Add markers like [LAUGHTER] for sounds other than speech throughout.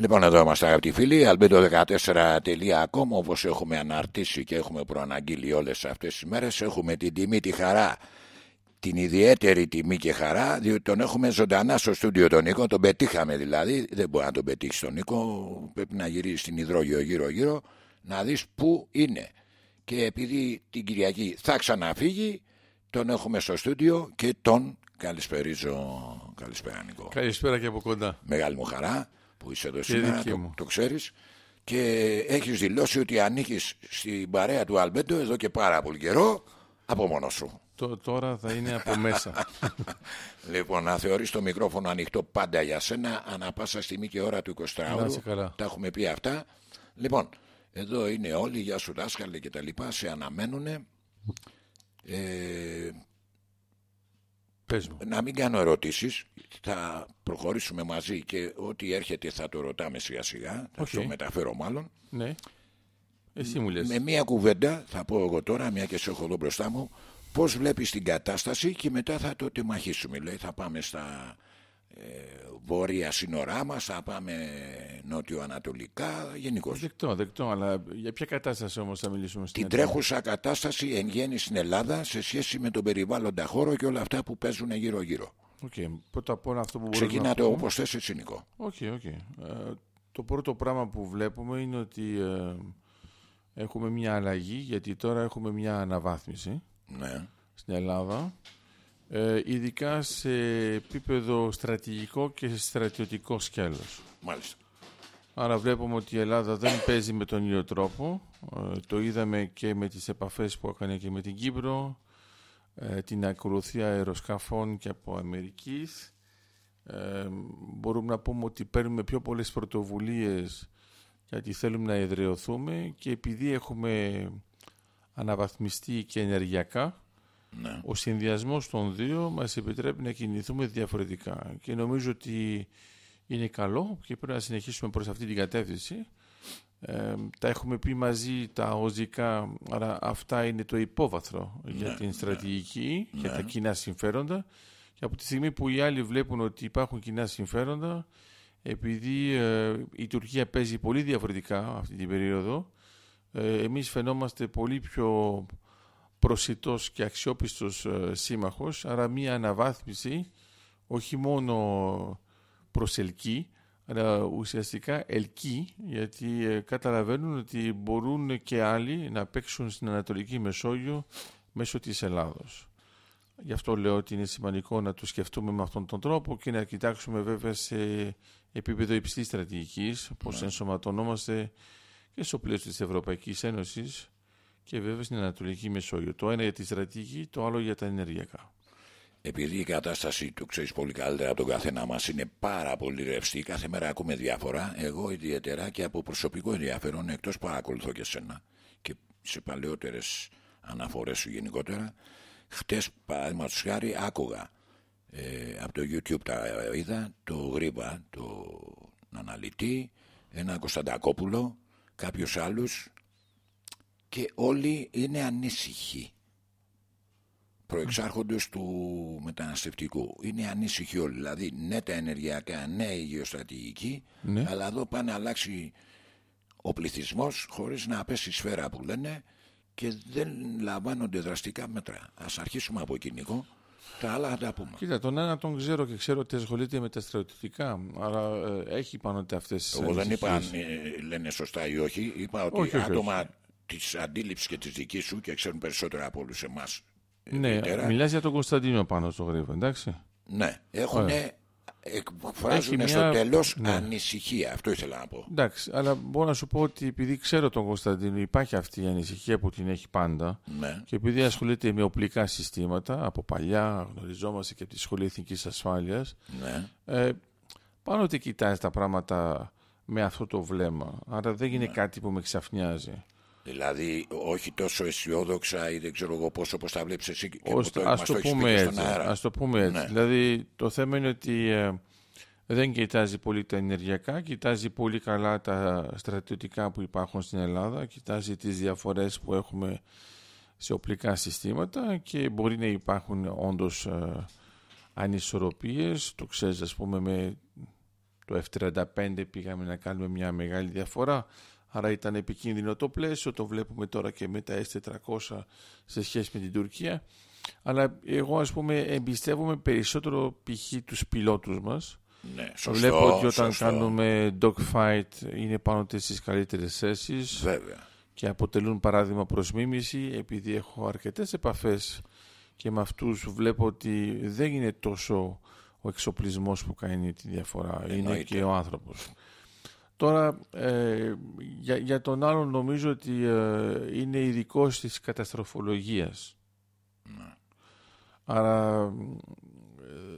Λοιπόν, εδώ είμαστε αγαπητοί φίλοι. Albedo14.com όπως έχουμε αναρτήσει και έχουμε προαναγγείλει όλες αυτές τις μέρες. Έχουμε την τιμή, τη χαρά, την ιδιαίτερη τιμή και χαρά, διότι τον έχουμε ζωντανά στο στούντιο τον Νίκο. Τον πετύχαμε δηλαδή. Δεν μπορεί να τον πετύχεις τον Νίκο. Πρέπει να γυρίσεις στην υδρόγειο γύρω-γύρω να δεις πού είναι. Και επειδή την Κυριακή θα ξαναφύγει, τον έχουμε στο στούντιο και τον καλησπερίζω. Καλησπέρα Νίκο. Καλησπέρα και από κοντά. Μεγάλη μου χαρά που είσαι εδώ σήμερα, το, το ξέρεις και έχεις δηλώσει ότι ανήκεις στην παρέα του Αλμπέντο εδώ και πάρα πολύ καιρό από μόνος σου. Το, τώρα θα είναι από μέσα. [LAUGHS] λοιπόν, να θεωρείς το μικρόφωνο ανοιχτό πάντα για σένα, ανά πάσα στιγμή και ώρα του 24 ώρου. Τα έχουμε πει αυτά. Λοιπόν, εδώ είναι όλοι, γεια σου δάσκαλε και τα λοιπά, σε αναμένουνε. Ε, να μην κάνω ερωτήσεις. Θα προχωρήσουμε μαζί Και ό,τι έρχεται θα το ρωτάμε σιγά σιγά. Θα το μεταφέρω μάλλον. Ναι. Εσύ μου λες. Με μία κουβέντα θα πω εγώ τώρα Μια και σε έχω εδώ μπροστά μου Πώς βλέπεις την κατάσταση και μετά θα το τεμαχίσουμε Λέει θα πάμε στα ε, βόρεια σύνορά μας θα πάμε νότιο-ανατολικά γενικώς. Δεκτό, δεκτό, αλλά για ποια κατάσταση όμως θα μιλήσουμε στην Την τρέχουσα κατάσταση εν γέννη στην Ελλάδα σε σχέση με τον περιβάλλοντα χώρο και όλα αυτά που παίζουν γύρω-γύρω. Okay. Πρώτα απ' όλα αυτό που Ξεκινάτε όπως θες έτσι Νικό. Okay, okay. Ε, το πρώτο πράγμα που βλέπουμε είναι ότι ε, έχουμε μια αλλαγή γιατί τώρα έχουμε μια αναβάθμιση ναι. στην Ελλάδα ε, ειδικά σε επίπεδο στρατηγικό και στρατιωτικό σκέλος. Μάλιστα. Άρα βλέπουμε ότι η Ελλάδα δεν παίζει με τον ίδιο τρόπο. Ε, το είδαμε και με τις επαφές που έκανε και με την Κύπρο, ε, την ακολουθία αεροσκαφών και από Αμερικής. Ε, μπορούμε να πούμε ότι παίρνουμε πιο πολλές πρωτοβουλίες γιατί θέλουμε να εδραιωθούμε και επειδή έχουμε αναβαθμιστεί και ενεργειακά ναι. Ο συνδυασμός των δύο μας επιτρέπει να κινηθούμε διαφορετικά και νομίζω ότι είναι καλό και πρέπει να συνεχίσουμε προς αυτή την κατεύθυνση. Ε, τα έχουμε πει μαζί τα οζικά, άρα αυτά είναι το υπόβαθρο για ναι, την ναι. στρατηγική, ναι. για τα κοινά συμφέροντα και από τη στιγμή που οι άλλοι βλέπουν ότι υπάρχουν κοινά συμφέροντα επειδή ε, η Τουρκία παίζει πολύ διαφορετικά αυτή την περίοδο ε, εμείς φαινόμαστε πολύ πιο προσιτός και αξιόπιστος ε, σύμμαχος, άρα μία αναβάθμιση όχι μόνο προσελκύει, αλλά ουσιαστικά ελκύει, γιατί ε, καταλαβαίνουν ότι μπορούν και άλλοι να παίξουν στην Ανατολική Μεσόγειο μέσω της Ελλάδος. Γι' αυτό λέω ότι είναι σημαντικό να το σκεφτούμε με αυτόν τον τρόπο και να κοιτάξουμε βέβαια σε επίπεδο υψηλής στρατηγικής, πώς ναι. ενσωματωνόμαστε και στο πλαίσιο της Ευρωπαϊκής Ένωσης και βέβαια στην Ανατολική Μεσόγειο. Το ένα για τη στρατηγική, το άλλο για τα ενεργειακά. Επειδή η κατάσταση, το ξέρεις πολύ καλύτερα από τον καθένα μας, είναι πάρα πολύ ρευστή, κάθε μέρα ακούμε διάφορα. Εγώ ιδιαίτερα και από προσωπικό ενδιαφέρον, εκτός παρακολουθώ και σένα και σε παλαιότερες αναφορές σου γενικότερα. Χτες, παραδείγματος χάρη, άκουγα ε, από το YouTube τα είδα το Γρήβα, το αναλυτή, ένα Κωνσταντακόπουλο, κάποιου άλλου και όλοι είναι ανήσυχοι προεξάρχοντος του μεταναστευτικού. Είναι ανήσυχοι όλοι. Δηλαδή, ναι τα ενεργειακά, ναι η γεωστρατηγική, ναι. αλλά εδώ πάνε να αλλάξει ο πληθυσμός χωρίς να πέσει η σφαίρα που λένε και δεν λαμβάνονται δραστικά μέτρα. Ας αρχίσουμε από κοινικό. Τα άλλα θα τα πούμε. Κοίτα, τον ένα τον ξέρω και ξέρω ότι ασχολείται με τα στρατιωτικά. Άρα ε, έχει πάνω αυτές τις. Εγώ δεν είπα αν ε, λένε σωστά ή όχι. Είπα ότι όχι, όχι, άτομα της αντίληψης και της δικής σου και ξέρουν περισσότερα από όλους εμάς. Ναι, μιλάς για τον Κωνσταντίνο πάνω στο γρήγορο, εντάξει. Ναι, έχουν. Εκφράζουν στο μια... τέλος ναι. ανησυχία. Αυτό ήθελα να πω. Εντάξει, αλλά μπορώ να σου πω ότι επειδή ξέρω τον Κωνσταντίνο, υπάρχει αυτή η ανησυχία που την έχει πάντα. Ναι. Και επειδή ασχολείται με οπλικά συστήματα από παλιά, γνωριζόμαστε και από τη Σχολή Εθνικής Ασφάλειας. Ναι. Ε, πάνω ότι κοιτάζει τα πράγματα με αυτό το βλέμμα. Άρα δεν είναι ναι. κάτι που με ξαφνιάζει. Δηλαδή, όχι τόσο αισιόδοξα ή δεν ξέρω εγώ πόσο όπως τα βλέπεις εσύ και Ως, το, ας, το πούμε έτσι, ας το πούμε έτσι. Ναι. Δηλαδή, το θέμα είναι ότι ε, δεν κοιτάζει πολύ τα ενεργειακά, κοιτάζει πολύ καλά τα στρατιωτικά που υπάρχουν στην Ελλάδα, κοιτάζει τις διαφορές που έχουμε σε οπλικά συστήματα και μπορεί να υπάρχουν όντως ε, ανισορροπίες, το ξέρεις ας πούμε με το F-35 πήγαμε να κάνουμε μια μεγάλη διαφορά. Άρα ήταν επικίνδυνο το πλαίσιο, το βλέπουμε τώρα και με τα S400 σε σχέση με την Τουρκία. Αλλά εγώ ας πούμε εμπιστεύομαι περισσότερο π.χ. τους πιλότους μας. Ναι, σωστό, Βλέπω ότι όταν σωστό. κάνουμε dogfight είναι πάνω στις καλύτερες θέσεις Βέβαια. και αποτελούν παράδειγμα προς μίμηση επειδή έχω αρκετές επαφές και με αυτούς βλέπω ότι δεν είναι τόσο ο εξοπλισμός που κάνει τη διαφορά, είναι Εννοείται. και ο άνθρωπος. Τώρα, ε, για, για τον άλλον νομίζω ότι ε, είναι ειδικό της καταστροφολογίας. Άρα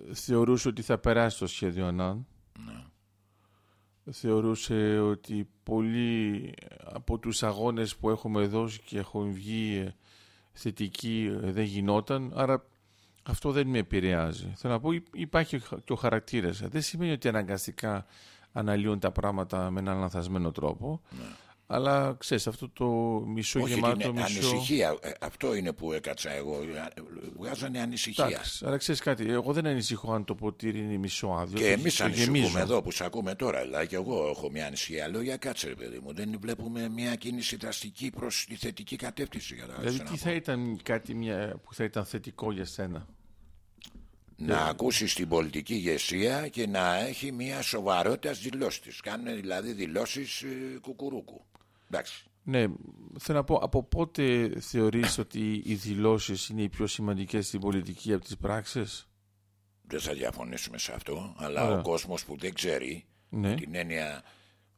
ε, θεωρούσε ότι θα περάσει το σχέδιο ΑΝΑΝ. Θεωρούσε ότι πολλοί από τους αγώνες που έχουμε δώσει και έχουν βγει ε, θετικοί ε, δεν γινόταν. Άρα αυτό δεν με επηρεάζει. Θέλω να πω υ- υπάρχει και ο χαρακτήρας. Δεν σημαίνει ότι αναγκαστικά αναλύουν τα πράγματα με έναν λανθασμένο τρόπο. Αλλά ξέρεις αυτό το μισό Όχι, γεμάτο την μισό... ανησυχία. Ε, αυτό είναι που έκατσα εγώ. Ε, Βγάζανε ανησυχία. Εντάξει, αλλά ξέρεις κάτι, εγώ δεν ανησυχώ αν το ποτήρι είναι μισό άδειο. Και το- εμείς το ανησυχούμε γεμίζω. εδώ που σε ακούμε τώρα. Δηλαδή και εγώ έχω μια ανησυχία. Λέω για κάτσε, ρε παιδί μου. Δεν βλέπουμε μια κίνηση δραστική προς τη θετική κατεύθυνση. Για να Δηλαδή, να τι πω. θα ήταν κάτι μια, που θα ήταν θετικό για σένα; Να ακούσει την πολιτική ηγεσία και να έχει μια σοβαρότητα στις δηλώσεις της. Κάνουν δηλαδή δηλώσεις κουκουρούκου. Εντάξει. Ναι, θέλω να πω, από πότε θεωρείς ότι οι δηλώσεις είναι οι πιο σημαντικές στην πολιτική από τις πράξεις; Δεν θα διαφωνήσουμε σε αυτό. Αλλά Ωραία. ο κόσμος που δεν ξέρει Ναι. την έννοια.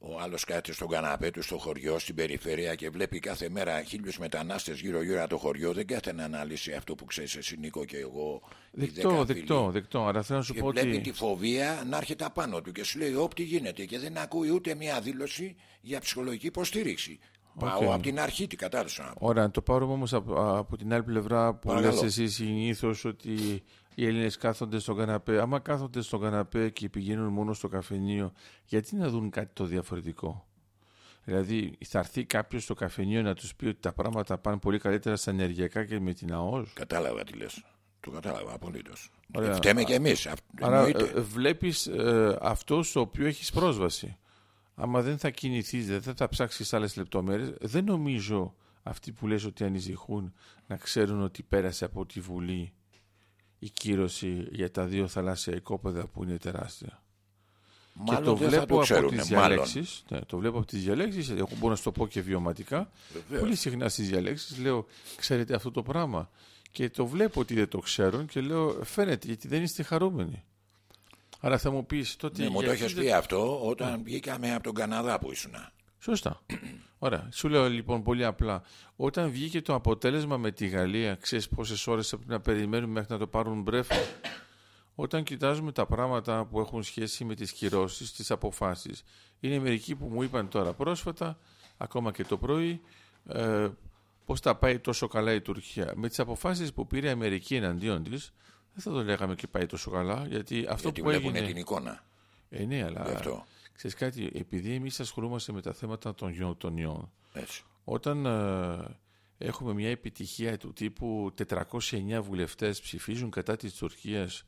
Ο άλλος κάθεται στον καναπέ του στο χωριό, στην περιφέρεια και βλέπει κάθε μέρα χίλιους μετανάστες γύρω-γύρω από το χωριό. Δεν κάθεται να αναλύσει αυτό που ξέρεις εσύ, Νίκο, και εγώ. οι Δεκτό, δέκα δεκτό, φίλοι. δεκτό. Αλλά θέλω να σου Και πω βλέπει ότι... τη φοβία να έρχεται απάνω του και σου λέει: Όπ, τι γίνεται. Και δεν ακούει ούτε μία δήλωση για ψυχολογική υποστήριξη. Πάω από την αρχή, τι κατάλαβα να πω. Ωραία, να το πάρουμε όμως από, από την άλλη πλευρά που Παρακαλώ. λες εσύ συνήθως ότι οι Έλληνες κάθονται στον καναπέ. Άμα κάθονται στον καναπέ και πηγαίνουν μόνο στο καφενείο, γιατί να δουν κάτι το διαφορετικό; Δηλαδή θα έρθει κάποιος στο καφενείο να τους πει ότι τα πράγματα πάνε πολύ καλύτερα στα ενεργειακά και με την ΑΟΣ; Κατάλαβα τι λες. Το κατάλαβα απολύτως. Ωραία. Φταίμε κι εμείς. Άρα ε, βλέπεις ε, αυτός στο οποίο έχεις πρόσβαση. Άμα δεν θα κινηθείς, δεν θα ψάξεις άλλες λεπτομέρειες, δεν νομίζω αυτοί που λες ότι ανησυχούν να ξέρουν ότι πέρασε από τη Βουλή η κύρωση για τα δύο θαλάσσια οικόπεδα που είναι τεράστια. Μάλλον και το δεν θα βλέπω το από ξέρουν. τις Μάλλον. διαλέξεις, ναι, το βλέπω από τις διαλέξεις, εγώ μπορώ να σου το πω και βιωματικά. Βεβαίως. Πολύ συχνά στις διαλέξεις λέω, ξέρετε αυτό το πράγμα; Και το βλέπω ότι δεν το ξέρουν και λέω, φαίνεται γιατί δεν είστε χαρούμενοι. Άρα θα μου πεις τότε... Ναι, μου το γιατί έχεις δεν- πει αυτό όταν βγήκαμε από τον Καναδά που ήσουν. Σωστά. Ωραία. Σου λέω λοιπόν πολύ απλά. Όταν βγήκε το αποτέλεσμα με τη Γαλλία, ξέρεις πόσες ώρες πρέπει να περιμένουμε μέχρι να το πάρουν μπρέφο; Όταν κοιτάζουμε τα πράγματα που έχουν σχέση με τις κυρώσεις, τις αποφάσεις, είναι μερικοί που μου είπαν τώρα πρόσφατα, ακόμα και το πρωί, ε, πώς τα πάει τόσο καλά η Τουρκία. Με τις αποφάσεις που πήρε η Αμερική εναντίον της, δεν θα το λέγαμε και πάει τόσο καλά, γιατί αυτό Γιατί που βλέπουν έγινε... την εικόνα. Ε, ναι, αλλά Γι' αυτό. Ξέρεις κάτι, επειδή εμείς ασχολούμαστε με τα θέματα των γεωτονιών, Έτσι. όταν ε, έχουμε μια επιτυχία του τύπου 409 βουλευτές ψηφίζουν κατά της Τουρκίας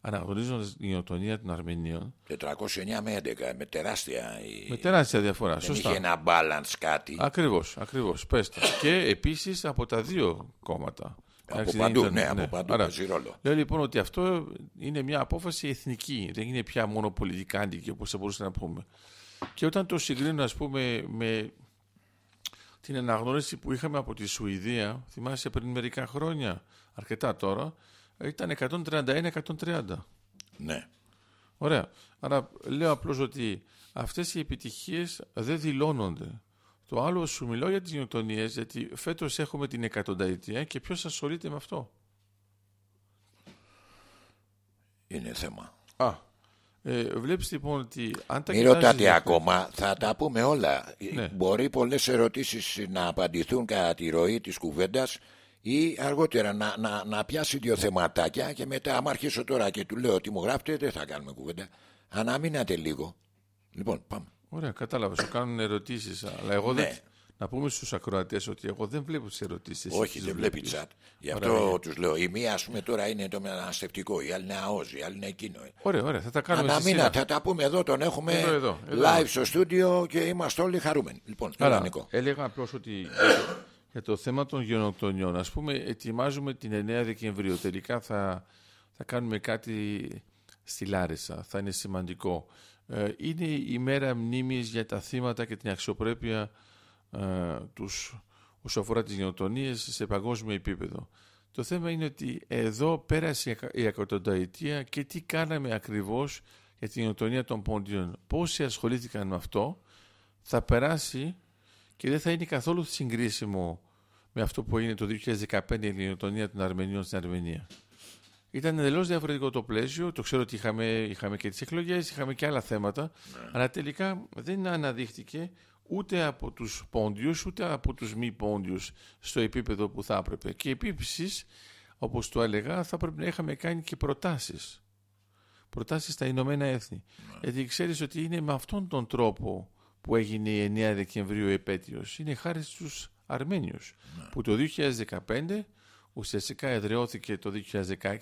αναγνωρίζοντας την γεωτονία των Αρμενίων, 409 με 11, με τεράστια. η- με τεράστια διαφορά. Δεν Σωστά. είχε ένα balance κάτι. Ακριβώς, ακριβώς. Πέστε. και επίσης από τα δύο κόμματα. Από Εντάξει, δεν παντού, ήταν- ναι, από παντού Άρα, παίζει ρόλο. Λέω λοιπόν ότι αυτό είναι μια απόφαση εθνική. Δεν είναι πια μόνο πολιτικάντικη όπως θα μπορούσε να πούμε. Και όταν το συγκρίνω ας πούμε με την αναγνώριση που είχαμε από τη Σουηδία, θυμάσαι πριν μερικά χρόνια, αρκετά τώρα, ήταν 131-130. Ναι. Ωραία. Άρα λέω απλώς ότι αυτές οι επιτυχίες δεν δηλώνονται. Το άλλο σου μιλώ για τις γενοκτονίες, γιατί φέτος έχουμε την εκατονταετία και ποιος ασχολείται με αυτό; Είναι θέμα. Α, ε, βλέπεις λοιπόν ότι αν τα Μην κοιτάζεις ρωτάτε διακριτικά- ακόμα, θα τα πούμε όλα. Ναι. Μπορεί πολλές ερωτήσεις να απαντηθούν κατά τη ροή της κουβέντας ή αργότερα να, να, να πιάσει δύο θεματάκια και μετά άμα αρχίσω τώρα και του λέω ότι μου γράφετε δεν θα κάνουμε κουβέντα. Αναμείνατε λίγο. Λοιπόν, πάμε. Ωραία, κατάλαβα. Σου κάνουν ερωτήσεις, αλλά εγώ δεν... Ναι. να πούμε στους ακροατές ότι εγώ δεν βλέπω τις ερωτήσεις. Όχι, δεν βλέπει τσάτ. Γι' αυτό τους λέω. Η μία, ας πούμε, τώρα είναι το μεταναστευτικό, η άλλη είναι αόζη, η άλλη είναι εκείνο. Ωραία, ωραία, θα τα κάνουμε. Αναμίνα, θα τα πούμε εδώ, τον έχουμε εδώ, εδώ, εδώ, live στο στούντιο και είμαστε όλοι χαρούμενοι. Λοιπόν, Άρα, έλεγα απλώς ότι για το θέμα των γενοκτονιών, ας πούμε, ετοιμάζουμε την 9 Δεκεμβρίου. Τελικά θα, θα κάνουμε κάτι στη Λάρισα. Θα είναι σημαντικό. Ε, είναι η μέρα μνήμης για τα θύματα και την αξιοπρέπεια ε, τους, όσο αφορά τις γενοτονίες σε παγκόσμιο επίπεδο. Το θέμα είναι ότι εδώ πέρασε η εκατονταετία και τι κάναμε ακριβώς για την γενοτονία των πόντιων. Πόσοι ασχολήθηκαν με αυτό θα περάσει και δεν θα είναι καθόλου συγκρίσιμο με αυτό που έγινε το 2015 η γενοτονία των Αρμενίων στην Αρμενία. Ήταν εντελώς διαφορετικό το πλαίσιο. Το ξέρω ότι είχαμε, είχαμε και τις εκλογές, είχαμε και άλλα θέματα. Ναι. Αλλά τελικά δεν αναδείχτηκε ούτε από τους πόντιους ούτε από τους μη πόντιους στο επίπεδο που θα έπρεπε. Και επίσης, όπως το έλεγα, θα πρέπει να είχαμε κάνει και προτάσεις. Προτάσεις στα Ηνωμένα Έθνη. Ναι. Γιατί ξέρεις ότι είναι με αυτόν τον τρόπο που έγινε η 9 Δεκεμβρίου επέτειος. Είναι χάρη στους Αρμένιους ναι. που το 2015 ουσιαστικά εδραιώθηκε το 2016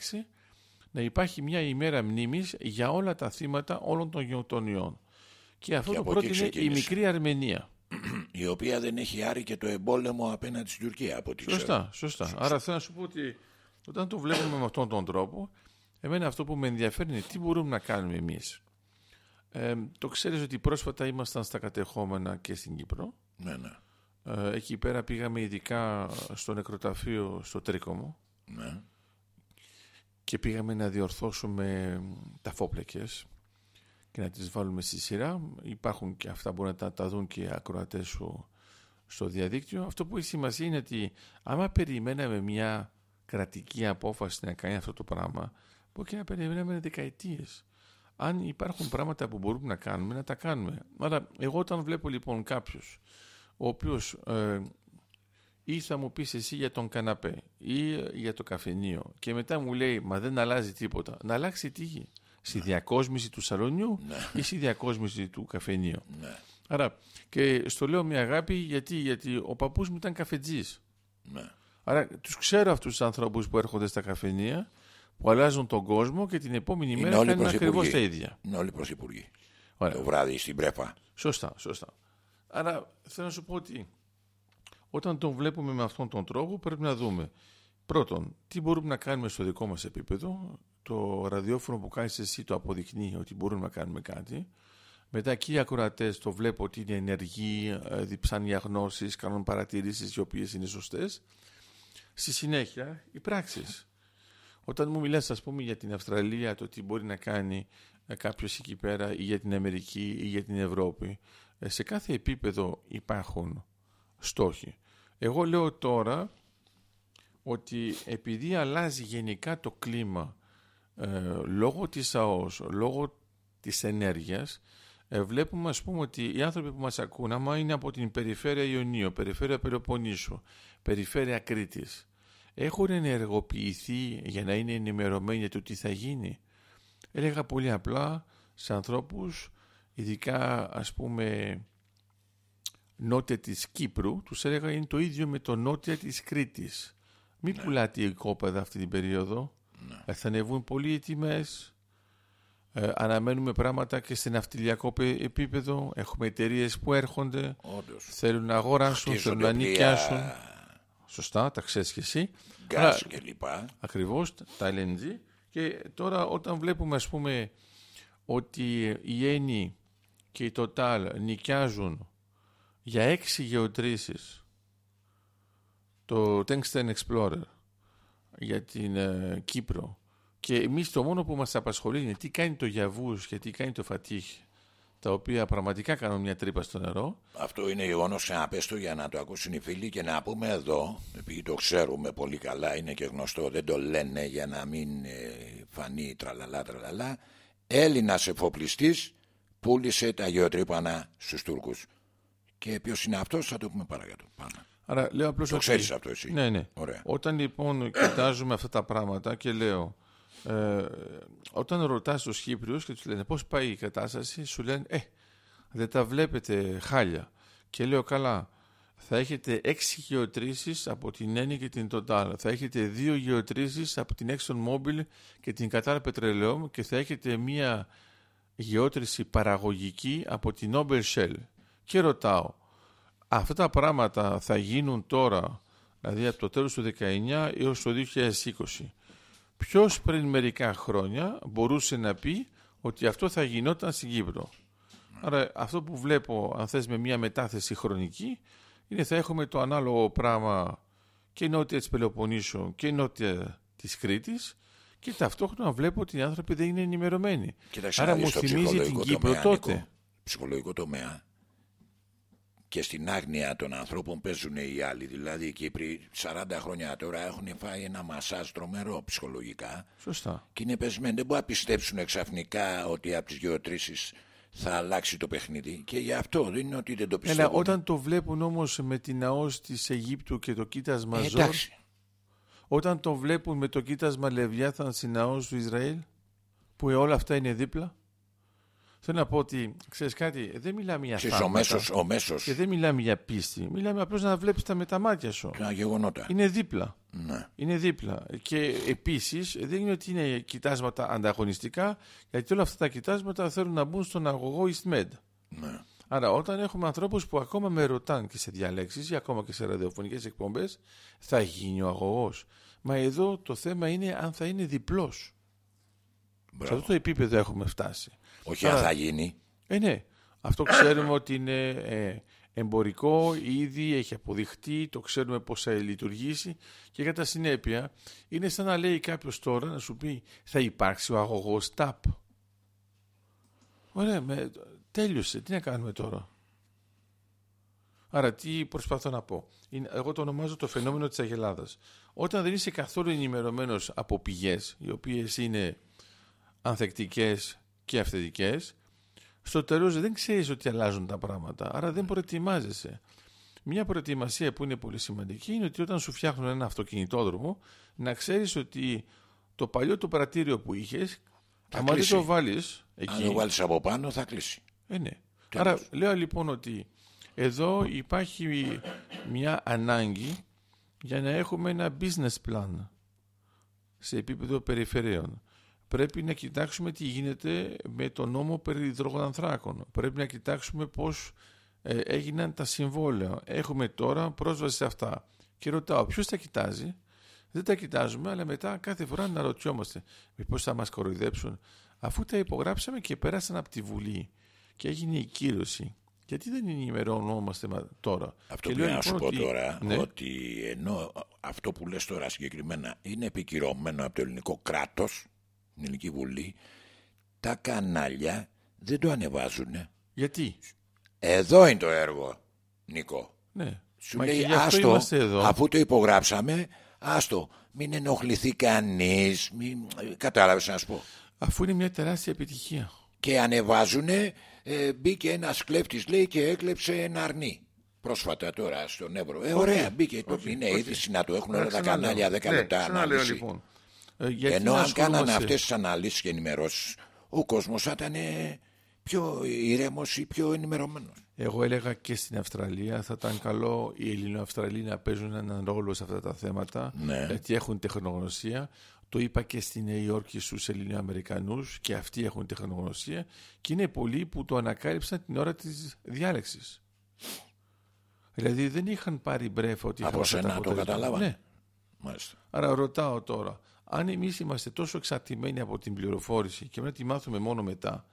να υπάρχει μια ημέρα μνήμης για όλα τα θύματα όλων των γενοκτονιών. Και αυτό το πρότεινε η μικρή Αρμενία. Η οποία δεν έχει άρει και το εμπόλεμο απέναντι στην Τουρκία από ό,τι Σωστά, σωστά. Άρα θέλω να σου πω ότι όταν το βλέπουμε με αυτόν τον τρόπο, εμένα αυτό που με ενδιαφέρει είναι τι μπορούμε να κάνουμε εμείς. Ε, το ξέρεις ότι πρόσφατα ήμασταν στα κατεχόμενα και στην Κύπρο. Ναι, ναι. Ε, εκεί πέρα πήγαμε ειδικά στο νεκροταφείο στο Τρίκομο. Ναι. Και πήγαμε να διορθώσουμε τα φόπλεκες και να τις βάλουμε στη σειρά. Υπάρχουν και αυτά που να τα, τα δουν και οι ακροατές σου στο διαδίκτυο. Αυτό που έχει σημασία είναι ότι άμα περιμέναμε μια κρατική απόφαση να κάνει αυτό το πράγμα, μπορεί και να περιμέναμε δεκαετίες. Αν υπάρχουν πράγματα που μπορούμε να κάνουμε, να τα κάνουμε. Αλλά εγώ όταν βλέπω λοιπόν κάποιου ο οποίος ε, ή θα μου πεις εσύ για τον καναπέ ή για το καφενείο και μετά μου λέει μα δεν αλλάζει τίποτα. Να αλλάξει τι; Στη διακόσμηση του σαλονιού ναι. ή στη διακόσμηση του καφενείου. Ναι. Άρα και στο λέω μια αγάπη γιατί, γιατί ο παππούς μου ήταν καφετζής. Ναι. Άρα τους ξέρω αυτούς τους ανθρώπους που έρχονται στα καφενεία που αλλάζουν τον κόσμο και την επόμενη Είναι μέρα κάνουν ακριβώς τα ίδια. Είναι όλοι πρωθυπουργοί. Το βράδυ στην πρέφα. Σωστά, σωστά. Άρα θέλω να σου πω ότι όταν τον βλέπουμε με αυτόν τον τρόπο πρέπει να δούμε πρώτον τι μπορούμε να κάνουμε στο δικό μας επίπεδο. Το ραδιόφωνο που κάνεις εσύ το αποδεικνύει ότι μπορούμε να κάνουμε κάτι. Μετά εκεί οι ακροατές το βλέπω ότι είναι ενεργοί, ε, διψάνε διαγνώσεις, κάνουν παρατηρήσεις οι οποίες είναι σωστές. Στη συνέχεια οι πράξεις. Όταν μου μιλάς ας πούμε για την Αυστραλία το τι μπορεί να κάνει ε, κάποιος εκεί πέρα ή για την Αμερική ή για την Ευρώπη ε, σε κάθε επίπεδο υπάρχουν στόχοι. Εγώ λέω τώρα ότι επειδή αλλάζει γενικά το κλίμα ε, λόγω της ΑΟΣ, λόγω της ενέργειας, ε, βλέπουμε ας πούμε ότι οι άνθρωποι που μας ακούν, άμα είναι από την περιφέρεια Ιωνίου, περιφέρεια Πελοποννήσου, περιφέρεια Κρήτης, έχουν ενεργοποιηθεί για να είναι ενημερωμένοι για το τι θα γίνει. Έλεγα πολύ απλά σε ανθρώπους ειδικά ας πούμε νότια της Κύπρου, τους έλεγα είναι το ίδιο με το νότια της Κρήτης. Μην ναι. πουλάτε οικόπεδα αυτή την περίοδο. Ναι. Θα ανεβούν πολύ οι τιμές. Ε, αναμένουμε πράγματα και σε ναυτιλιακό επίπεδο. Έχουμε εταιρείες που έρχονται, Όντως. θέλουν να αγοράσουν, θέλουν να νοικιάσουν. Σωστά, τα ξέρεις και εσύ. Γκάς και λοιπά. Ακριβώς, τα LNG. Και τώρα όταν βλέπουμε ας πούμε ότι η Eni και η Total νοικιάζουν για έξι γεωτρήσεις το Tungsten Explorer για την ε, Κύπρο και εμείς το μόνο που μας απασχολεί είναι τι κάνει το Γιαβούς και τι κάνει το Φατίχ τα οποία πραγματικά κάνουν μια τρύπα στο νερό. Αυτό είναι γεγονός απέστο για να το ακούσουν οι φίλοι και να πούμε εδώ, επειδή το ξέρουμε πολύ καλά, είναι και γνωστό, δεν το λένε για να μην ε, φανεί τραλαλά τραλαλά. Έλληνας εφοπλιστής πούλησε τα γεωτρύπανα στους Τούρκους. Και ποιος είναι αυτός θα το πούμε παρακάτω. Πάνω. Άρα λέω απλώς το ότι... ξέρεις αυτό εσύ. Ναι, ναι. Ωραία. Όταν λοιπόν [COUGHS] κοιτάζουμε αυτά τα πράγματα και λέω ε, όταν ρωτάς τους Κύπριους και τους λένε πώς πάει η κατάσταση σου λένε ε, δεν τα βλέπετε χάλια και λέω καλά θα έχετε 6 γεωτρήσεις από την Eni και την Total. Θα έχετε 2 γεωτρήσεις από την Exxon Mobil και την Qatar Petroleum και θα έχετε μία γεώτρηση παραγωγική από την Nobel Shell. Και ρωτάω, αυτά τα πράγματα θα γίνουν τώρα, δηλαδή από το τέλος του 19 έως το 2020. Ποιος πριν μερικά χρόνια μπορούσε να πει ότι αυτό θα γινόταν στην Κύπρο; Άρα αυτό που βλέπω, αν θες με μια μετάθεση χρονική, είναι θα έχουμε το ανάλογο πράγμα και νότια της Πελοποννήσου και νότια της Κρήτης και ταυτόχρονα βλέπω ότι οι άνθρωποι δεν είναι ενημερωμένοι. Κοίταξε, Άρα να δεις μου το θυμίζει την ψυχολογικό Κύπρο τομέα, τότε. Νίκο. ψυχολογικό τομέα και στην άγνοια των ανθρώπων παίζουν οι άλλοι. Δηλαδή οι Κύπροι 40 χρόνια τώρα έχουν φάει ένα μασάζ τρομερό ψυχολογικά Σωστά. και είναι πεσμένοι. Δεν μπορούν να πιστέψουν ξαφνικά ότι από τις γεωτρήσεις θα αλλάξει το παιχνίδι και γι' αυτό δεν είναι ότι δεν το πιστεύουν. Έλα, όταν το βλέπουν όμως με την ΑΟΣ της Αιγύπτου και το κοίτασμα Ε, Ζόρ, εντάξει. Όταν το βλέπουν με το κοίτασμα Λεβιάθαν στην ΑΟΣ του Ισραήλ, που όλα αυτά είναι δίπλα, θέλω να πω ότι, ξέρεις κάτι, δεν μιλάμε για Ξέρεις, ο θαύματα μέσος, ο μέσος και δεν μιλάμε για πίστη. Μιλάμε απλώς να βλέπεις τα με τα μάτια σου. τα γεγονότα. Είναι δίπλα. Ναι. Είναι δίπλα. Και επίσης δεν είναι ότι είναι κοιτάσματα ανταγωνιστικά, γιατί όλα αυτά τα κοιτάσματα θέλουν να μπουν στον αγωγό EastMed. ναι. Άρα όταν έχουμε ανθρώπους που ακόμα με ρωτάνε και σε διαλέξεις ή ακόμα και σε ραδιοφωνικές εκπομπές, θα γίνει ο αγωγός. Μα εδώ το θέμα είναι αν θα είναι διπλός. Σε Μπράβο. αυτό το επίπεδο έχουμε φτάσει. Όχι Άρα- αν θα γίνει. Ε, ναι. Αυτό ξέρουμε ότι είναι ε, εμπορικό, ήδη έχει αποδειχτεί, το ξέρουμε πώς θα λειτουργήσει και κατά συνέπεια είναι σαν να λέει κάποιος τώρα να σου πει θα υπάρξει ο αγωγός TAP. Ωραία, με, τέλειωσε. Τι να κάνουμε τώρα; Άρα τι προσπαθώ να πω; Είναι, εγώ το ονομάζω το φαινόμενο της αγελάδας. Όταν δεν είσαι καθόλου ενημερωμένος από πηγές, οι οποίες είναι ανθεκτικές και αυθεντικές, στο τέλος δεν ξέρεις ότι αλλάζουν τα πράγματα, άρα δεν προετοιμάζεσαι. Μια προετοιμασία που είναι πολύ σημαντική είναι ότι όταν σου φτιάχνουν ένα αυτοκινητόδρομο, να ξέρεις ότι το παλιό το πρατήριο που είχες, Θα άμα δεν κλείσει. το βάλεις Αν εκεί, το βάλεις από πάνω θα κλείσει. Ε, ναι. Τέλος. Άρα λέω λοιπόν ότι εδώ υπάρχει μια ανάγκη για να έχουμε ένα business plan σε επίπεδο περιφερειών. Πρέπει να κοιτάξουμε τι γίνεται με το νόμο περί υδρογονανθράκων. Πρέπει να κοιτάξουμε πώς ε, έγιναν τα συμβόλαια. Έχουμε τώρα πρόσβαση σε αυτά. Και ρωτάω, ποιος τα κοιτάζει; Δεν τα κοιτάζουμε, αλλά μετά κάθε φορά αναρωτιόμαστε μήπως θα μας κοροϊδέψουν. Αφού τα υπογράψαμε και πέρασαν από τη Βουλή και έγινε η κύρωση. Γιατί δεν ενημερωνόμαστε μα- τώρα; Αυτό Και που λέω να σου λοιπόν πω ότι- τώρα, ναι. ότι ενώ αυτό που λες τώρα συγκεκριμένα είναι επικυρωμένο από το ελληνικό κράτος, την ελληνική βουλή, τα κανάλια δεν το ανεβάζουν. Γιατί; Εδώ είναι το έργο, Νίκο. Ναι. Σου Μα λέει και γι' αυτό άστο, είμαστε εδώ. αφού το υπογράψαμε, άστο, μην ενοχληθεί κανείς, μην... κατάλαβες να σου πω. Αφού είναι μια τεράστια επιτυχία. Και ανεβάζουνε, ε, μπήκε ένας κλέφτης λέει και έκλεψε ένα αρνί. Πρόσφατα τώρα στον Εύρο. Ε, ωραία, μπήκε. το είναι είδηση να το έχουν όλα τα Ξαναλέω. κανάλια 10 Ναι, λεπτά ξαναλέω, ανάλυση. λοιπόν. Ε, γιατί Ενώ να αν κάνανε ασχολούμαστε- αυτές τις αναλύσεις και ενημερώσεις, ο κόσμος θα ήταν ε, πιο ήρεμος ή πιο ενημερωμένος. Εγώ έλεγα και στην Αυστραλία θα ήταν καλό οι Ελληνοαυστραλοί να παίζουν έναν ρόλο σε αυτά τα θέματα Ναι. γιατί έχουν τεχνογνωσία. Το είπα και στη Νέα Υόρκη στους Ελληνοαμερικανούς και αυτοί έχουν τεχνογνωσία και είναι πολλοί που το ανακάλυψαν την ώρα της διάλεξης. Δηλαδή δεν είχαν πάρει μπρέφα ότι Από είχαν αυτά τα σένα το αποτελέσματα. καταλάβανε. Ναι. Μάλιστα. Άρα ρωτάω τώρα, αν εμείς είμαστε τόσο εξαρτημένοι από την πληροφόρηση και να τη μάθουμε μόνο μετά,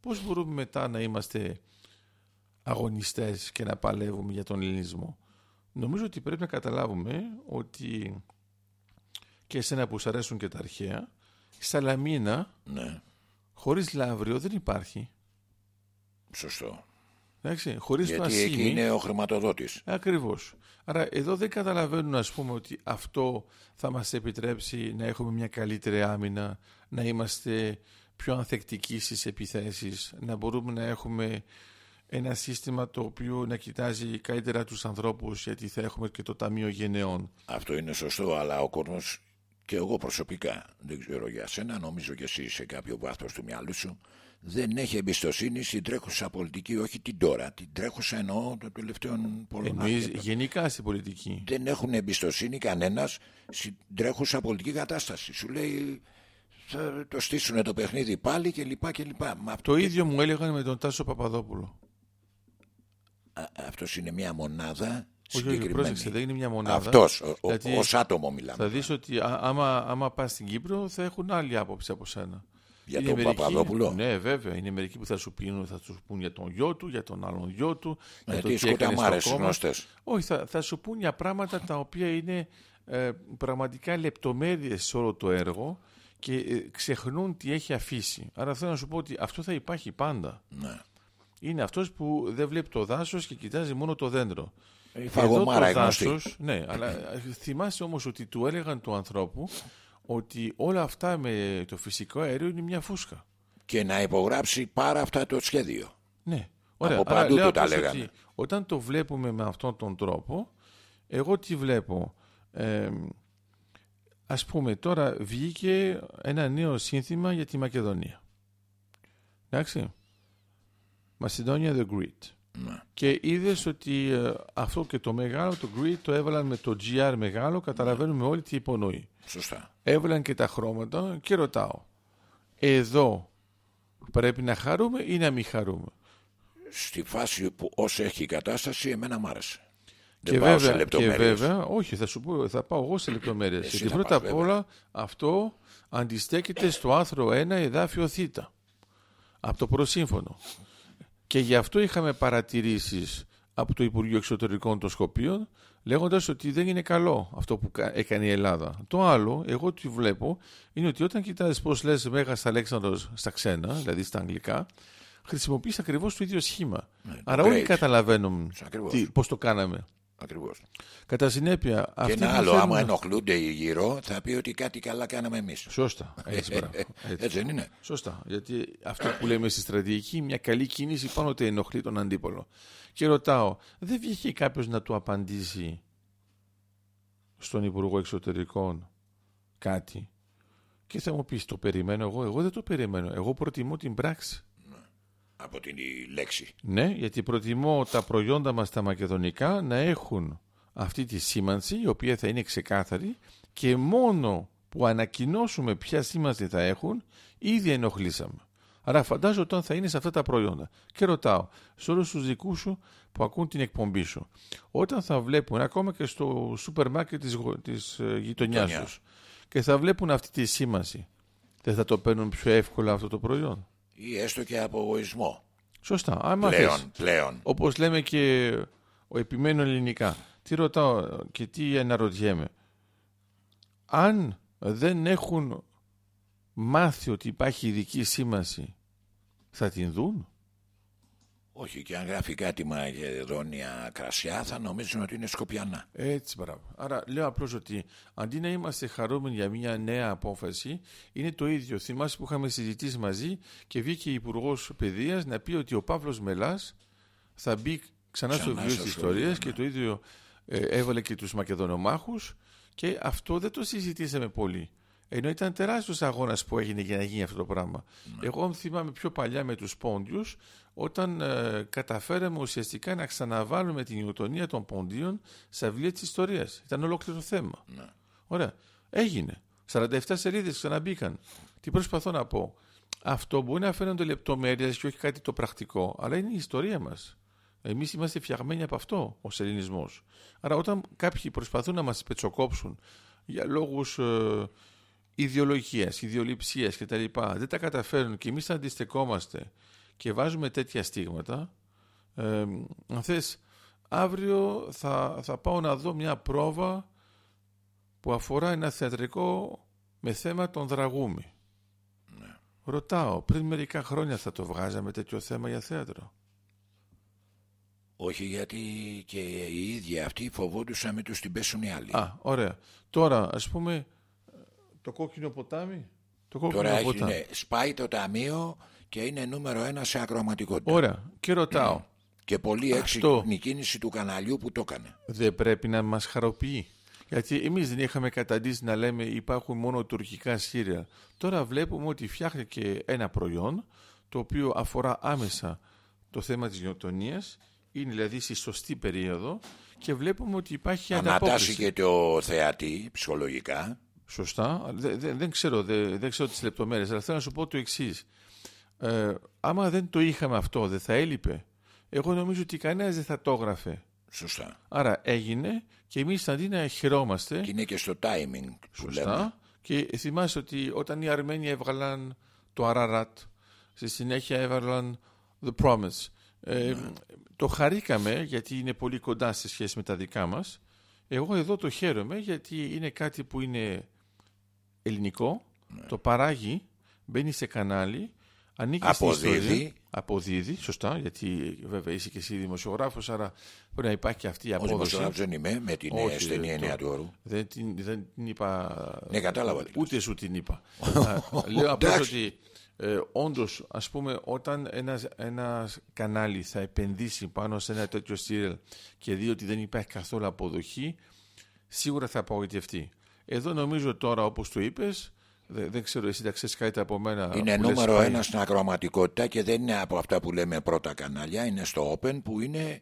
πώς μπορούμε μετά να είμαστε αγωνιστές και να παλεύουμε για τον ελληνισμό; Νομίζω ότι πρέπει να καταλάβουμε ότι και εσένα που σου αρέσουν και τα αρχαία, η Σαλαμίνα Ναι, χωρίς Λαύριο δεν υπάρχει. σωστό. Εντάξει, χωρίς το Γιατί εκεί Ασίμι, είναι ο χρηματοδότης. Ακριβώς. Άρα εδώ δεν καταλαβαίνουν ας πούμε ότι αυτό θα μας επιτρέψει να έχουμε μια καλύτερη άμυνα, να είμαστε πιο ανθεκτικοί στις επιθέσεις, να μπορούμε να έχουμε ένα σύστημα το οποίο να κοιτάζει καλύτερα τους ανθρώπους γιατί θα έχουμε και το Ταμείο Γενεών. Αυτό είναι σωστό, αλλά ο κόσμος και εγώ προσωπικά, δεν ξέρω για σένα, νομίζω και εσύ σε κάποιο βάθος του μυαλού σου, δεν έχει εμπιστοσύνη στην τρέχουσα πολιτική, όχι την τώρα. Την τρέχουσα εννοώ των τελευταίων πολλών Εμείς γενικά στην πολιτική. Δεν έχουν εμπιστοσύνη κανένας στην τρέχουσα πολιτική κατάσταση. Σου λέει θα το στήσουν το παιχνίδι πάλι και λοιπά και λοιπά. Μα το ίδιο μου έλεγαν με τον Τάσο Παπαδόπουλο. Αυτός είναι μια μονάδα όχι, όχι, πρόσεξε, δεν είναι μια μονάδα. Αυτός, ως άτομο μιλάμε. Θα δεις ότι άμα, άμα πας στην Κύπρο θα έχουν άλλη άποψη από σένα. Για είναι τον μερικοί, Παπαδόπουλο; Ναι, βέβαια. Είναι μερικοί που θα σου πούν, θα σου πούν για τον γιο του, για τον άλλον γιο του. Ναι, για το τι έκανες γνωστές. Όχι, θα, θα σου πούν για πράγματα τα οποία είναι ε, πραγματικά λεπτομέρειες σε όλο το έργο και ε, ξεχνούν τι έχει αφήσει. Άρα θέλω να σου πω ότι αυτό θα υπάρχει πάντα. Ναι. Είναι αυτός που δεν βλέπει το δάσος και κοιτάζει μόνο το δέντρο. Η φαγωμάρα γνωστή. Ναι, αλλά θυμάσαι όμως ότι του έλεγαν του ανθρώπου ότι όλα αυτά με το φυσικό αέριο είναι μια φούσκα. Και να υπογράψει πάρα αυτά το σχέδιο. Ναι. Ωραία. Από παντού του τα λέγανε. Όταν το βλέπουμε με αυτόν τον τρόπο, εγώ τι βλέπω. Ε, ας πούμε τώρα βγήκε ένα νέο σύνθημα για τη Μακεδονία. Εντάξει. Macedonia the Great. Ναι. Και είδες ότι ε, αυτό και το μεγάλο, το grid, το έβαλαν με το GR μεγάλο, καταλαβαίνουμε ναι. όλοι τι υπονοεί. Σωστά. Έβαλαν και τα χρώματα και ρωτάω, εδώ πρέπει να χαρούμε ή να μην χαρούμε; Στη φάση που όσο έχει η κατάσταση, εμένα μ' άρεσε. Και Δεν βέβαια, σε και βέβαια, όχι, θα σου πω, θα πάω εγώ σε λεπτομέρειες. Γιατί πρώτα απ' όλα αυτό αντιστέκεται στο άρθρο 1 εδάφιο Θ. Από το προσύμφωνο. Και γι' αυτό είχαμε παρατηρήσεις από το Υπουργείο Εξωτερικών των Σκοπίων λέγοντας ότι δεν είναι καλό αυτό που έκανε η Ελλάδα. Το άλλο, εγώ τι βλέπω, είναι ότι όταν κοιτάζεις πώς λες Μέγας Αλέξανδρος στα ξένα, δηλαδή στα αγγλικά, χρησιμοποιείς ακριβώς το ίδιο σχήμα. Ναι, Άρα όλοι καταλαβαίνουν πώς το κάναμε. Ακριβώς. Κατά συνέπεια. Και ένα άλλο, θέλουμε... άμα ενοχλούνται γύρω, θα πει ότι κάτι καλά κάναμε εμείς. Σωστά. Έτσι, [LAUGHS] έτσι. έτσι δεν είναι. Σωστά. Γιατί αυτό που λέμε στη στρατηγική, μια καλή κίνηση πάνω ότι ενοχλεί τον αντίπολο. Και ρωτάω, δεν βγήκε κάποιος να του απαντήσει στον Υπουργό Εξωτερικών κάτι; Και θα μου πεις, το περιμένω εγώ. Εγώ δεν το περιμένω. Εγώ προτιμώ την πράξη από την λέξη. Ναι, γιατί προτιμώ τα προϊόντα μας τα μακεδονικά να έχουν αυτή τη σήμανση η οποία θα είναι ξεκάθαρη και μόνο που ανακοινώσουμε ποια σήμανση θα έχουν ήδη ενοχλήσαμε. Άρα φαντάζομαι όταν θα είναι σε αυτά τα προϊόντα. Και ρωτάω σε όλους τους δικούς σου που ακούν την εκπομπή σου, όταν θα βλέπουν ακόμα και στο σούπερ μάρκετ της της ε, γειτονιά τους και θα βλέπουν αυτή τη σήμανση, δεν θα το παίρνουν πιο εύκολα αυτό το προϊόν; Ή έστω και από εγωισμό. Σωστά. Άμα πλέον, θες, πλέον. Όπως λέμε και ο επιμένω ελληνικά. Τι ρωτάω και τι αναρωτιέμαι. Αν δεν έχουν μάθει ότι υπάρχει ειδική σήμανση, θα την δουν; Όχι, και αν γράφει κάτι Μακεδόνια κρασιά, θα νομίζουν ότι είναι σκοπιανά. Έτσι, μπράβο. Άρα λέω απλώς ότι αντί να είμαστε χαρούμενοι για μια νέα απόφαση, είναι το ίδιο. Θυμάσαι που είχαμε συζητήσει μαζί και βγήκε η Υπουργός Παιδείας να πει ότι ο Παύλος Μελάς θα μπει ξανά, στο βιβλίο της Ιστορίας και το ίδιο ε, έβαλε και τους Μακεδονομάχους και αυτό δεν το συζητήσαμε πολύ. Ενώ ήταν τεράστιος αγώνας που έγινε για να γίνει αυτό το πράγμα. Ναι. Εγώ θυμάμαι πιο παλιά με τους Πόντιους, όταν ε, καταφέραμε ουσιαστικά να ξαναβάλουμε την ιωτονία των Πόντιων στα βιβλία της ιστορίας. Ήταν ολόκληρο θέμα. Ναι. Ωραία. Έγινε. 47 σελίδες ξαναμπήκαν. Τι προσπαθώ να πω. Αυτό μπορεί να φαίνονται λεπτομέρειες και όχι κάτι το πρακτικό, αλλά είναι η ιστορία μας. Εμείς είμαστε φτιαγμένοι από αυτό ω ελληνισμό. Άρα, όταν κάποιοι προσπαθούν να μας πετσοκόψουν για λόγους ε, ιδεολογίας, ιδεολειψίας κτλ. δεν τα καταφέρουν και εμείς αντιστεκόμαστε και βάζουμε τέτοια στίγματα, ε, αν θες, αύριο θα, θα πάω να δω μια πρόβα που αφορά ένα θεατρικό με θέμα τον Δραγούμη. Ναι. Ρωτάω, πριν μερικά χρόνια θα το βγάζαμε τέτοιο θέμα για θέατρο; Όχι γιατί και οι ίδιοι αυτοί φοβόντουσαν με τους την πέσουν οι άλλοι. Α, ωραία. Τώρα, ας πούμε, το κόκκινο ποτάμι; Το κόκκινο Τώρα ποτάμι. Έχει, ναι, σπάει το ταμείο και είναι νούμερο ένα σε ακροματικότητα. Ωραία. Και ρωτάω. Και πολύ έξυπνη κίνηση του καναλιού που το έκανε. Δεν πρέπει να μας χαροποιεί. Γιατί εμείς δεν είχαμε καταντήσει να λέμε υπάρχουν μόνο τουρκικά σύρια. Τώρα βλέπουμε ότι φτιάχνει ένα προϊόν το οποίο αφορά άμεσα το θέμα της γενοκτονίας, είναι δηλαδή στη σωστή περίοδο και βλέπουμε ότι υπάρχει Ανατάσσει και το θεατή ψυχολογικά. Σωστά. Δεν, δεν, ξέρω, δεν, δεν ξέρω τις λεπτομέρειες, αλλά θέλω να σου πω το εξής. Ε, άμα δεν το είχαμε αυτό, δεν θα έλειπε. Εγώ νομίζω ότι κανένας δεν θα το έγραφε. Σωστά. Άρα έγινε και εμείς αντί να χαιρόμαστε. Και είναι και στο timing που Σωστά. λέμε. Και θυμάσαι ότι όταν οι Αρμένοι έβγαλαν το Ararat, στη συνέχεια έβγαλαν The Promise. Ε, Ναι. Το χαρήκαμε γιατί είναι πολύ κοντά σε σχέση με τα δικά μας. Εγώ εδώ το χαίρομαι γιατί είναι κάτι που είναι ελληνικό, Ναι. το παράγει, μπαίνει σε κανάλι, ανήκει στην Αποδίδει. ιστορία. Αποδίδει, σωστά, γιατί βέβαια είσαι και εσύ δημοσιογράφος, άρα πρέπει να υπάρχει και αυτή η Ο απόδοση. δημοσιογράφος δεν είμαι με την Όχι, στενή δεν- έννοια το- του όρου. Δεν την, δεν την είπα. Ναι, κατάλαβα τι Ούτε σου την είπα. [LAUGHS] Α, Λέω απλώς Εντάξει. ότι ε, όντως, ας πούμε, όταν ένας ένας κανάλι θα επενδύσει πάνω σε ένα τέτοιο serial και δει ότι δεν υπάρχει καθόλου αποδοχή, σίγουρα θα απογοητευτεί. Εδώ νομίζω τώρα, όπως το είπες, δεν, δεν ξέρω, εσύ τα ξέρεις κάτι από μένα. Είναι που λες νούμερο πάει- ένα στην ακροαματικότητα και δεν είναι από αυτά που λέμε πρώτα κανάλια. Είναι στο Open που είναι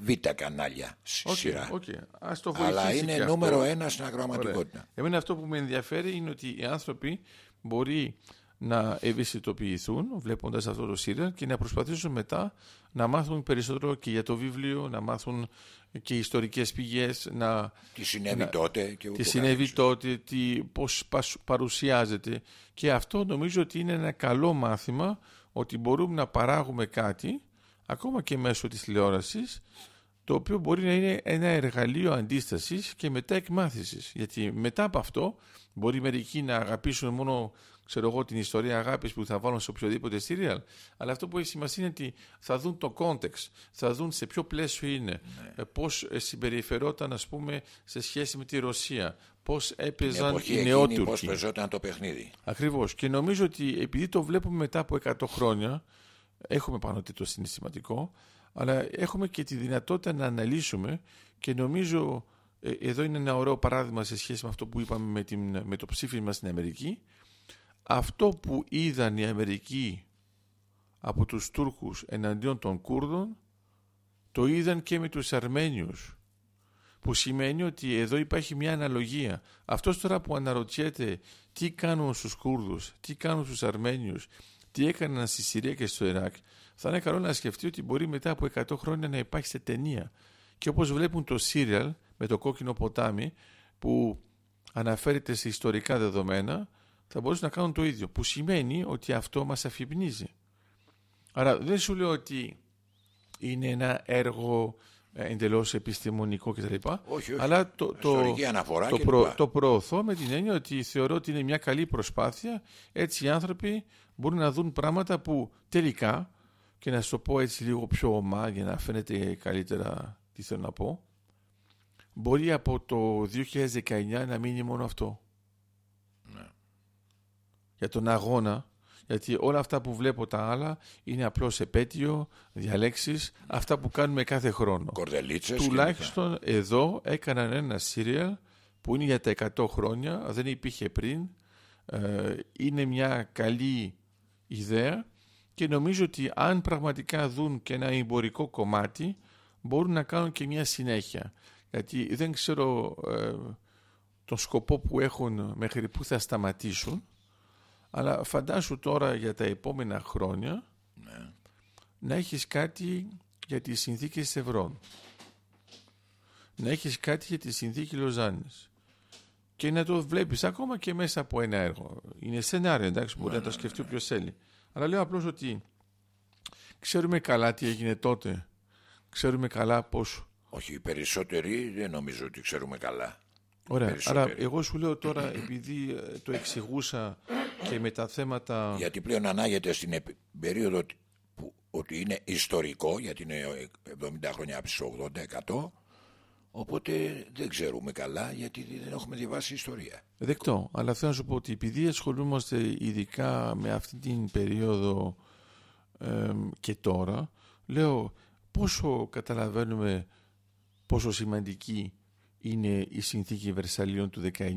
β' κανάλια σ- ΟΚ, σειρά. ΟΚ. Ας το Αλλά βοηθήσει είναι και αυτό. νούμερο ένα στην Ωραία. ακροαματικότητα. Εμένα αυτό που με ενδιαφέρει είναι ότι οι άνθρωποι μπορεί να ευαισθητοποιηθούν βλέποντας αυτό το σύριαλ και να προσπαθήσουν μετά να μάθουν περισσότερο και για το βιβλίο, να μάθουν και ιστορικές πηγές, να Τι συνέβη να- τότε και ούτω τι συνέβη καθεξής. τότε, τι, πώς πασ- παρουσιάζεται και αυτό νομίζω ότι είναι ένα καλό μάθημα ότι μπορούμε να παράγουμε κάτι ακόμα και μέσω της τηλεόρασης το οποίο μπορεί να είναι ένα εργαλείο αντίστασης και μετά εκμάθησης γιατί μετά από αυτό μπορεί μερικοί να αγαπήσουν μόνο ξέρω εγώ την ιστορία αγάπης που θα βάλουν σε οποιοδήποτε serial αλλά αυτό που έχει σημασία είναι ότι θα δουν το context θα δουν σε ποιο πλαίσιο είναι ε, πώς ε, συμπεριφερόταν ας πούμε σε σχέση με τη Ρωσία πώς Την έπαιζαν εποχή οι εκείνη πώς νεότουρκοι πεζόταν το παιχνίδι. Ακριβώς. Και νομίζω ότι επειδή το βλέπουμε μετά από 100 χρόνια, έχουμε πάνω το συναισθηματικό, αλλά έχουμε και τη δυνατότητα να αναλύσουμε και νομίζω ε, εδώ είναι ένα ωραίο παράδειγμα σε σχέση με αυτό που είπαμε με, την, με το ψήφισμα στην Αμερική. Αυτό που είδαν οι Αμερικοί από τους Τούρκους εναντίον των Κούρδων, το είδαν και με τους Αρμένιους που σημαίνει ότι εδώ υπάρχει μια αναλογία. Αυτός τώρα που αναρωτιέται τι κάνουν στους Κούρδους, τι κάνουν στους Αρμένιους, τι έκαναν στη Συρία και στο Ιράκ, θα είναι καλό να σκεφτεί ότι μπορεί μετά από 100 χρόνια να υπάρχει σε ταινία. Και όπως βλέπουν το σύριαλ με το κόκκινο ποτάμι που αναφέρεται σε ιστορικά δεδομένα, θα μπορούσαν να κάνουν το ίδιο. Που σημαίνει ότι αυτό μας αφυπνίζει. Άρα δεν σου λέω ότι είναι ένα έργο ε, εντελώς επιστημονικό κτλ. Όχι, όχι. Αλλά το, το, Ιστορική αναφορά το, και προ, λοιπά. το προωθώ με την έννοια ότι θεωρώ ότι είναι μια καλή προσπάθεια. Έτσι οι άνθρωποι μπορούν να δουν πράγματα που τελικά, και να σου το πω έτσι λίγο πιο ομά για να φαίνεται καλύτερα τι θέλω να πω, μπορεί από το 2019 να μείνει μόνο αυτό. Ναι. Για τον αγώνα, γιατί όλα αυτά που βλέπω τα άλλα είναι απλώς επέτειο, διαλέξεις, αυτά που κάνουμε κάθε χρόνο. Κορδελίτσες και Τουλάχιστον εδώ έκαναν ένα σύριαλ που είναι για τα 100 χρόνια, δεν υπήρχε πριν. Ε, είναι μια καλή ιδέα και νομίζω ότι αν πραγματικά δουν και ένα εμπορικό κομμάτι μπορούν να κάνουν και μια συνέχεια. Γιατί δεν ξέρω ε, τον σκοπό που έχουν μέχρι που θα σταματήσουν αλλά φαντάσου τώρα για τα επόμενα χρόνια Ναι. να έχεις κάτι για τις συνθήκες της Ευρών. Να έχεις κάτι για τη συνθήκη Λοζάνης. Και να το βλέπεις ακόμα και μέσα από ένα έργο. Είναι σενάριο, εντάξει, μπορεί να το σκεφτεί όποιος θέλει. Αλλά λέω απλώς ότι ξέρουμε καλά τι έγινε τότε. Ξέρουμε καλά πώς... Όχι, οι περισσότεροι δεν νομίζω ότι ξέρουμε καλά. Ωραία, Περισσότεροι. άρα εγώ σου λέω τώρα, επειδή ε, το εξηγούσα και με τα θέματα... Γιατί πλέον ανάγεται στην επι- περίοδο ότι- που, ότι είναι ιστορικό, γιατί είναι 70 χρόνια από τις 80-100, οπότε δεν ξέρουμε καλά γιατί δεν έχουμε διαβάσει ιστορία. Δεκτό, αλλά θέλω να σου πω ότι επειδή ασχολούμαστε ειδικά με αυτή την περίοδο εμ, και τώρα, λέω πόσο καταλαβαίνουμε πόσο σημαντική είναι η συνθήκη Βερσαλίων του 19.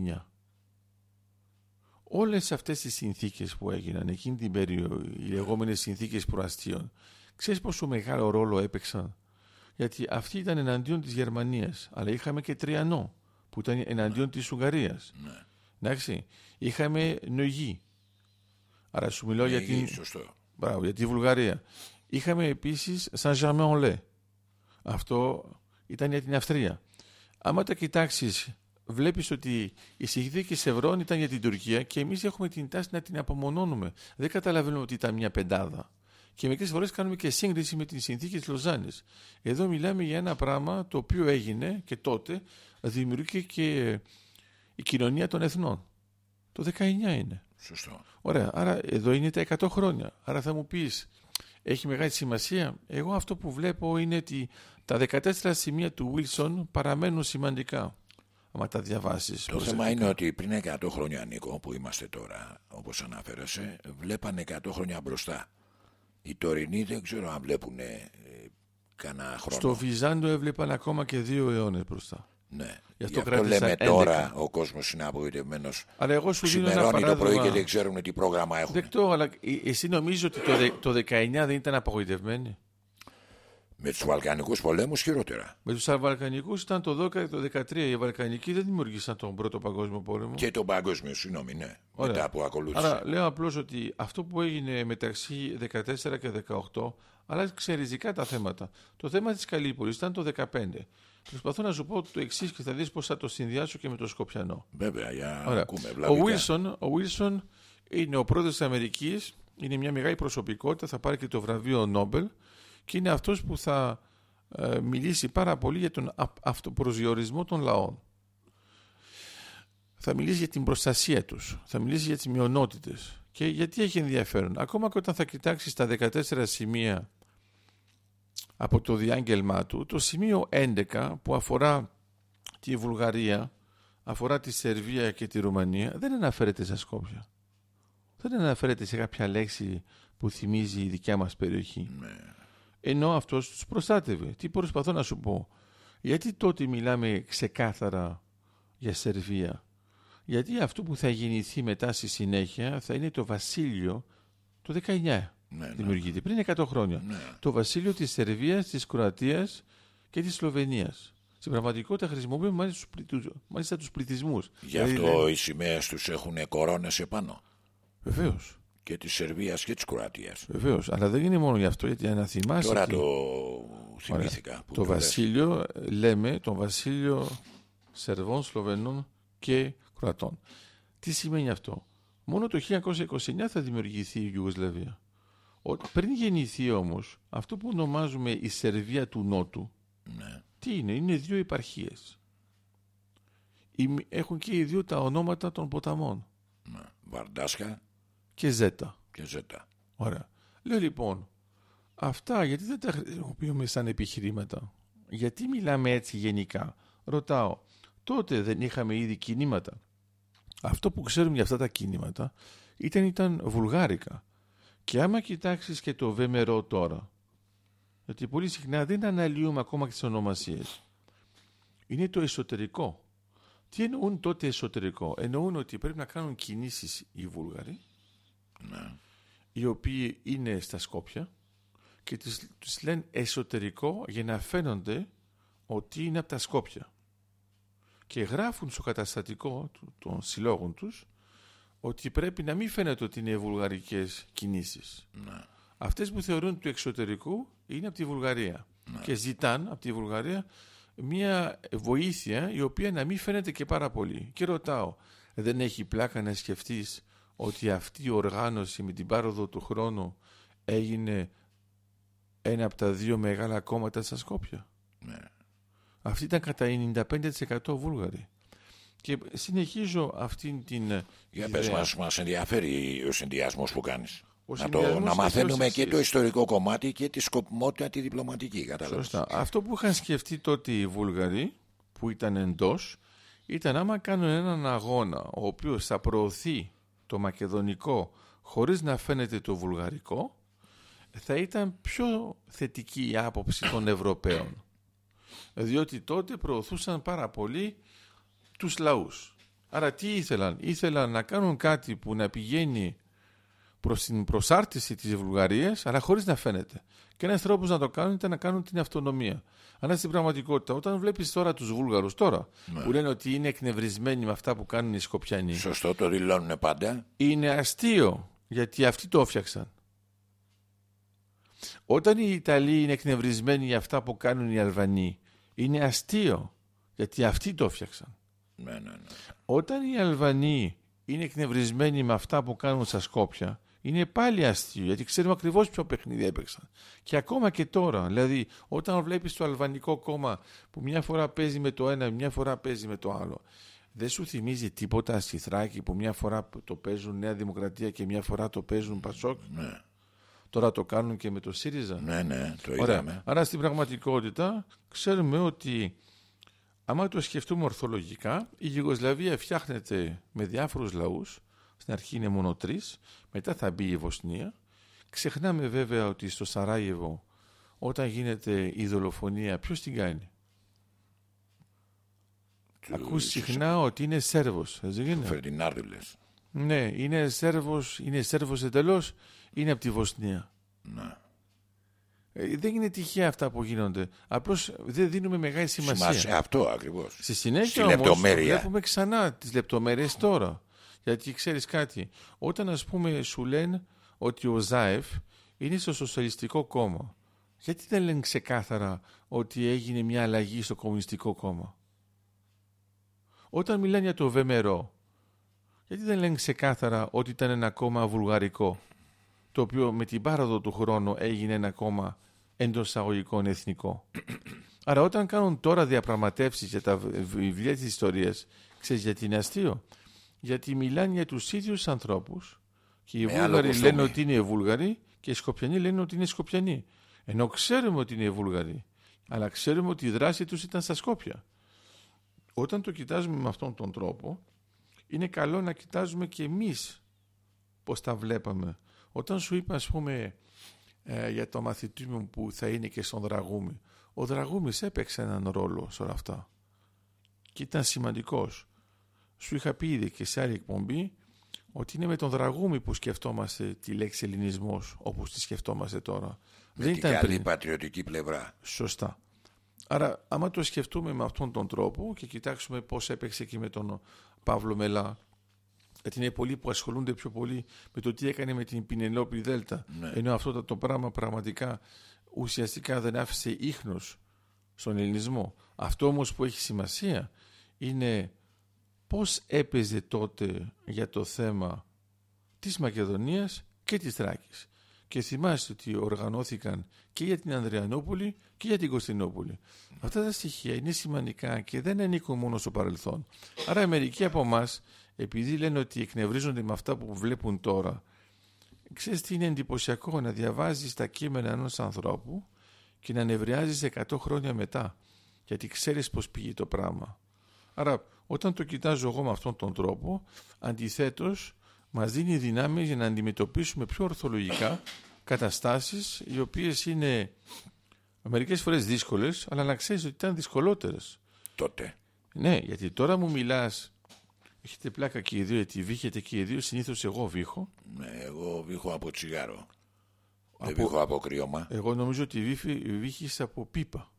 Όλες αυτές οι συνθήκες που έγιναν εκείνη την περίοδο, οι λεγόμενες συνθήκες προαστίων, ξέρεις πόσο μεγάλο ρόλο έπαιξαν; Γιατί αυτοί ήταν εναντίον της Γερμανίας, αλλά είχαμε και Τριανό, που ήταν εναντίον της Ουγγαρίας. Ναι. Εντάξει, είχαμε Νογή. Άρα σου μιλώ για την... Σωστό. Μπράβο, για τη Βουλγαρία. Είχαμε επίσης Σαν Germain Λε. Αυτό ήταν για την Αυστρία. Άμα τα κοιτάξεις, βλέπεις ότι η συνθήκη Σευρών ήταν για την Τουρκία και εμείς έχουμε την τάση να την απομονώνουμε. Δεν καταλαβαίνουμε ότι ήταν μια πεντάδα. Και μερικές φορές κάνουμε και σύγκριση με την συνθήκη της Λοζάνης. Εδώ μιλάμε για ένα πράγμα το οποίο έγινε και τότε δημιουργήθηκε και η κοινωνία των εθνών. Το 19 είναι. Σωστό. Ωραία. Άρα εδώ είναι τα 100 χρόνια. Άρα θα μου πεις, έχει μεγάλη σημασία; Εγώ αυτό που βλέπω είναι ότι τα 14 σημεία του Wilson παραμένουν σημαντικά. Αν τα διαβάσεις. Το θέμα είναι ότι πριν 100 χρόνια, Νίκο, που είμαστε τώρα, όπως αναφέρεσαι, βλέπανε 100 χρόνια μπροστά. Οι τωρινοί δεν ξέρω αν βλέπουν ε, κανένα χρόνο. Στο Βυζάντιο έβλεπαν ακόμα και δύο αιώνες μπροστά. Ναι. Γι' αυτό, αυτό Γι αυτό λέμε 11. τώρα ο κόσμος είναι απογοητευμένος. Αλλά εγώ σου δίνω ένα Ξημερώνει το πρωί παράδειγμα. και δεν ξέρουν τι πρόγραμμα έχουν. Δεκτό, αλλά ε- εσύ νομίζεις ότι το, δε- το 19 δεν ήταν απογοητευμένοι; Με τους Βαλκανικούς πολέμους χειρότερα. Με τους Βαλκανικούς ήταν το 12 και το 13. Οι Βαλκανικοί δεν δημιουργήσαν τον πρώτο παγκόσμιο πόλεμο. Και τον παγκόσμιο, συγγνώμη, ναι. Ωραία. Μετά που ακολούθησε. Άρα λέω απλώς ότι αυτό που έγινε μεταξύ 14 και 18 άλλαξε ριζικά τα θέματα. Το θέμα της Καλύπολης ήταν το 15. Προσπαθώ να σου πω το εξής και θα δεις πώς θα το συνδυάσω και με το Σκοπιανό. Βέβαια, για να Ωραία. ακούμε. Ο βλαβικά. Wilson, ο Wilson είναι ο πρόεδρος της Αμερικής, είναι μια μεγάλη προσωπικότητα, θα πάρει και το βραβείο Νόμπελ και είναι αυτός που θα ε, μιλήσει πάρα πολύ για τον α- αυτοπροσδιορισμό των λαών. Θα μιλήσει για την προστασία τους, θα μιλήσει για τις μειονότητες και γιατί έχει ενδιαφέρον; Ακόμα και όταν θα κοιτάξει τα 14 σημεία από το διάγγελμά του, το σημείο 11 που αφορά τη Βουλγαρία, αφορά τη Σερβία και τη Ρουμανία, δεν αναφέρεται στα Σκόπια. Δεν αναφέρεται σε κάποια λέξη που θυμίζει η δικιά μας περιοχή. Ενώ αυτός τους προστάτευε. Τι προσπαθώ να σου πω. Γιατί τότε μιλάμε ξεκάθαρα για Σερβία. Γιατί αυτό που θα γεννηθεί μετά στη συνέχεια θα είναι το βασίλειο το 19 Ναι, ναι. δημιουργείται, πριν 100 χρόνια. Ναι. Το βασίλειο της Σερβίας, της Κροατίας και της Σλοβενίας. Στην πραγματικότητα χρησιμοποιούμε μάλιστα τους, πλη- τους- μάλιστα τους πληθυσμούς. Γι' αυτό οι σημαίες τους έχουν κορώνες επάνω. Βεβαίως. Και της Σερβίας και της Κροατίας. Βεβαίως, αλλά δεν είναι μόνο γι' αυτό, γιατί αν θυμάσαι. Τώρα ότι το θυμήθηκα. που το το λες. βασίλειο, ε, λέμε, τον βασίλειο Σερβών, Σλοβενών και Κροατών. Τι σημαίνει αυτό; Μόνο το 1929 θα δημιουργηθεί η Ιουγκοσλαβία. Ο- Πριν γεννηθεί όμως, αυτό που ονομάζουμε η Σερβία του Νότου, Ναι. τι είναι, είναι δύο επαρχίες. Οι μ- Έχουν και οι δύο τα ονόματα των ποταμών. ναι. Βαρντάσκα Και Ζέτα. και Ζέτα. Ωραία. Λέω λοιπόν, αυτά γιατί δεν τα χρησιμοποιούμε σαν επιχειρήματα; Γιατί μιλάμε έτσι γενικά; Ρωτάω, τότε δεν είχαμε ήδη κινήματα. Αυτό που ξέρουμε για αυτά τα κινήματα ήταν, ήταν βουλγάρικα. Και άμα κοιτάξεις και το βέμερο τώρα, γιατί πολύ συχνά δεν αναλύουμε ακόμα και τις ονομασίες. Είναι το εσωτερικό. Τι εννοούν τότε εσωτερικό; Εννοούν ότι πρέπει να κάνουν κινήσεις οι Βούλγαροι Ναι. οι οποίοι είναι στα Σκόπια και τους, τους λένε εσωτερικό για να φαίνονται ότι είναι από τα Σκόπια. Και γράφουν στο καταστατικό του- των συλλόγων τους ότι πρέπει να μην φαίνεται ότι είναι βουλγαρικές κινήσεις. Ναι. Αυτές που θεωρούν του εξωτερικού είναι από τη Βουλγαρία και ζητάν από τη Βουλγαρία μια βοήθεια η οποία να μην φαίνεται και πάρα πολύ. Και ρωτάω, δεν έχει πλάκα να σκεφτείς ότι αυτή η οργάνωση με την πάροδο του χρόνου έγινε ένα από τα δύο μεγάλα κόμματα στα Σκόπια. Ναι. Αυτή ήταν κατά 95% Βούλγαροι. Και συνεχίζω αυτήν την Για ιδέα. πες μας, μας ενδιαφέρει ο συνδυασμός που κάνεις. Ο να, το, συνδυασμός να έχει μαθαίνουμε ως και εξής. το ιστορικό κομμάτι και τη σκοπιμότητα τη διπλωματική. Κατάλαβες. Σωστά. Αυτό που είχαν σκεφτεί τότε οι Βούλγαροι που ήταν εντός ήταν άμα κάνουν έναν αγώνα ο οποίος θα προωθεί το μακεδονικό χωρίς να φαίνεται το βουλγαρικό θα ήταν πιο θετική η άποψη των Ευρωπαίων. διότι τότε προωθούσαν πάρα πολύ τους λαούς. Άρα τι ήθελαν, ήθελαν να κάνουν κάτι που να πηγαίνει προς την προσάρτηση της Βουλγαρίας, αλλά χωρίς να φαίνεται. Και ένας τρόπος να το κάνουν ήταν να κάνουν την αυτονομία. Αλλά στην πραγματικότητα, όταν βλέπεις τώρα τους Βούλγαρους τώρα, Ναι. που λένε ότι είναι εκνευρισμένοι με αυτά που κάνουν οι Σκοπιανοί, Σωστό, το δηλώνουν πάντα. είναι αστείο, γιατί αυτοί το έφτιαξαν. Όταν οι Ιταλοί είναι εκνευρισμένοι για αυτά που κάνουν οι Αλβανοί, είναι αστείο, γιατί αυτοί το έφτιαξαν. Ναι, ναι, ναι. Όταν οι Αλβανοί είναι εκνευρισμένοι με αυτά που κάνουν στα Σκόπια, είναι πάλι αστείο, γιατί ξέρουμε ακριβώς ποιο παιχνίδι έπαιξαν. Και ακόμα και τώρα, δηλαδή, όταν βλέπεις το Αλβανικό κόμμα που μια φορά παίζει με το ένα, μια φορά παίζει με το άλλο, δεν σου θυμίζει τίποτα στη Θράκη που μια φορά το παίζουν Νέα Δημοκρατία και μια φορά το παίζουν Πασόκ; Ναι, Τώρα το κάνουν και με το ΣΥΡΙΖΑ; ναι, ναι, το Ωραία. είδαμε. Άρα στην πραγματικότητα ξέρουμε ότι άμα το σκεφτούμε ορθολογικά η Γιουγκοσλαβία φτιάχνεται με διάφορους λαούς στην αρχή είναι μόνο τρεις μετά θα μπει η Βοσνία ξεχνάμε βέβαια ότι στο Σαράγεβο όταν γίνεται η δολοφονία ποιος την κάνει; Ακούς συχνά ότι είναι Σέρβος έτσι δεν είναι; Φερτινάρδη λες. Ναι, είναι Σέρβος, είναι Σέρβος εντελώς, είναι από τη Βοσνία. Ναι. Ε, δεν είναι τυχαία αυτά που γίνονται. Απλώς δεν δίνουμε μεγάλη σημασία. Σημασία, αυτό ακριβώς. Στη συνέχεια Στη όμως λεπτομέρεια. βλέπουμε ξανά τις λεπτομέρειες τώρα. Γιατί ξέρεις κάτι, όταν ας πούμε σου λένε ότι ο Ζάεφ είναι στο σοσιαλιστικό κόμμα, γιατί δεν λένε ξεκάθαρα ότι έγινε μια αλλαγή στο κομμουνιστικό κόμμα; Όταν μιλάνε για το Βεμερό, γιατί δεν λένε ξεκάθαρα ότι ήταν ένα κόμμα βουλγαρικό, το οποίο με την πάραδο του χρόνου έγινε ένα κόμμα εντός εισαγωγικών εθνικό; Άρα όταν κάνουν τώρα διαπραγματεύσεις για τα βιβλία της ιστορίας, ξέρεις γιατί είναι αστείο. Γιατί μιλάνε για τους ίδιους ανθρώπους και οι Με άλλο Βούλγαροι κοστούμι. λένε ότι είναι Βούλγαροι και οι Σκοπιανοί λένε ότι είναι Σκοπιανοί. Ενώ ξέρουμε ότι είναι Βούλγαροι, αλλά ξέρουμε ότι η δράση τους ήταν στα Σκόπια. Όταν το κοιτάζουμε με αυτόν τον τρόπο, είναι καλό να κοιτάζουμε και εμείς πώς τα βλέπαμε. Όταν σου είπα, ας πούμε, ε, για το μαθητή μου που θα είναι και στον Δραγούμη, ο Δραγούμης έπαιξε έναν ρόλο σε όλα αυτά. Και ήταν σημαντικός. Σου είχα πει ήδη και σε άλλη εκπομπή ότι είναι με τον Δραγούμη που σκεφτόμαστε τη λέξη ελληνισμός όπως τη σκεφτόμαστε τώρα. Με Δεν την ήταν καλή πριν. πατριωτική πλευρά. Σωστά. Άρα, άμα το σκεφτούμε με αυτόν τον τρόπο και κοιτάξουμε πώς έπαιξε και με τον Παύλο Μελά, γιατί είναι πολλοί που ασχολούνται πιο πολύ με το τι έκανε με την Πινελόπη Δέλτα, Ναι. ενώ αυτό το, το πράγμα πραγματικά ουσιαστικά δεν άφησε ίχνος στον ελληνισμό. Αυτό όμως που έχει σημασία είναι πώς έπαιζε τότε για το θέμα της Μακεδονίας και της Θράκης. Και θυμάστε ότι οργανώθηκαν και για την Ανδριανούπολη και για την Κωνσταντινούπολη. Αυτά τα στοιχεία είναι σημαντικά και δεν ανήκουν μόνο στο παρελθόν. Άρα μερικοί από εμάς, επειδή λένε ότι εκνευρίζονται με αυτά που βλέπουν τώρα, ξέρεις τι είναι εντυπωσιακό να διαβάζεις τα κείμενα ενός ανθρώπου και να νευριάζεις 100 χρόνια μετά, γιατί ξέρεις πώς πήγε το πράγμα. Άρα όταν το κοιτάζω εγώ με αυτόν τον τρόπο, αντιθέτως μας δίνει δυνάμεις για να αντιμετωπίσουμε πιο ορθολογικά καταστάσεις οι οποίες είναι μερικές φορές δύσκολες, αλλά να ξέρεις ότι ήταν δυσκολότερες. Τότε. Ναι, γιατί τώρα μου μιλάς, έχετε πλάκα και οι δύο, γιατί βήχετε και οι δύο, συνήθως εγώ βήχω. Ναι, εγώ βήχω από τσιγάρο. Δεν Από- βήχω από κρύωμα. Εγώ νομίζω ότι βήχη- βήχεις από πίπα.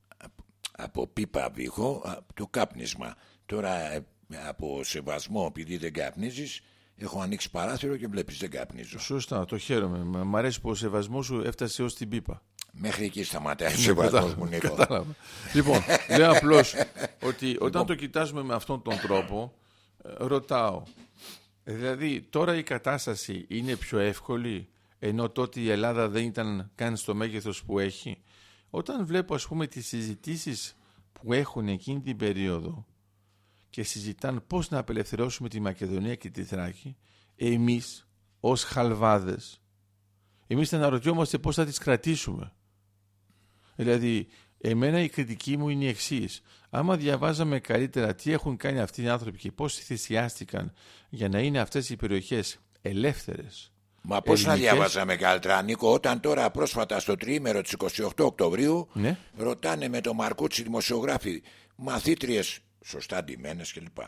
Από πίπα βήχω, από το κάπνισμα. Τώρα ε, από σεβασμό, επειδή δεν καπνίζεις, έχω ανοίξει παράθυρο και βλέπεις δεν καπνίζω. Σωστά, το χαίρομαι. Μ' μ' αρέσει που ο σεβασμός σου έφτασε ως την πίπα. Μέχρι εκεί σταματάει ο σεβασμός μου, Νίκο. Κατάλαβα. λοιπόν, λέω απλώς ότι όταν το κοιτάζουμε με αυτόν τον τρόπο, ε, ρωτάω. ε, Δηλαδή, τώρα η κατάσταση είναι πιο εύκολη, ενώ τότε η Ελλάδα δεν ήταν καν στο μέγεθος που έχει; Όταν βλέπω, ας πούμε, τις συζητήσεις που έχουν εκείνη την περίοδο και συζητάνε πώς να απελευθερώσουμε τη Μακεδονία και τη Θράκη, εμείς ως χαλβάδες, εμείς θα αναρωτιόμαστε πώς θα τις κρατήσουμε. Δηλαδή, εμένα η κριτική μου είναι η εξής. Άμα διαβάζαμε καλύτερα τι έχουν κάνει αυτοί οι άνθρωποι και πώς θυσιάστηκαν για να είναι αυτές οι περιοχές ελεύθερες, Μα πώς να ελληνικές. διαβάζαμε καλύτερα, Νίκο, όταν τώρα πρόσφατα στο τριήμερο της 28 Οκτωβρίου Ναι. ρωτάνε με τον Μαρκούτσι δημοσιογράφοι μαθήτριες σωστά ντυμένε κλπ.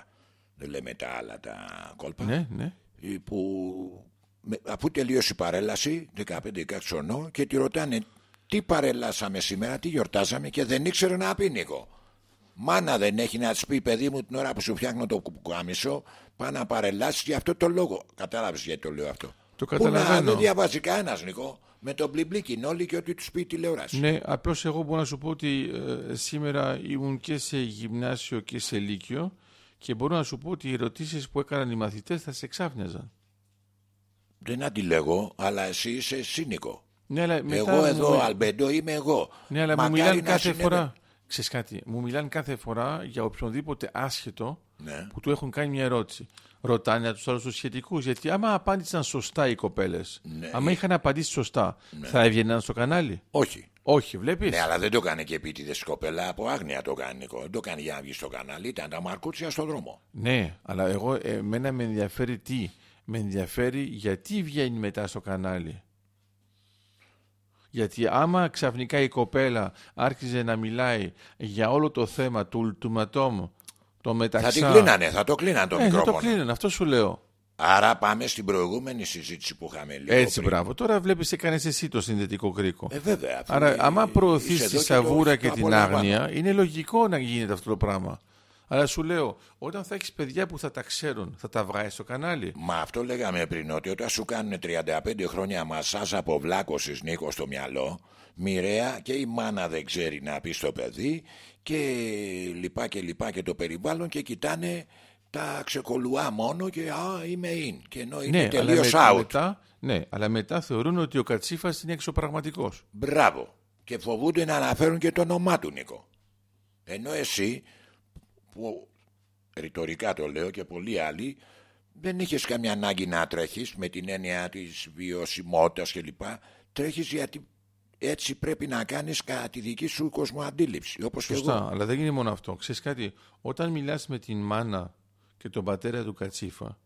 Δεν λέμε τα άλλα τα κόλπα. Ναι, ναι. Ε, Που με- αφού τελείωσε η παρέλαση, 15-16 χρονών, και τη ρωτάνε τι παρελάσαμε σήμερα, τι γιορτάζαμε και δεν ήξερε να πει Νίκο. Μάνα δεν έχει να της πει παιδί μου την ώρα που σου φτιάχνω το κουκάμισο, πάει να παρελάσεις για αυτό το λόγο. Κατάλαβες γιατί το λέω αυτό. Το Πού να, καταλαβαίνω. δεν διαβάζει κανένας Νίκο. Με τον μπλιμπλίκι είναι όλοι και ό,τι τους πει η τηλεόραση. Ναι, απλώς εγώ μπορώ να σου πω ότι ε, σήμερα ήμουν και σε γυμνάσιο και σε λύκειο και μπορώ να σου πω ότι οι ερωτήσεις που έκαναν οι μαθητές θα σε εξάφνιαζαν. Δεν αντιλέγω, αλλά εσύ είσαι σύνικο. Ναι, αλλά μετά εγώ μου- εδώ, Αλμπεντό, είμαι εγώ. Ναι, αλλά μου Μακάρι μιλάνε να κάθε συνέβαινε. φορά. Ξέρεις κάτι, μου μιλάνε κάθε φορά για οποιονδήποτε άσχετο Ναι. που του έχουν κάνει μια ερώτηση. Ρωτάνε τους άλλου του σχετικούς, γιατί άμα απάντησαν σωστά οι κοπέλες, Ναι. άμα είχαν απαντήσει σωστά, θα έβγαιναν στο κανάλι; Όχι. Όχι, βλέπεις; Ναι, αλλά δεν το κάνει και επίτηδες η κοπέλα. Από άγνοια το κάνει, Νίκο. Δεν το κάνει για να βγει στο κανάλι. Ήταν τα μαρκούτσια στον δρόμο. Ναι, αλλά εγώ, εμένα με ενδιαφέρει τι; Με ενδιαφέρει γιατί βγαίνει μετά στο κανάλι. Γιατί άμα ξαφνικά η κοπέλα άρχιζε να μιλάει για όλο το θέμα του ουλτουματόμ, το Θα μεταξύ. την κλείνανε, θα το κλείνανε το Ε, θα το μικρόφωνο. κλείνουν, αυτό σου λέω. Άρα πάμε στην προηγούμενη συζήτηση που είχαμε λίγο. Έτσι, πριν. μπράβο. Τώρα βλέπεις, έκανε εσύ το συνδετικό κρίκο. Ε, βέβαια. αφού Άρα, άμα είσαι προωθείς εδώ τη το- σαβούρα το και την απολαμβάνω. άγνοια, είναι λογικό να γίνεται αυτό το πράγμα. Αλλά σου λέω, όταν θα έχεις παιδιά που θα τα ξέρουν, θα τα βγάλει στο κανάλι. Μα αυτό λέγαμε πριν, ότι όταν σου κάνουν 35 χρόνια μασάζ από βλάκωσης Νίκο στο μυαλό, μοιραία και η μάνα δεν ξέρει να πει στο παιδί και λοιπά και λοιπά και το περιβάλλον και κοιτάνε τα ξεκολουά μόνο και α, είμαι in. Και ενώ είναι Ναι, αλλά τελείως με- out. μετά, ναι, αλλά μετά θεωρούν ότι ο Κατσίφας είναι εξωπραγματικός. Μπράβο. Και φοβούνται να αναφέρουν και το όνομά του, Νίκο. Ενώ εσύ, που ρητορικά το λέω και πολλοί άλλοι, δεν είχες καμιά ανάγκη να τρέχεις με την έννοια της βιωσιμότητας κλπ. Τρέχεις γιατί έτσι πρέπει να κάνεις κατά τη δική σου κοσμοαντίληψη. Όπως και Σωστά, εγώ. αλλά δεν είναι μόνο αυτό. Ξέρεις κάτι, όταν μιλάς με την μάνα και τον πατέρα του Κατσίφα,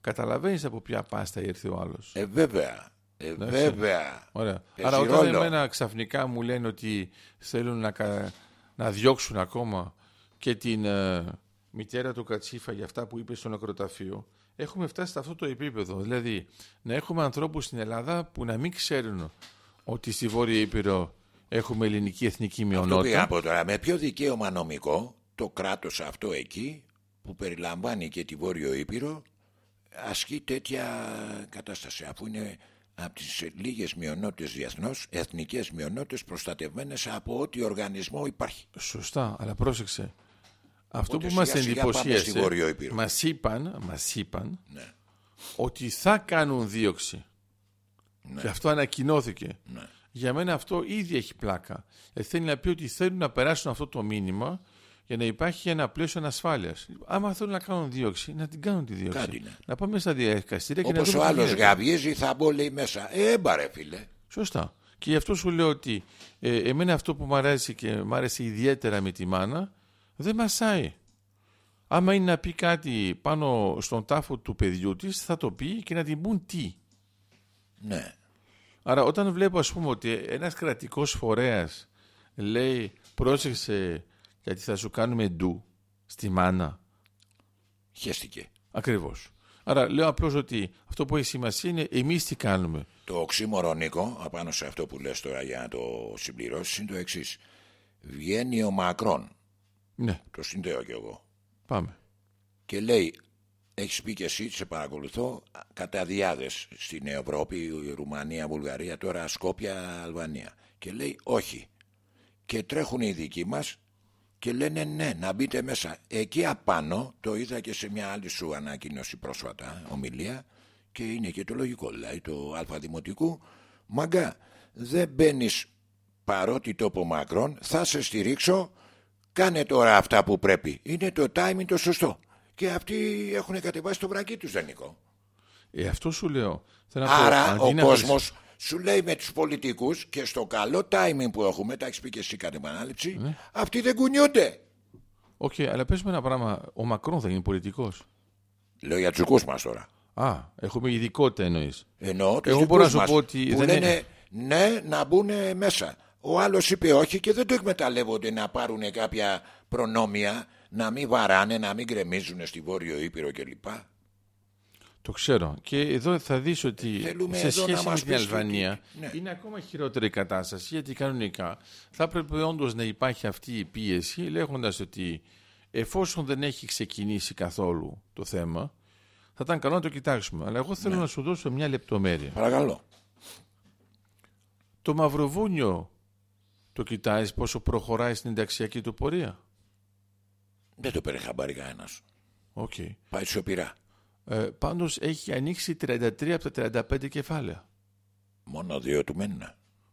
καταλαβαίνεις από ποια πάστα ήρθε ο άλλος. Ε, βέβαια. Ε, βέβαια. Ωραία. Παίζει Άρα όταν ρόλο. εμένα ξαφνικά μου λένε ότι θέλουν να, κα- να διώξουν ακόμα και την ε, μητέρα του Κατσίφα για αυτά που είπε στο νεκροταφείο, έχουμε φτάσει σε αυτό το επίπεδο. Δηλαδή, να έχουμε ανθρώπους στην Ελλάδα που να μην ξέρουν ότι στη Βόρεια Ήπειρο έχουμε ελληνική εθνική Αυτό πήγα μειονότητα. από τώρα. Με ποιο δικαίωμα νομικό το κράτος αυτό εκεί που περιλαμβάνει και τη Βόρειο Ήπειρο ασκεί τέτοια κατάσταση αφού είναι από τις λίγες μειονότητες διεθνώς εθνικές μειονότητες προστατευμένες από ό,τι οργανισμό υπάρχει. Σωστά, αλλά πρόσεξε. Αυτό Οπότε που μας σιγά σιγά πάμε στη Βόρειο εντυπωσίασε, Ήπειρο. μας είπαν, μας είπαν Ναι. ότι θα κάνουν δίωξη. Και αυτό ανακοινώθηκε. Ναι. Για μένα αυτό ήδη έχει πλάκα. Ε, θέλει να πει ότι θέλουν να περάσουν αυτό το μήνυμα για να υπάρχει ένα πλαίσιο ανασφάλειας. Άμα θέλουν να κάνουν δίωξη, να την κάνουν τη δίωξη. Κάντε, ναι. Να πάμε στα δικαστήρια και να Όπως δούμε ο τι άλλος γίνεται. γαβγίζει θα μπω λέει μέσα. Ε, έμπαρε φίλε. Σωστά. Και γι' αυτό σου λέω ότι ε, εμένα αυτό που μου αρέσει και μου άρεσε ιδιαίτερα με τη μάνα δεν μασάει. Άμα είναι να πει κάτι πάνω στον τάφο του παιδιού της θα το πει και να την πούν τι. Ναι. Άρα όταν βλέπω ας πούμε ότι ένας κρατικός φορέας λέει πρόσεξε γιατί θα σου κάνουμε ντου στη μάνα. Χαίστηκε. Ακριβώς. Άρα λέω απλώς ότι αυτό που έχει σημασία είναι εμείς τι κάνουμε. Το οξύμορο Νίκο, απάνω σε αυτό που λες τώρα για να το συμπληρώσεις, είναι το εξής. Βγαίνει ο Μακρόν, Ναι, το συνδέω κι εγώ, πάμε. και λέει, έχεις πει και εσύ, σε παρακολουθώ, κατά διάδες στην Ευρώπη, η Ρουμανία, Βουλγαρία, τώρα Σκόπια, Αλβανία. Και λέει, όχι. Και τρέχουν οι δικοί μας και λένε ναι, να μπείτε μέσα. Εκεί απάνω, το είδα και σε μια άλλη σου ανακοίνωση πρόσφατα, ομιλία, και είναι και το λογικό, δηλαδή το Α Δημοτικού, μαγκά, δεν μπαίνεις παρότι το πω Μακρόν, θα σε στηρίξω, κάνε τώρα αυτά που πρέπει. Είναι το timing το σωστό. Και αυτοί έχουν κατεβάσει το βρακί τους, Δανικό. Ε, αυτό σου λέω. Θέλω να πω, Άρα αντί ο να κόσμος σου λέει με τους πολιτικούς και στο καλό timing που έχουμε, τα έχεις πει και εσύ κατ' επανάληψη, Ναι. αυτοί δεν κουνιούνται. ΟΚ, αλλά πες με ένα πράγμα. Ο Μακρόν θα γίνει πολιτικός; Λέω για τους δικούς μας τώρα. Α, έχουμε ειδικότητα εννοείς. Εννοώ τους Εγώ δικούς μπορώ να σου μας, πω ότι που δεν λένε είναι- ναι να μπουν μέσα. Ο άλλος είπε όχι και δεν το εκμεταλλεύονται να πάρουν κάποια προνόμια, να μην βαράνε, να μην γκρεμίζουν στη Βόρειο Ήπειρο κλπ. Το ξέρω. Και εδώ θα δεις ότι Θέλουμε σε εδώ να σχέση με μας την πεις Αλβανία τι- ναι. είναι ακόμα χειρότερη η κατάσταση γιατί κανονικά θα πρέπει όντως να υπάρχει αυτή η πίεση λέγοντας ότι εφόσον δεν έχει ξεκινήσει καθόλου το θέμα θα ήταν καλό να το κοιτάξουμε. Αλλά εγώ θέλω να σου δώσω μια λεπτομέρεια. Παρακαλώ. Το Μαυροβούνιο το κοιτάζεις πόσο προχωράει στην ενταξιακή του πορεία; Δεν το πήρε χαμπάρι κανένας. ΟΚ. Πάει σιωπηρά. Ε, πάντως έχει ανοίξει 33 από τα 35 κεφάλαια. Μόνο δύο του μένουν.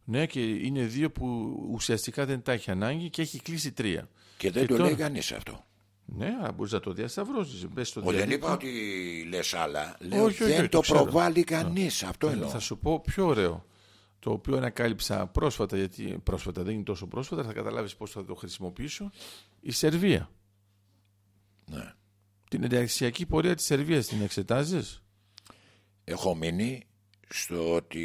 Ναι, και είναι δύο που ουσιαστικά δεν τα έχει ανάγκη και έχει κλείσει τρία. Και δεν Και το τώρα- λέει κανείς αυτό. Ναι, αλλά μπορείς να το διασταυρώσεις. Μπες στο Ο, δεν διαδίκτυο. είπα ότι λες άλλα. Λέω Όχι, όχι, δεν το το ξέρω. προβάλλει κανείς. Αυτό εννοώ. Θα σου πω πιο ωραίο. Το οποίο ανακάλυψα πρόσφατα, γιατί πρόσφατα δεν είναι τόσο πρόσφατα, θα καταλάβεις πώς θα το χρησιμοποιήσω. Η Σερβία. Ναι. Την ενταξιακή πορεία της Σερβίας την εξετάζεις; Έχω μείνει στο ότι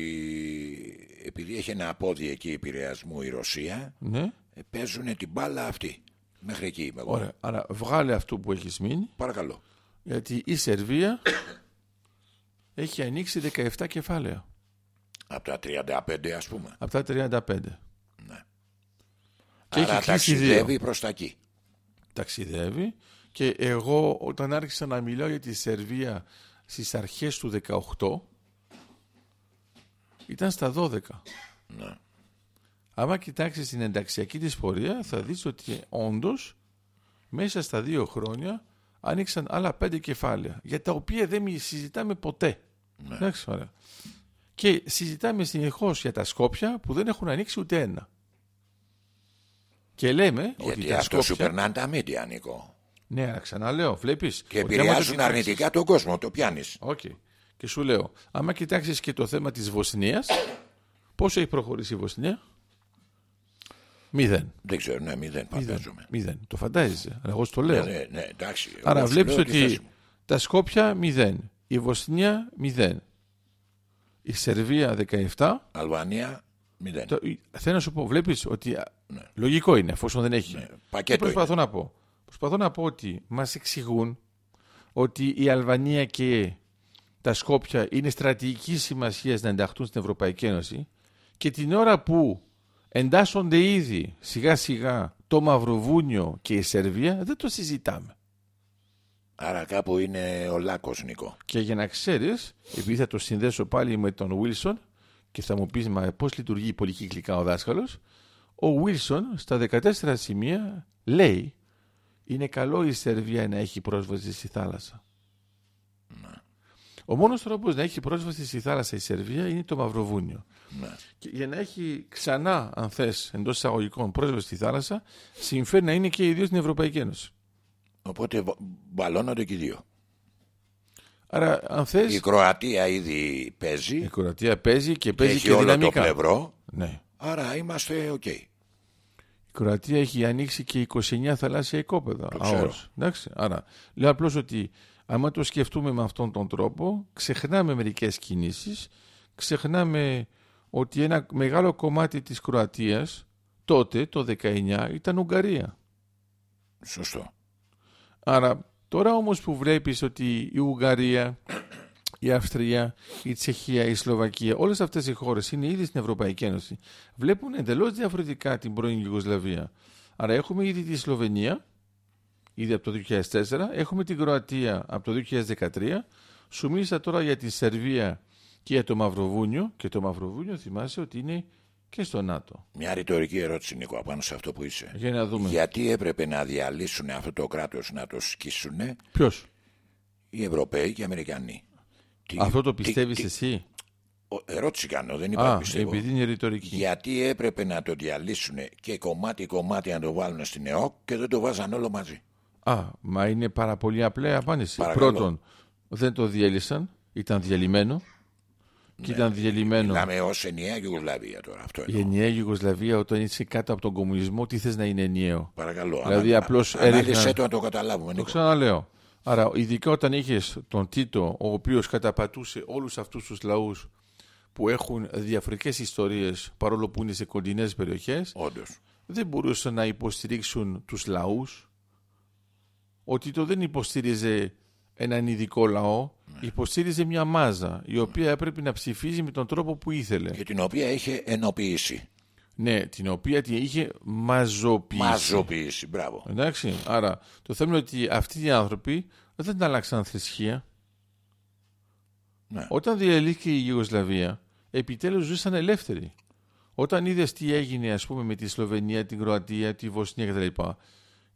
επειδή έχει ένα πόδι εκεί επηρεασμού η Ρωσία Ναι. ε, παίζουν την μπάλα αυτή. Μέχρι εκεί είμαι εγώ. Ωραία. Άρα βγάλε αυτό που έχεις μείνει, Παρακαλώ. γιατί η Σερβία [COUGHS] έχει ανοίξει 17 κεφάλαια. Από τα 35 ας πούμε. Από τα 35. Ναι. Και έχει Άρα κλείσει δύο. ταξιδεύει προς τα εκεί. ταξιδεύει και εγώ όταν άρχισα να μιλάω για τη Σερβία στις αρχές του 18 ήταν στα 12. Ναι. Άμα κοιτάξεις την ενταξιακή της πορεία θα δεις ότι όντως μέσα στα δύο χρόνια άνοιξαν άλλα πέντε κεφάλαια για τα οποία δεν μι- συζητάμε ποτέ. Ναι. Εντάξει, ωραία. Και συζητάμε συνεχώς για τα Σκόπια που δεν έχουν ανοίξει ούτε ένα. Και λέμε ότι Γιατί τα αυτό σου Σκόπια... περνάνε τα μίντια, Νικό. Ναι, αλλά ξαναλέω, βλέπεις. Και ότι άμα το επηρεάζουν κοιτάξεις- αρνητικά τον κόσμο. Το πιάνεις. Οκ. Και σου λέω, άμα κοιτάξεις και το θέμα της Βοσνίας, πόσο έχει προχωρήσει η Βοσνία; Μηδέν. Δεν ξέρω, ναι, μηδέν Μηδέν. φαντάζομαι. Μηδέν. Το φαντάζεσαι. Αλλά εγώ στο λέω. Ναι, ναι, ναι, εντάξει. Άρα Εγώ σου βλέπεις λέω τη θέση ότι μου. τα Σκόπια μηδέν. Η Βοσνία μηδέν. Η Σερβία 17. Αλβανία, μηδέν. Το, θέλω να σου πω, βλέπεις ότι α, Ναι. λογικό είναι εφόσον δεν έχει. Τι Πακέτο προσπαθώ να πω. Προσπαθώ να πω ότι μας εξηγούν ότι η Αλβανία και τα Σκόπια είναι στρατηγικής σημασίας να ενταχθούν στην Ευρωπαϊκή Ένωση και την ώρα που εντάσσονται ήδη σιγά σιγά το Μαυροβούνιο και η Σερβία δεν το συζητάμε. Άρα κάπου είναι ο Λάκος, Νικό. Και για να ξέρεις, επειδή θα το συνδέσω πάλι με τον Βίλσον και θα μου πεις μα πώς λειτουργεί πολυκυκλικά ο δάσκαλος, ο Βίλσον στα 14 σημεία λέει είναι καλό η Σερβία να έχει πρόσβαση στη θάλασσα. Ο μόνος τρόπος να έχει πρόσβαση στη θάλασσα η Σερβία είναι το Μαυροβούνιο. Ναι. Και για να έχει ξανά, αν θες, εντός εισαγωγικών πρόσβαση στη θάλασσα, συμφέρει να είναι και οι δύο στην Ευρωπαϊκή Ένωση. Οπότε βα- μπαλώνονται και οι δύο. Άρα, αν θες, Η Κροατία ήδη παίζει. η Κροατία παίζει και και παίζει έχει και όλο δυναμικά. το πλευρό. Ναι. Άρα είμαστε οκ. Η Κροατία έχει ανοίξει και 29 θαλάσσια οικόπεδα. Το ξέρω. αόρους. Εντάξει. Άρα, λέω απλώς ότι άμα το σκεφτούμε με αυτόν τον τρόπο, ξεχνάμε μερικές κινήσεις, ξεχνάμε ότι ένα μεγάλο κομμάτι της Κροατίας τότε, το 19, ήταν Ουγγαρία. Σωστό. Άρα, τώρα όμως που βλέπεις ότι η Ουγγαρία, η Αυστρία, η Τσεχία, η Σλοβακία, όλες αυτές οι χώρες είναι ήδη στην Ευρωπαϊκή Ένωση, βλέπουν εντελώς διαφορετικά την πρώην Ιουγκοσλαβία. Άρα έχουμε ήδη τη Σλοβενία, ήδη από το 2004, έχουμε την Κροατία από το 2013, σου μίλησα τώρα για τη Σερβία και για το Μαυροβούνιο και το Μαυροβούνιο θυμάσαι ότι είναι και στο ΝΑΤΟ. Μια ρητορική ερώτηση, Νικό, απάνω σε αυτό που είσαι. Για να δούμε. Γιατί έπρεπε να διαλύσουν αυτό το κράτος να το σκίσουν Ποιος; οι Ευρωπαίοι και οι Αμερικανοί; Τι- Αυτό το τι- πιστεύεις τι- εσύ; ο- Ερώτηση κάνω, δεν είπα Α, πιστεύω. επειδή είναι ρητορική. Γιατί έπρεπε να το διαλύσουν και κομμάτι-κομμάτι να το βάλουν στην ΕΟΚ και δεν το βάζαν όλο μαζί. Α, μα είναι πάρα πολύ απλή απάντηση. Παρακαλώ. Πρώτον, δεν το διέλυσαν, ήταν διαλυμένο. Και ήταν διαλυμένο. Μιλάμε ως ενιαία Γιουγκοσλαβία τώρα. Αυτό Η εννοώ. ενιαία Ιουγκοσλαβία όταν είσαι κάτω από τον κομμουνισμό, τι θες να είναι ενιαίο; Παρακαλώ. Δηλαδή, ανα- απλώς ανάλυσε έριχνα- το να το καταλάβουμε. Το Νίκο. ξαναλέω. Άρα, ειδικά όταν είχες τον Τίτο, ο οποίος καταπατούσε όλους αυτούς τους λαούς που έχουν διαφορετικές ιστορίες παρόλο που είναι σε κοντινές περιοχές, Όντως. δεν μπορούσαν να υποστηρίξουν τους λαούς. Ο Τίτο δεν υποστήριζε έναν ειδικό λαό, υποστήριζε μια μάζα η οποία έπρεπε να ψηφίζει με τον τρόπο που ήθελε. Και την οποία είχε ενοποιήσει. Ναι, την οποία την είχε μαζοποιήσει. Μαζοποιήσει, μπράβο. Εντάξει, άρα το θέμα είναι ότι αυτοί οι άνθρωποι δεν άλλαξαν θρησκεία. Ναι. Όταν διαλύθηκε η Ιουγκοσλαβία, επιτέλους ζούσαν ελεύθεροι. Όταν είδες τι έγινε ας πούμε με τη Σλοβενία, την Κροατία, τη Βοσνία κτλ.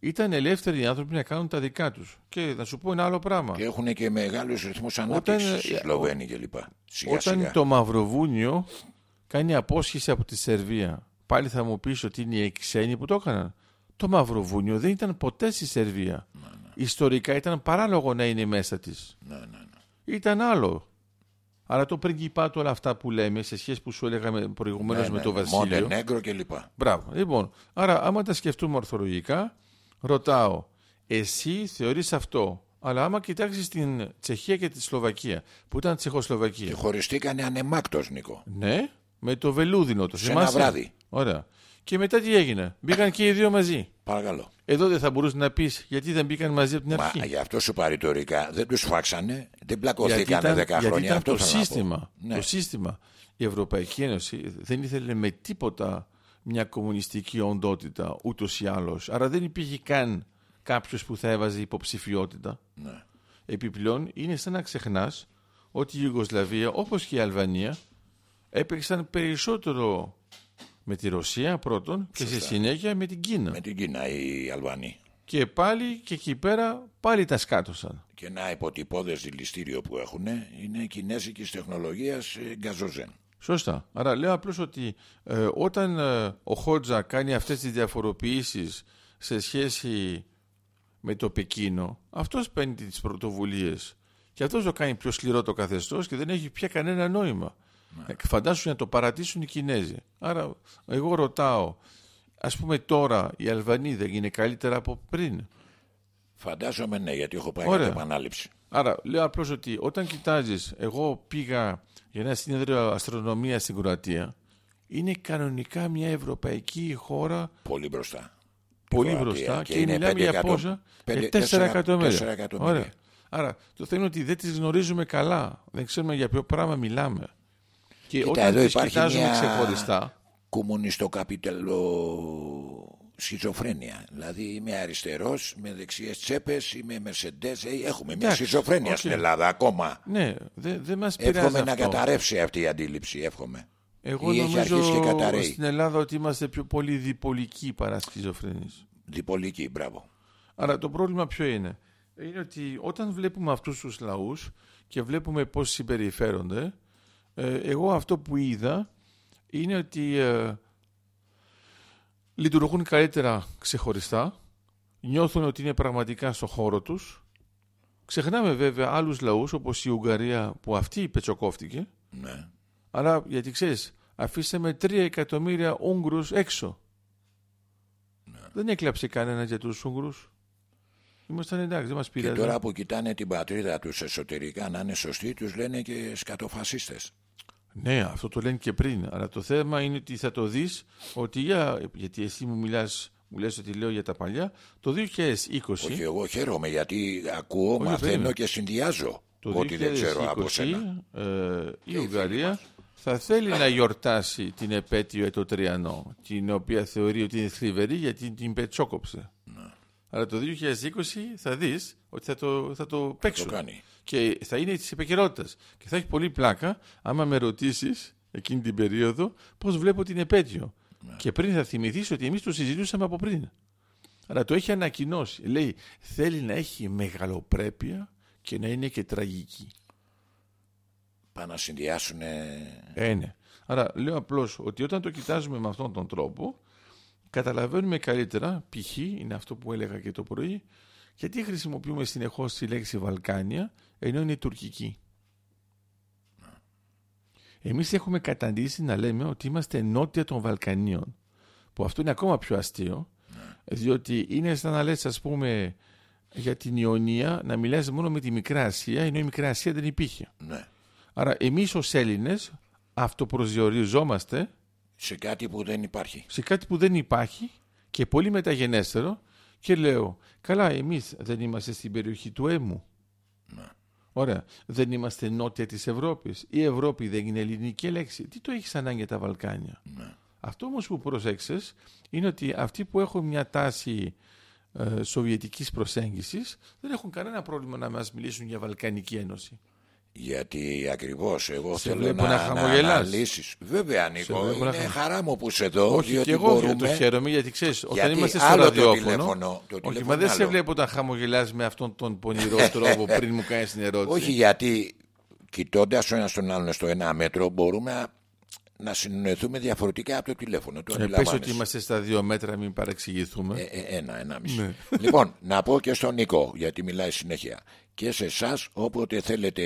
Ήταν ελεύθεροι οι άνθρωποι να κάνουν τα δικά τους. Και θα σου πω ένα άλλο πράγμα. Και έχουν και μεγάλους ρυθμούς ανάπτυξης ε, οι Σλοβαίνοι κλπ. Σιγά Όταν σιγά. το Μαυροβούνιο κάνει απόσχηση από τη Σερβία, πάλι θα μου πεις ότι είναι οι ξένοι που το έκαναν. Το Μαυροβούνιο δεν ήταν ποτέ στη Σερβία. Ιστορικά ήταν παράλογο να είναι μέσα της. Ναι, ναι, ναι. Ήταν άλλο. Αλλά το πριγκιπάτο όλα αυτά που λέμε σε σχέση που σου έλεγαμε προηγουμένως Ναι, με ναι, το ναι. Βασίλειο. Μοντενέγκρο κλπ. Μπράβο. Λοιπόν, άρα άμα τα σκεφτούμε ορθολογικά, ρωτάω, εσύ θεωρείς αυτό, αλλά άμα κοιτάξεις την Τσεχία και τη Σλοβακία, που ήταν Τσεχοσλοβακία, Και χωριστήκανε ανεμάκτος, Νίκο. ναι, με το βελούδινο το Σε ένα θυμάσαι; βράδυ. Ωραία. Και μετά τι έγινε, μπήκαν και οι δύο μαζί. Παρακαλώ. Εδώ δεν θα μπορούσε να πεις γιατί δεν μπήκαν μαζί από την Μα αρχή. γι' αυτό σου παρητορικά δεν τους φάξανε, δεν Γιατί πλακωθήκανε ήταν, 10 γιατί χρόνια. ήταν Αυτό το θέλω να πω. σύστημα, Ναι. το σύστημα. Η Ευρωπαϊκή Ένωση δεν ήθελε με τίποτα μια κομμουνιστική οντότητα ούτως ή άλλως. Άρα δεν υπήρχε καν κάποιος που θα έβαζε υποψηφιότητα. Ναι. Επιπλέον είναι σαν να ξεχνάς ότι η Ιουγκοσλαβία όπως και η Αλβανία έπαιξαν περισσότερο με τη Ρωσία πρώτον και στη συνέχεια με την Κίνα. Με την Κίνα οι Αλβανοί. Και πάλι και εκεί πέρα πάλι τα σκάτωσαν. Και ένα υποτυπώδες δηληστήριο που έχουν είναι κινέζικης τεχνολογίας ε, γκαζοζέν. Σωστά. Άρα λέω απλώς ότι ε, όταν ε, ο Χότζα κάνει αυτές τις διαφοροποιήσεις σε σχέση με το Πεκίνο, αυτός παίρνει τις πρωτοβουλίες και αυτός το κάνει πιο σκληρό το καθεστώς και δεν έχει πια κανένα νόημα. Ε, Φαντάσου να το παρατήσουν οι Κινέζοι. Άρα εγώ ρωτάω, ας πούμε τώρα οι Αλβανοί δεν είναι καλύτερα από πριν; Φαντάζομαι ναι, γιατί έχω πάει Ωραία. κατά επανάληψη. Άρα λέω απλώς ότι όταν κοιτάζεις, εγώ πήγα για ένα συνέδριο αστρονομίας στην Κροατία, είναι κανονικά μια ευρωπαϊκή χώρα Πολύ μπροστά. πολύ Κροατία. μπροστά Και και, είναι μιλάμε πέντε για εκατό- πόσα, πέντε- για 4 τέσσερα- εκατομμύρια. τέσσερα εκατομμύρια. Ωραία. Άρα το θέμα είναι ότι δεν τις γνωρίζουμε καλά, δεν ξέρουμε για ποιο πράγμα μιλάμε. Και Κοίτα, όταν εδώ τις υπάρχει κοιτάζουμε μια ξεχωριστά, κομμουνιστοκαπιταλο σχιζοφρένεια. Δηλαδή είμαι αριστερός με δεξιές τσέπες, είμαι μερσεντές. Ε, Έχουμε μια Εντάξει, σχιζοφρένεια οκ. στην Ελλάδα ακόμα. ναι, δεν δεν μας πειράζει Εύχομαι να αυτό. καταρρεύσει αυτή η αντίληψη, εύχομαι. Εγώ Ή έχει αρχίσει και νομίζω καταραίει. στην Ελλάδα ότι είμαστε πιο πολύ διπολικοί παρά σχιζοφρενείς. Διπολική, μπράβο. Άρα το πρόβλημα ποιο είναι; Είναι ότι όταν βλέπουμε αυτούς τους λαούς και βλέπουμε πώς συμπεριφέρονται, ε, εγώ αυτό που είδα είναι ότι ε, λειτουργούν καλύτερα ξεχωριστά, νιώθουν ότι είναι πραγματικά στο χώρο τους. Ξεχνάμε βέβαια άλλους λαούς όπως η Ουγγαρία που αυτή πετσοκόφτηκε, Ναι. αλλά γιατί ξέρεις, αφήσαμε 3 εκατομμύρια Ούγγρους έξω. Δεν έκλαψε κανένα για τους Ούγγρους. Ήμασταν εντάξει, δεν μας Και πειράζει. τώρα που κοιτάνε την πατρίδα τους εσωτερικά να είναι σωστοί, τους λένε και σκατοφασίστες. Ναι, αυτό το λένε και πριν. Αλλά το θέμα είναι ότι θα το δεις ότι για, γιατί εσύ μου μιλάς, μου λες ότι λέω για τα παλιά, το 2020, Όχι, εγώ χαίρομαι γιατί ακούω, Όχι, μαθαίνω περίμενε. και συνδυάζω. το Ό,τι δεν ξέρω από σένα. 2020 ε, η Ουγγαρία θα θέλει να γιορτάσει την επέτειο ετωτριανό, την οποία θεωρεί ότι είναι θλιβερή γιατί την πετσόκοψε. Ναι. Αλλά το 2020 θα δεις ότι θα το, θα το Το παίξουν. κάνει. Και θα είναι της επικαιρότητας. Και θα έχει πολύ πλάκα άμα με ρωτήσεις εκείνη την περίοδο πώς βλέπω την επέτειο. Και πριν θα θυμηθείς ότι εμείς το συζητούσαμε από πριν. Αλλά το έχει ανακοινώσει. Λέει θέλει να έχει μεγαλοπρέπεια και να είναι και τραγική. Πάνε να συνδυάσουν. Ε, ναι. Άρα λέω απλώς ότι όταν το κοιτάζουμε με αυτόν τον τρόπο, καταλαβαίνουμε καλύτερα, π.χ. είναι αυτό που έλεγα και το πρωί, γιατί χρησιμοποιούμε συνεχώς τη λέξη Βαλκάνια ενώ είναι τουρκική. Εμείς έχουμε καταντήσει να λέμε ότι είμαστε νότια των Βαλκανίων, που αυτό είναι ακόμα πιο αστείο, διότι είναι σαν να λες ας πούμε για την Ιωνία να μιλάς μόνο με τη Μικρά Ασία, ενώ η Μικρά Ασία δεν υπήρχε. Ναι. Άρα εμείς ως Έλληνες αυτοπροσδιοριζόμαστε Σε κάτι που δεν υπάρχει. σε κάτι που δεν υπάρχει και πολύ μεταγενέστερο και λέω, καλά εμείς δεν είμαστε στην περιοχή του Έμου. Ναι. Ωραία. Δεν είμαστε νότια της Ευρώπης. Η Ευρώπη δεν είναι ελληνική λέξη. Τι το έχεις ανάγκη για τα Βαλκάνια; Ναι. Αυτό όμως που προσέξες είναι ότι αυτοί που έχουν μια τάση ε, σοβιετικής προσέγγισης δεν έχουν κανένα πρόβλημα να μας μιλήσουν για Βαλκανική Ένωση. Γιατί ακριβώς εγώ Σε θέλω βλέπω να, να να χαμογελάς. αναλύσεις. Βέβαια, Νίκο, βλέπω να είναι χα- χαρά μου που είσαι εδώ. Όχι, διότι και εγώ μπορούμε... το χαίρομαι γιατί ξέρεις, όταν Γιατί είμαστε στο άλλο το ραδιόφωνο. τηλέφωνο, το όχι, τηλέφωνο μα δεν σε άλλο. βλέπω όταν χαμογελάς με αυτόν τον πονηρό [LAUGHS] τρόπο πριν μου κάνεις την ερώτηση. Όχι γιατί κοιτώντας ο ένας τον άλλον στο ένα μέτρο μπορούμε να, να συνοηθούμε διαφορετικά από το τηλέφωνο. Το Ε, πες αντιλαμβάνεσαι. ότι είμαστε στα δύο μέτρα, μην παρεξηγηθούμε. Ε, ε, ένα, ένα μισή. Ναι. Λοιπόν, να πω και στον Νίκο, γιατί μιλάει συνέχεια. Και σε εσάς, όποτε θέλετε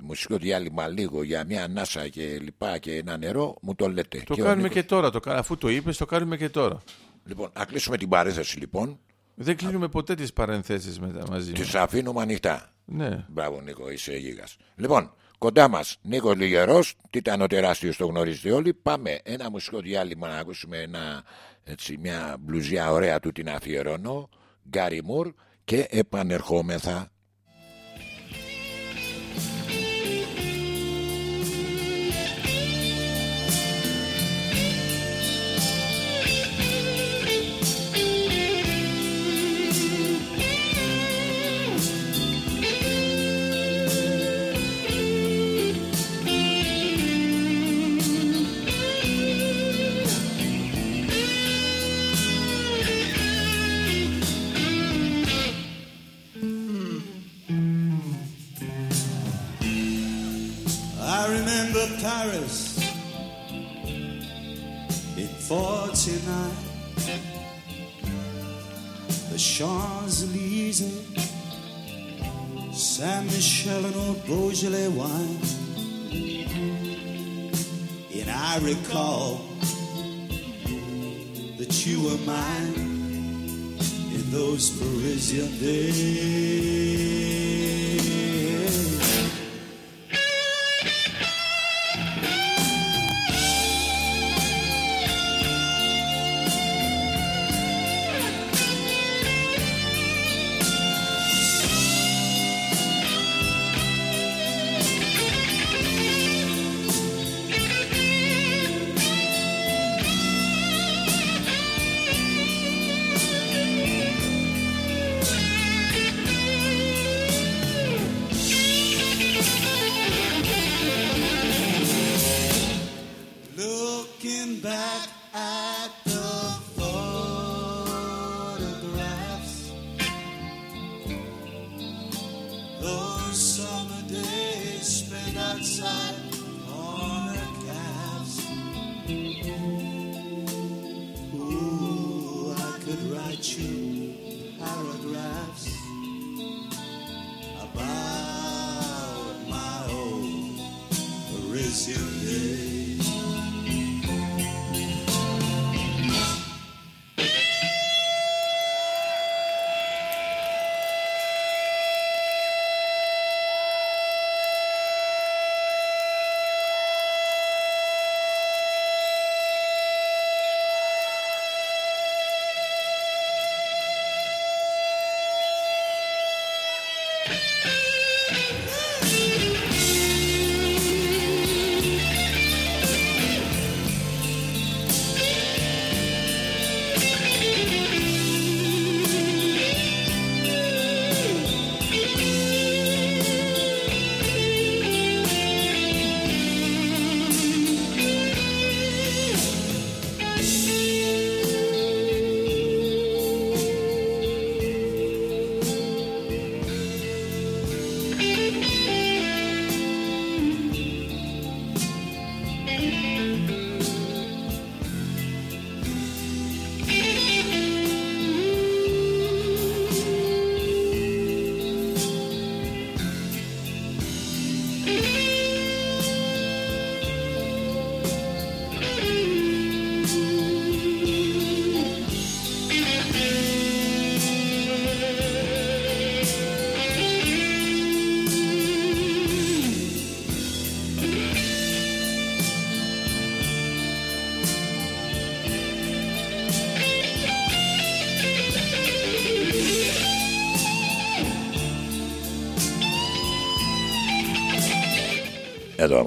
μουσικό διάλειμμα λίγο για μια ανάσα και λοιπά και ένα νερό, μου το λέτε. το Και ο κάνουμε Νίκος- και τώρα. Το, κα- αφού το είπες, το κάνουμε και τώρα. Λοιπόν, να κλείσουμε την παρέθεση λοιπόν. Δεν κλείνουμε ποτέ τις παρενθέσεις μετά μαζί μας. Τι αφήνουμε ανοιχτά. Ναι. Μπράβο, Νίκο, είσαι γίγας. Λοιπόν, κοντά μας Νίκος Λιγερός, τι ήταν ο τεράστιος, το γνωρίζετε όλοι. Πάμε ένα μουσικό διάλειμμα να ακούσουμε ένα, έτσι, μια μπλουζιά ωραία του την αφιερώνω. Γκάρι Μουρ και επανερχόμεθα. Paris in 49. The Champs Elysees, Saint Michel and old Beaujolais wine. And I recall that you were mine in those Parisian days.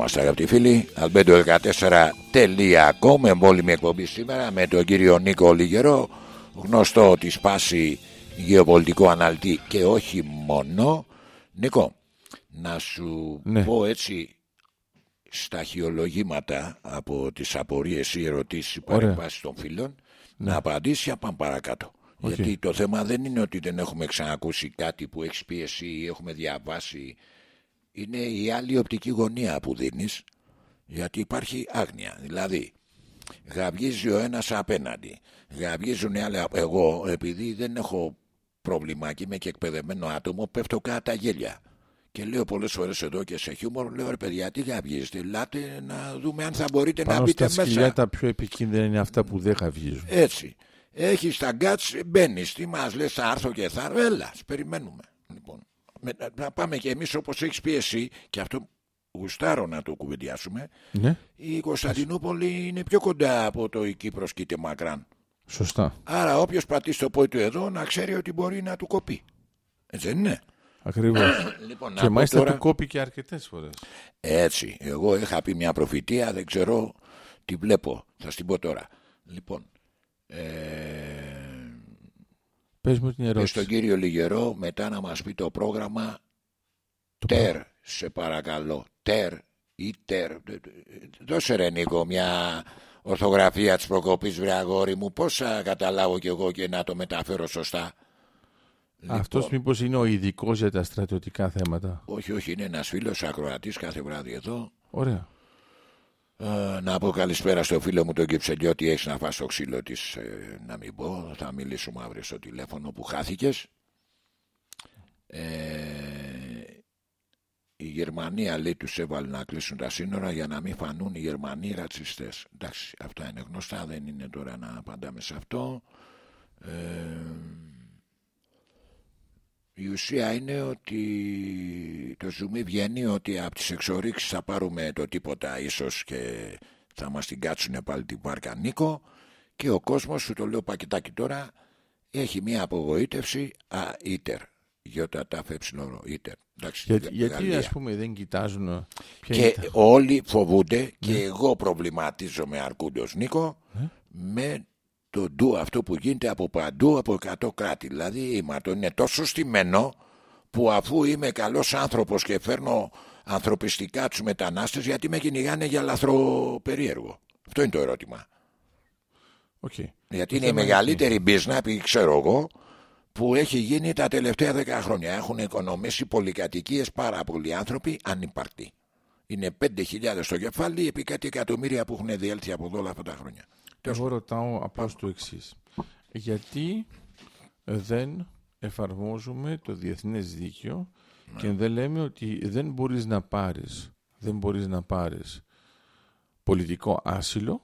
Είμαστε αγαπητοί φίλοι Albedo14.com Εμβόλιμη εκπομπή σήμερα με τον κύριο Νίκο Λυγερό Γνωστό τοις πάσι γεωπολιτικό αναλυτή και όχι μόνο Νίκο, να σου Ναι. πω έτσι σταχυολογήματα από τις απορίες ή ερωτήσεις ή Ωραία. παρεμβάσεις των φίλων να απαντήσεις και πάμε παρακάτω. Οκ. Γιατί το θέμα δεν είναι ότι δεν έχουμε ξανακούσει κάτι που έχεις πει εσύ ή έχουμε διαβάσει. Είναι η άλλη οπτική γωνία που δίνεις γιατί υπάρχει άγνοια. Δηλαδή, γαβγίζει ο ένας απέναντι. Γαβγίζουν οι άλλοι. απ- Εγώ, επειδή δεν έχω πρόβλημα και είμαι και εκπαιδευμένο άτομο, πέφτω κάτω τα γέλια. Και λέω πολλές φορές εδώ και σε χιούμορ, λέω ρε παιδιά, τι γαβγίζετε. Ελάτε να δούμε αν θα μπορείτε να Πάνω μπείτε στα σκυλιά μέσα. τα πιο επικίνδυνα είναι αυτά που δεν χαυγίζουν. Έτσι. Έχεις τα γκάτς, μπαίνεις. Τι μας λες, θα έρθω και θα έρθω. Έλα, σε περιμένουμε. Λοιπόν, με- να πάμε και εμείς όπως έχεις πει εσύ, και αυτό γουστάρω να το κουβεντιάσουμε. Ναι, Η Κωνσταντινούπολη είναι πιο κοντά από το η Κύπρος και η Μακράν. σωστά. Άρα όποιος πατήσει το πόη του εδώ να ξέρει ότι μπορεί να του κοπεί. Έτσι δεν είναι; Ακριβώς. [COUGHS] Λοιπόν, να και πω μάλιστα τώρα- του κόπηκε αρκετές φορές. Έτσι. Εγώ είχα πει μια προφητεία, δεν ξέρω τι βλέπω. Θα στην πω τώρα. Λοιπόν, ε, Πες μου την και ερώτηση. στον κύριο Λιγερό μετά να μας πει το πρόγραμμα ΤΕΡ, σε παρακαλώ. ΤΕΡ ή ΤΕΡ. Δώσε ρε Νίκο μια ορθογραφία της προκοπής βρε αγόρι μου. Πώς θα καταλάβω κι εγώ και να το μεταφέρω σωστά; Αυτός Λοιπόν, μήπως είναι ο ειδικός για τα στρατιωτικά θέματα; Όχι, όχι, είναι ένας φίλος ακροατής κάθε βράδυ εδώ. Ωραία. Ε, να πω καλησπέρα στο φίλο μου τον Κυψελιώτη Έχεις να φας το ξύλο της ε, Να μην πω. Θα μιλήσουμε αύριο στο τηλέφωνο που χάθηκες. Ε, Η Γερμανία λέει τους έβαλε να κλείσουν τα σύνορα Για να μην φανούν οι Γερμανοί ρατσιστές. Εντάξει αυτά είναι γνωστά Δεν είναι τώρα να απαντάμε σε αυτό. Ε, η ουσία είναι ότι το ζουμί βγαίνει ότι από τις εξορίξεις θα πάρουμε το τίποτα ίσως και θα μας την κάτσουνε πάλι την βάρκα Νίκο και ο κόσμος, σου το λέω πακετάκι τώρα, έχει μια απογοήτευση α, ίτερ. Γιώτα τα φεψιλόρο, ίτερ. Εντάξει, Γιατί, Γα- γιατί Γαλλία. ας πούμε δεν κοιτάζουν ποια Και είναι τα- όλοι φοβούνται και εγώ προβληματίζομαι αρκούντος Νίκο με το ντου αυτό που γίνεται από παντού από 100 κράτη. Δηλαδή η ΜΑΤΟ είναι τόσο στημένο που αφού είμαι καλός άνθρωπος και φέρνω ανθρωπιστικά τους μετανάστες γιατί με κυνηγάνε για λαθροπερίεργο. Αυτό είναι το ερώτημα. Οκ. Γιατί είναι η μεγαλύτερη business, επειδή ξέρω εγώ, που έχει γίνει τα τελευταία 10 χρόνια. Έχουν οικονομήσει πολυκατοικίες πάρα πολλοί άνθρωποι ανυπαρκτοί. Είναι 5.000 στο κεφάλι επί κάτι εκατομμύρια που έχουν διέλθει από εδώ όλα αυτά τα χρόνια. Εγώ ρωτάω απλώς το εξής. Γιατί δεν εφαρμόζουμε το διεθνές δίκαιο και δεν λέμε ότι δεν μπορείς να πάρεις, δεν μπορείς να πάρεις πολιτικό άσυλο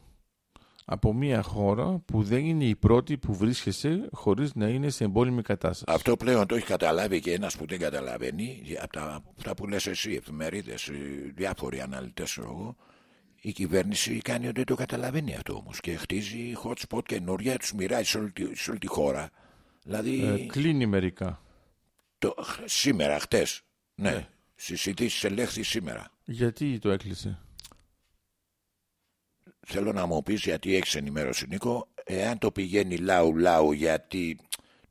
από μια χώρα που δεν είναι η πρώτη που βρίσκεσαι χωρίς να είναι σε εμπόλεμη κατάσταση. Αυτό πλέον το έχει καταλάβει και ένας που δεν καταλαβαίνει από τα, αυτά που λες εσύ, εφημερίδες, ε, διάφοροι αναλυτές εγώ, η κυβέρνηση κάνει ότι το καταλαβαίνει αυτό όμως και χτίζει hot spot καινούργια, τους μοιράζει σε όλη, τη- σε όλη τη χώρα. Δηλαδή Ε, κλείνει μερικά. το, σήμερα, χτες, ναι, στις ειδήσεις ελέγχθη σήμερα. Γιατί το έκλεισε; Θέλω να μου πεις γιατί έχεις ενημέρωση Νίκο Εάν το πηγαίνει λαού λαού γιατί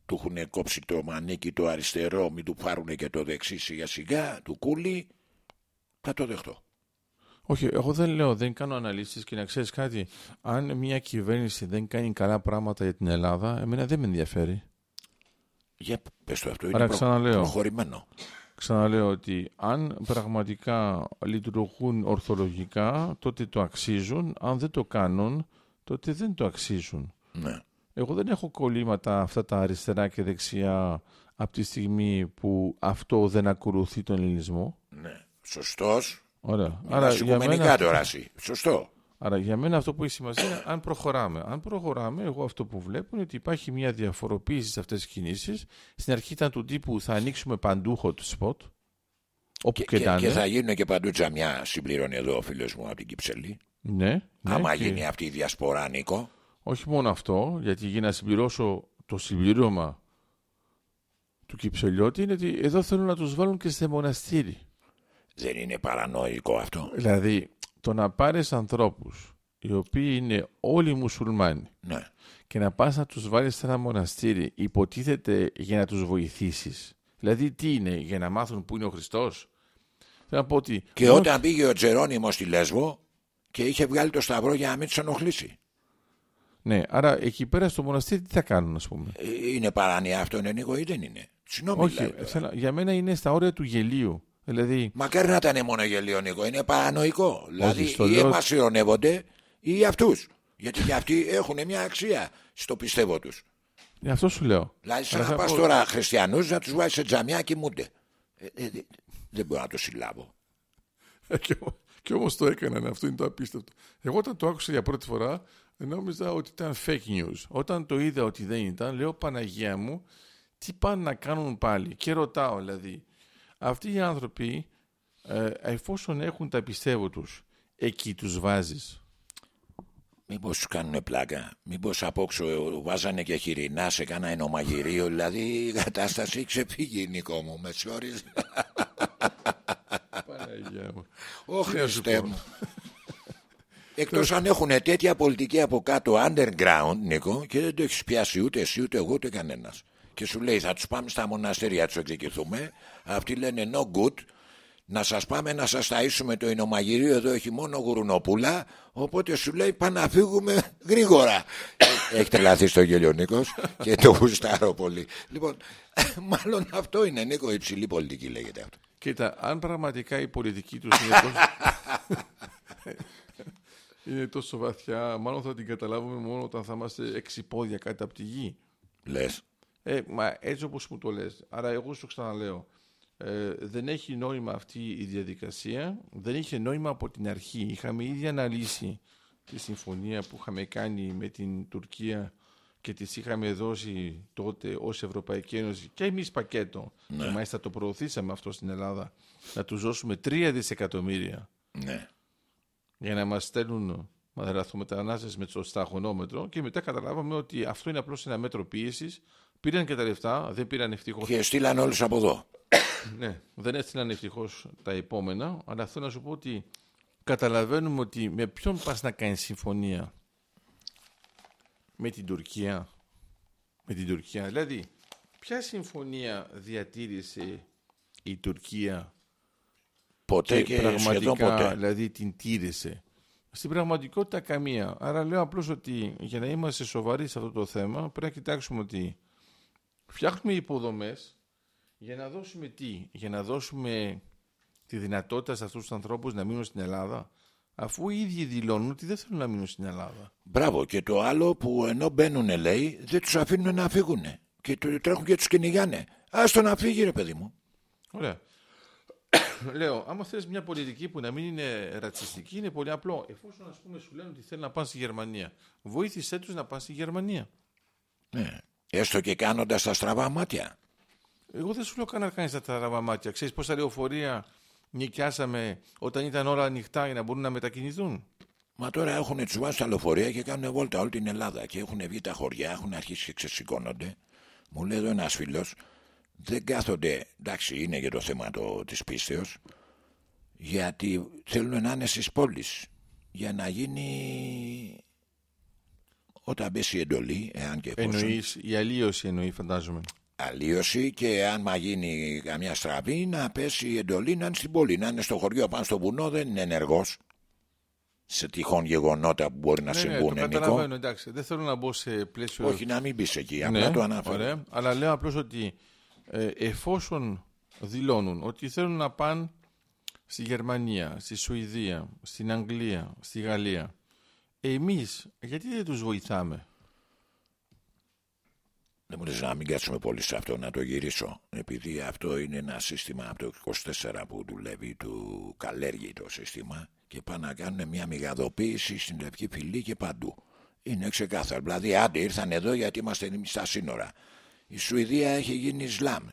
του έχουν κόψει το μανίκι το αριστερό Μην του πάρουν και το δεξί σιγά σιγά Του κούλι Θα το δεχτώ Όχι, εγώ δεν λέω, δεν κάνω αναλύσεις και να ξέρεις κάτι. Αν μια κυβέρνηση δεν κάνει καλά πράγματα για την Ελλάδα, εμένα δεν με ενδιαφέρει. Για πες το αυτό Άρα είναι προ- ξαναλέω. προχωρημένο Ξαναλέω ότι αν πραγματικά λειτουργούν ορθολογικά, τότε το αξίζουν. Αν δεν το κάνουν, τότε δεν το αξίζουν. Ναι Εγώ δεν έχω κολλήματα αυτά τα αριστερά και δεξιά από τη στιγμή που αυτό δεν ακολουθεί τον ελληνισμό. ναι. Σωστός Ωραία. Άρα για μένα, τώρα εσύ Σωστό άρα για μένα αυτό που έχει σημασία είναι αν προχωράμε. Αν προχωράμε, εγώ αυτό που βλέπω είναι ότι υπάρχει μια διαφοροποίηση σε αυτές τις κινήσεις. Στην αρχή ήταν του τύπου θα ανοίξουμε παντού hot spot. Όπου και, και, και, να και είναι. θα γίνουν και παντού τζαμιά Συμπληρώνει εδώ ο φίλος μου από την Κυψελή Ναι, ναι, Άμα και γίνει αυτή η διασπορά Νίκο Όχι μόνο αυτό, γιατί για να συμπληρώσω το συμπλήρωμα του Κυψελιώτη είναι ότι εδώ θέλουν να τους βάλουν και σε μοναστήρι. Δεν είναι παρανοϊκό αυτό. Δηλαδή, το να πάρεις ανθρώπους οι οποίοι είναι όλοι μουσουλμάνοι Ναι. και να πας να τους βάλεις σε ένα μοναστήρι υποτίθεται για να τους βοηθήσεις. Δηλαδή τι είναι, για να μάθουν που είναι ο Χριστός; Θέλω να πω ότι... Και μόνο- όταν πήγε ο Τζερόνιμος στη Λέσβο και είχε βγάλει το σταυρό για να μην τους ενοχλήσει. Ναι, άρα εκεί πέρα στο μοναστήρι τι θα κάνουν ας πούμε; Ε, Είναι παράνοια αυτό, είναι Νίκο, ή δεν είναι; Συγγνώμη, Όχι, δηλαδή. θέλω- για μένα είναι στα όρια του γελίου. Δηλαδή, Μακάρι να ήταν μόνο γελίο, Νίκο. Είναι παρανοϊκό. Δηλαδή, στο ή λέω- εμά ειρωνεύονται ή αυτούς. Γιατί και αυτοί έχουν μια αξία στο πιστεύω τους. αυτό σου λέω. Δηλαδή, σαν Αλλά να θα πας πω- τώρα χριστιανού να τους βάζεις σε τζαμιά και κοιμούνται. Ε, ε, δε- δεν μπορώ να το συλλάβω. και, όμ- και όμως το έκαναν, αυτό είναι το απίστευτο. Εγώ όταν το άκουσα για πρώτη φορά νόμιζα ότι ήταν fake news. Όταν το είδα ότι δεν ήταν, λέω Παναγία μου, τι πάνε να κάνουν πάλι; Και ρωτάω δηλαδή, αυτοί οι άνθρωποι, ε, εφόσον έχουν τα πιστεύω τους, εκεί τους βάζεις. Μήπως του κάνουν πλάκα. Μήπως απόξω βάζανε και χοιρινά σε κάνα ενομαγειρίο. Δηλαδή η κατάσταση ξεφύγει, Νίκο μου. Με συγχωρείς. Παναγία μου. Ω Τι να σου Χριστέ πω. μου. [LAUGHS] Εκτός αν έχουν τέτοια πολιτική από κάτω underground, Νίκο, και δεν το έχεις πιάσει ούτε εσύ, ούτε εγώ, ούτε κανένας. Και σου λέει, θα τους πάμε στα μοναστήρια, τους εξηγηθούμε. Αυτοί λένε no good. Να σας πάμε να σας ταΐσουμε το εινομαγειρίο εδώ έχει μόνο γουρνοπούλα. Οπότε σου λέει πάμε να φύγουμε γρήγορα. έχει τρελαθεί στο γέλιο Νίκος και το γουστάρω πολύ. Λοιπόν, μάλλον αυτό είναι Νίκο, υψηλή πολιτική λέγεται αυτό. Κοίτα, αν πραγματικά η πολιτική τους είναι τόσο... [LAUGHS] είναι τόσο βαθιά, μάλλον θα την καταλάβουμε μόνο όταν θα είμαστε έξι πόδια κάτω από τη γη. Λες. Ε, μα έτσι όπως μου το λες. Άρα εγώ σου ξαναλέω. Ε, δεν έχει νόημα αυτή η διαδικασία. Δεν είχε νόημα από την αρχή. Είχαμε ήδη αναλύσει τη συμφωνία που είχαμε κάνει με την Τουρκία και τις είχαμε δώσει τότε ως Ευρωπαϊκή Ένωση και εμείς πακέτο. Και μάλιστα το προωθήσαμε αυτό στην Ελλάδα. Να τους δώσουμε 3 δισεκατομμύρια Ναι. για να μας στέλνουν μαδεραθομετανάστες με το σταγονόμετρο και μετά καταλάβαμε ότι αυτό είναι απλώς ένα μέτρο πίεσης. Πήραν και τα λεφτά, δεν πήραν ευτυχώς Και στείλαν όλους από εδώ. [COUGHS] ναι, δεν έστειλαν ευτυχώς τα επόμενα, αλλά θέλω να σου πω ότι καταλαβαίνουμε ότι με ποιον πας να κάνεις συμφωνία; Με την Τουρκία. Με την Τουρκία. Δηλαδή, ποια συμφωνία διατήρησε η Τουρκία Ποτέ και, σχεδόν πραγματικά ποτέ. δηλαδή την τήρησε; Στην πραγματικότητα καμία. Άρα λέω απλώς ότι για να είμαστε σοβαροί σε αυτό το θέμα πρέπει να κοιτάξουμε ότι φτιάχνουμε υποδομές για να δώσουμε τι, για να δώσουμε τη δυνατότητα σε αυτούς τους ανθρώπους να μείνουν στην Ελλάδα αφού οι ίδιοι δηλώνουν ότι δεν θέλουν να μείνουν στην Ελλάδα. Μπράβο. Και το άλλο που ενώ μπαίνουν, λέει, δεν τους αφήνουν να φύγουν. Και το τρέχουν και τους κυνηγάνε. Άστο να φύγει, ρε παιδί μου. Ωραία. [COUGHS] Λέω, άμα θες μια πολιτική που να μην είναι ρατσιστική, είναι πολύ απλό. Εφόσον, ας πούμε, σου λένε ότι θέλουν να πάνε στη Γερμανία, βοήθησέ τους να πάνε στη Γερμανία. Ναι. Έστω και κάνοντας τα στραβά μάτια. Εγώ δεν σου λέω καν να κάνεις τα τραβά μάτια. Ξέρεις πόσα λεωφορεία νοικιάσαμε όταν ήταν όλα ανοιχτά για να μπορούν να μετακινηθούν; Μα τώρα έχουν του βάσει τα λεωφορεία και κάνουν βόλτα όλη την Ελλάδα. Και έχουν βγει τα χωριά, έχουν αρχίσει και ξεσηκώνονται. Μου λέει εδώ ένας φίλος, δεν κάθονται. Εντάξει, είναι για το θέμα το, της πίστεως. Γιατί θέλουν να είναι στις πόλεις. Για να γίνει. Όταν μπει η εντολή, εάν και εφόσον. Εννοείς, η αλλίωση εννοεί, φαντάζομαι. αλλίωση και αν μα γίνει καμιά στραβή να πέσει η εντολή να είναι στην πόλη. Να είναι στο χωριό πάνω στο βουνό δεν είναι ενεργός. Σε τυχόν γεγονότα που μπορεί να ναι, ναι, το συμβούν, Νικό. καταλαβαίνω, εντάξει. Δεν θέλω να μπω σε πλαίσιο. Όχι να μην μπεις εκεί, απλά το αναφέρω. Ναι, ωραία. Αλλά λέω απλώς ότι ε, εφόσον δηλώνουν ότι θέλουν να πάνε στη Γερμανία, στη Σουηδία, στην Αγγλία, στη Γαλλία, εμείς γιατί δεν τους βοηθάμε; Δεν μου λες να μην κάτσουμε πολύ σε αυτό, να το γυρίσω. Επειδή αυτό είναι ένα σύστημα από το 24 που δουλεύει του καλλέργει το σύστημα και πάνε να κάνουν μια μηγαδοποίηση στην Λευκή Φυλή και παντού. Είναι ξεκάθαρο. Δηλαδή, άντε ήρθαν εδώ γιατί είμαστε εμείς στα σύνορα. Η Σουηδία έχει γίνει Ισλάμ.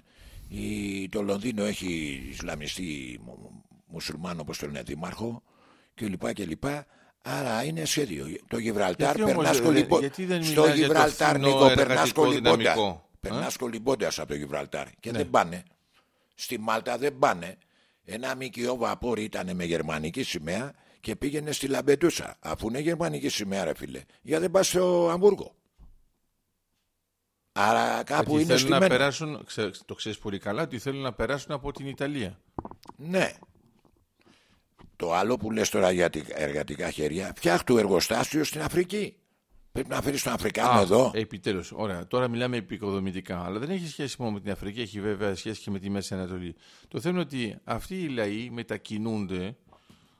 Η... Το Λονδίνο έχει Ισλαμιστή μου- μουσουλμάνο, όπως το λένε, δήμαρχο κλπ. κλπ. Άρα είναι σχέδιο. Το Γιβραλτάρ Γιατί όμως, περνάς ε, κολυμπό... γιατί δεν Στο μιλάς για το Γιβραλτάρ, φθηνό Νίκο, περνάς εργατικό κολυμπώντας. δυναμικό, Περνάς ε; κολυμπώντας από το Γιβραλτάρ και Ναι. δεν πάνε. Στη Μάλτα δεν πάνε. Ένα μικιό βαπόρ ήταν με γερμανική σημαία και πήγαινε στη Λαμπεντούσα. Αφού είναι γερμανική σημαία, ρε φίλε, για δεν πας στο Αμβούργο. Άρα κάπου Γιατί είναι θέλουν να στημένο. περάσουν, ξέ- το ξέρεις πολύ καλά, ότι θέλουν να περάσουν από την Ιταλία. Ναι. Το άλλο που λες τώρα για τα εργατικά χέρια, φτιάχτου εργοστάσιο στην Αφρική. Πρέπει να φέρεις τον Αφρικάνο εδώ. Επιτέλους. Ωραία. Τώρα μιλάμε επικοδομητικά. Αλλά δεν έχει σχέση μόνο με την Αφρική, έχει βέβαια σχέση και με τη Μέση Ανατολή. Το θέμα είναι ότι αυτοί οι λαοί μετακινούνται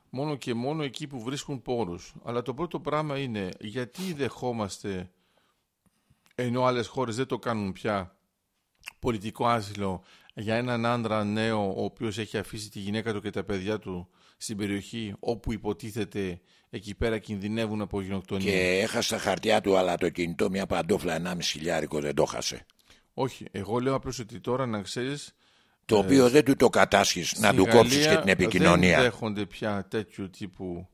μόνο και μόνο εκεί που βρίσκουν πόρους. Αλλά το πρώτο πράγμα είναι γιατί δεχόμαστε, ενώ άλλες χώρες δεν το κάνουν πια, πολιτικό άσυλο για έναν άντρα νέο ο οποίος έχει αφήσει τη γυναίκα του και τα παιδιά του στην περιοχή όπου υποτίθεται εκεί πέρα κινδυνεύουν από γενοκτονία. Και έχασε τα χαρτιά του, αλλά το κινητό μια παντόφλα 1,5 χιλιάρικο δεν το χάσε. Όχι, εγώ λέω απλώς ότι τώρα να ξέρεις Το οποίο δεν του το κατάσχεις να Στη του κόψεις και Γαλλία την επικοινωνία. Δεν δέχονται πια τέτοιου τύπου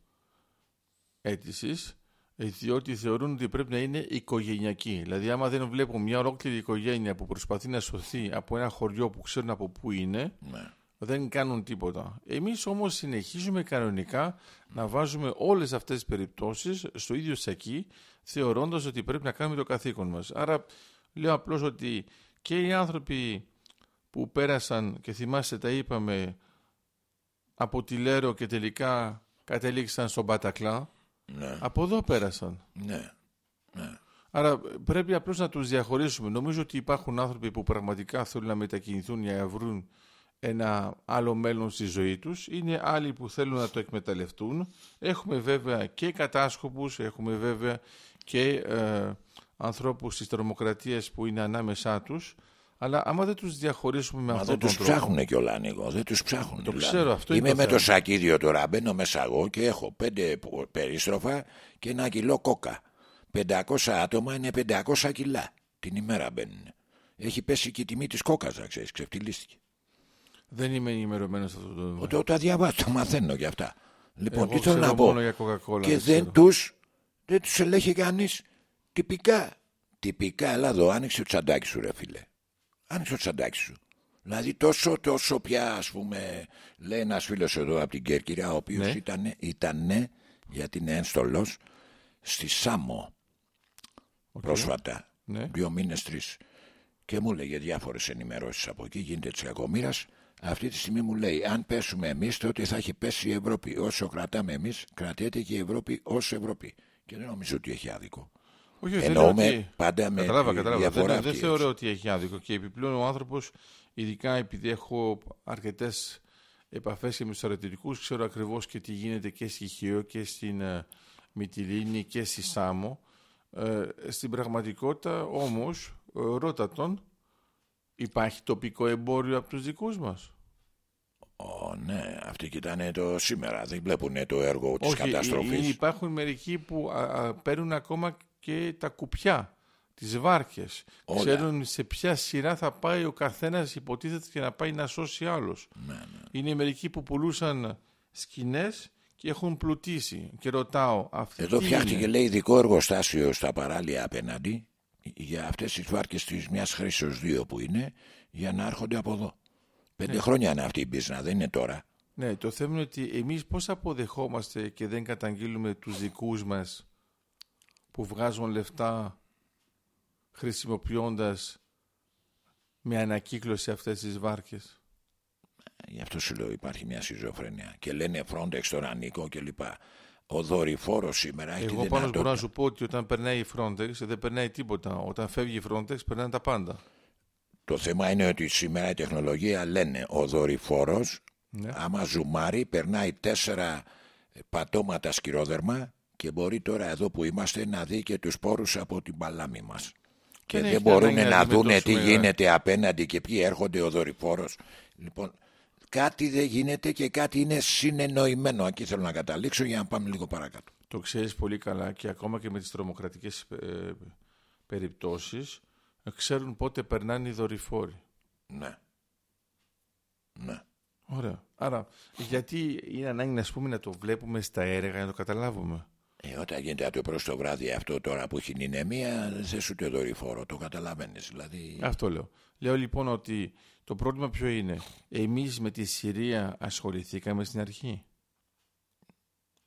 αίτησης, διότι θεωρούν ότι πρέπει να είναι οικογενειακή. Δηλαδή, άμα δεν βλέπουν μια ολόκληρη οικογένεια που προσπαθεί να σωθεί από ένα χωριό που ξέρουν από πού είναι, Ναι. Δεν κάνουν τίποτα. Εμείς όμως συνεχίζουμε κανονικά να βάζουμε όλες αυτές τις περιπτώσεις στο ίδιο σακί, θεωρώντας ότι πρέπει να κάνουμε το καθήκον μας. Άρα λέω απλώς ότι και οι άνθρωποι που πέρασαν και θυμάστε τα είπαμε από τη Λέρο και τελικά κατέληξαν στον Πατακλά, Ναι, από εδώ πέρασαν. ναι, ναι. Άρα πρέπει απλώς να τους διαχωρίσουμε. Νομίζω ότι υπάρχουν άνθρωποι που πραγματικά θέλουν να μετακινηθούν για να βρουν ένα άλλο μέλλον στη ζωή τους. Είναι άλλοι που θέλουν να το εκμεταλλευτούν. Έχουμε βέβαια και κατάσκοπους, έχουμε βέβαια και ε, ανθρώπους της τρομοκρατίας που είναι ανάμεσά τους. Αλλά άμα δεν τους διαχωρίσουμε με Μα αυτόν δεν τον τους τρόπο... ψάχνουν κιόλα Νίκο, δεν τους ψάχνουν. Το δηλαδή. ξέρω, αυτό είναι Είμαι το με το θέμα. σακίδιο τώρα, μπαίνω μέσα εγώ και έχω πέντε πο- περίστροφα και ένα κιλό κόκα. 500 άτομα είναι 500 κιλά. Την ημέρα μπαίνουν. Έχει πέσει και η τιμή της κόκας, να ξέρεις, ξεφτυλίστηκε. Δεν είμαι ενημερωμένος σε αυτό το θέμα. Το, το διαβάζω, το μαθαίνω γι' αυτά. Λοιπόν, Εγώ τι θέλω ξέρω να πω; μόνο για Coca-Cola, και δεν δεν ξέρω. τους, δεν τους ελέγχει κανείς τυπικά. Τυπικά, έλα εδώ, άνοιξε το τσαντάκι σου ρε φίλε. Άνοιξε το τσαντάκι σου. Δηλαδή τόσο τόσο πια ας πούμε λέει ένας φίλος εδώ από την Κέρκυρα ο οποίος Ναι. ήτανε, ήτανε γιατί είναι ένστολος στη Σάμο πρόσφατα Ναι. δύο μήνες τρεις και μου λέγε διάφορες ενημερώσεις από εκεί γίνεται της κακομήρας αυτή τη στιγμή μου λέει αν πέσουμε εμείς τότε θα έχει πέσει η Ευρώπη όσο κρατάμε εμείς κρατιέται και η Ευρώπη ως Ευρώπη και δεν νομίζω ότι έχει άδικο Όχι, όχι, Εννοούμε δεν λέω ότι- πάντα με Κατάλαβα, τη κατάλαβα. διαφορά Δεν, αυτή, δεν έτσι. θεωρώ ότι έχει άδικο. Και επιπλέον ο άνθρωπος, ειδικά επειδή έχω αρκετές επαφές και με τους στρατιωτικούς, ξέρω ακριβώς και τι γίνεται και στη Χίο και στην ε, Μυτιλίνη και στη Σάμο. Ε, στην πραγματικότητα όμως, ε, ρώτα τον, υπάρχει τοπικό εμπόριο από τους δικούς μας; Ω, ναι, αυτοί κοιτάνε το σήμερα. Δεν βλέπουν το έργο της Όχι, καταστροφής. ε, υπάρχουν μερικοί που α, α, παίρνουν ακόμα και τα κουπιά, τις βάρκες. Όλα. Ξέρουν σε ποια σειρά θα πάει ο καθένας υποτίθεται και να πάει να σώσει άλλος. Ναι, ναι. Είναι μερικοί που πουλούσαν σκηνές και έχουν πλουτίσει. Και ρωτάω, αυτή Εδώ τι φτιάχτηκε είναι; λέει ειδικό εργοστάσιο στα παράλια απέναντι για αυτές τις βάρκες της μιας χρήσεως δύο που είναι για να έρχονται από εδώ. Πέντε χρόνια είναι αυτή η μπίζνα, δεν είναι τώρα. Ναι, το θέμα είναι ότι εμείς πώς αποδεχόμαστε και δεν καταγγείλουμε τους δικούς μας που βγάζουν λεφτά χρησιμοποιώντας με ανακύκλωση αυτές τις βάρκες; Γι' αυτό σου λέω υπάρχει μια σιζοφρένεια. Και λένε Frontex τώρα Νίκο και λοιπά. Ο δορυφόρος σήμερα έχει Εγώ τη πάνω μπορώ να δυνατότητα. σου πω ότι όταν περνάει η Frontex δεν περνάει τίποτα. Όταν φεύγει η Frontex περνάνε τα πάντα. Το θέμα είναι ότι σήμερα η τεχνολογία λένε ο δορυφόρος Ναι. άμα ζουμάρει περνάει τέσσερα πατώματα σκυρόδερμα και μπορεί τώρα εδώ που είμαστε να δει και τους πόρους από την παλάμη μας. Και Δεν δεν, έχει μπορούν ανάγκη να να δούνε τι αντιμετωπίσουμε, γίνεται απέναντι και ποιοι έρχονται ο δορυφόρος. Λοιπόν, κάτι δεν γίνεται και κάτι είναι συνεννοημένο. Εκεί θέλω να καταλήξω για να πάμε λίγο παρακάτω. Το ξέρεις πολύ καλά και ακόμα και με τις τρομοκρατικές ε, περιπτώσεις ε, ξέρουν πότε περνάνε οι δορυφόροι. Ναι. Ναι. Ωραία. Άρα, γιατί είναι ανάγκη να, πούμε, να το βλέπουμε στα έργα για να το καταλάβουμε; Ε, όταν γίνεται το προς το βράδυ αυτό τώρα που έχει νηνεμία, δεν θες ούτε δορυφόρο, το καταλαβαίνεις. Δηλαδή, Αυτό λέω. Λέω λοιπόν ότι το πρόβλημα ποιο είναι; Εμείς με τη Συρία ασχοληθήκαμε στην αρχή;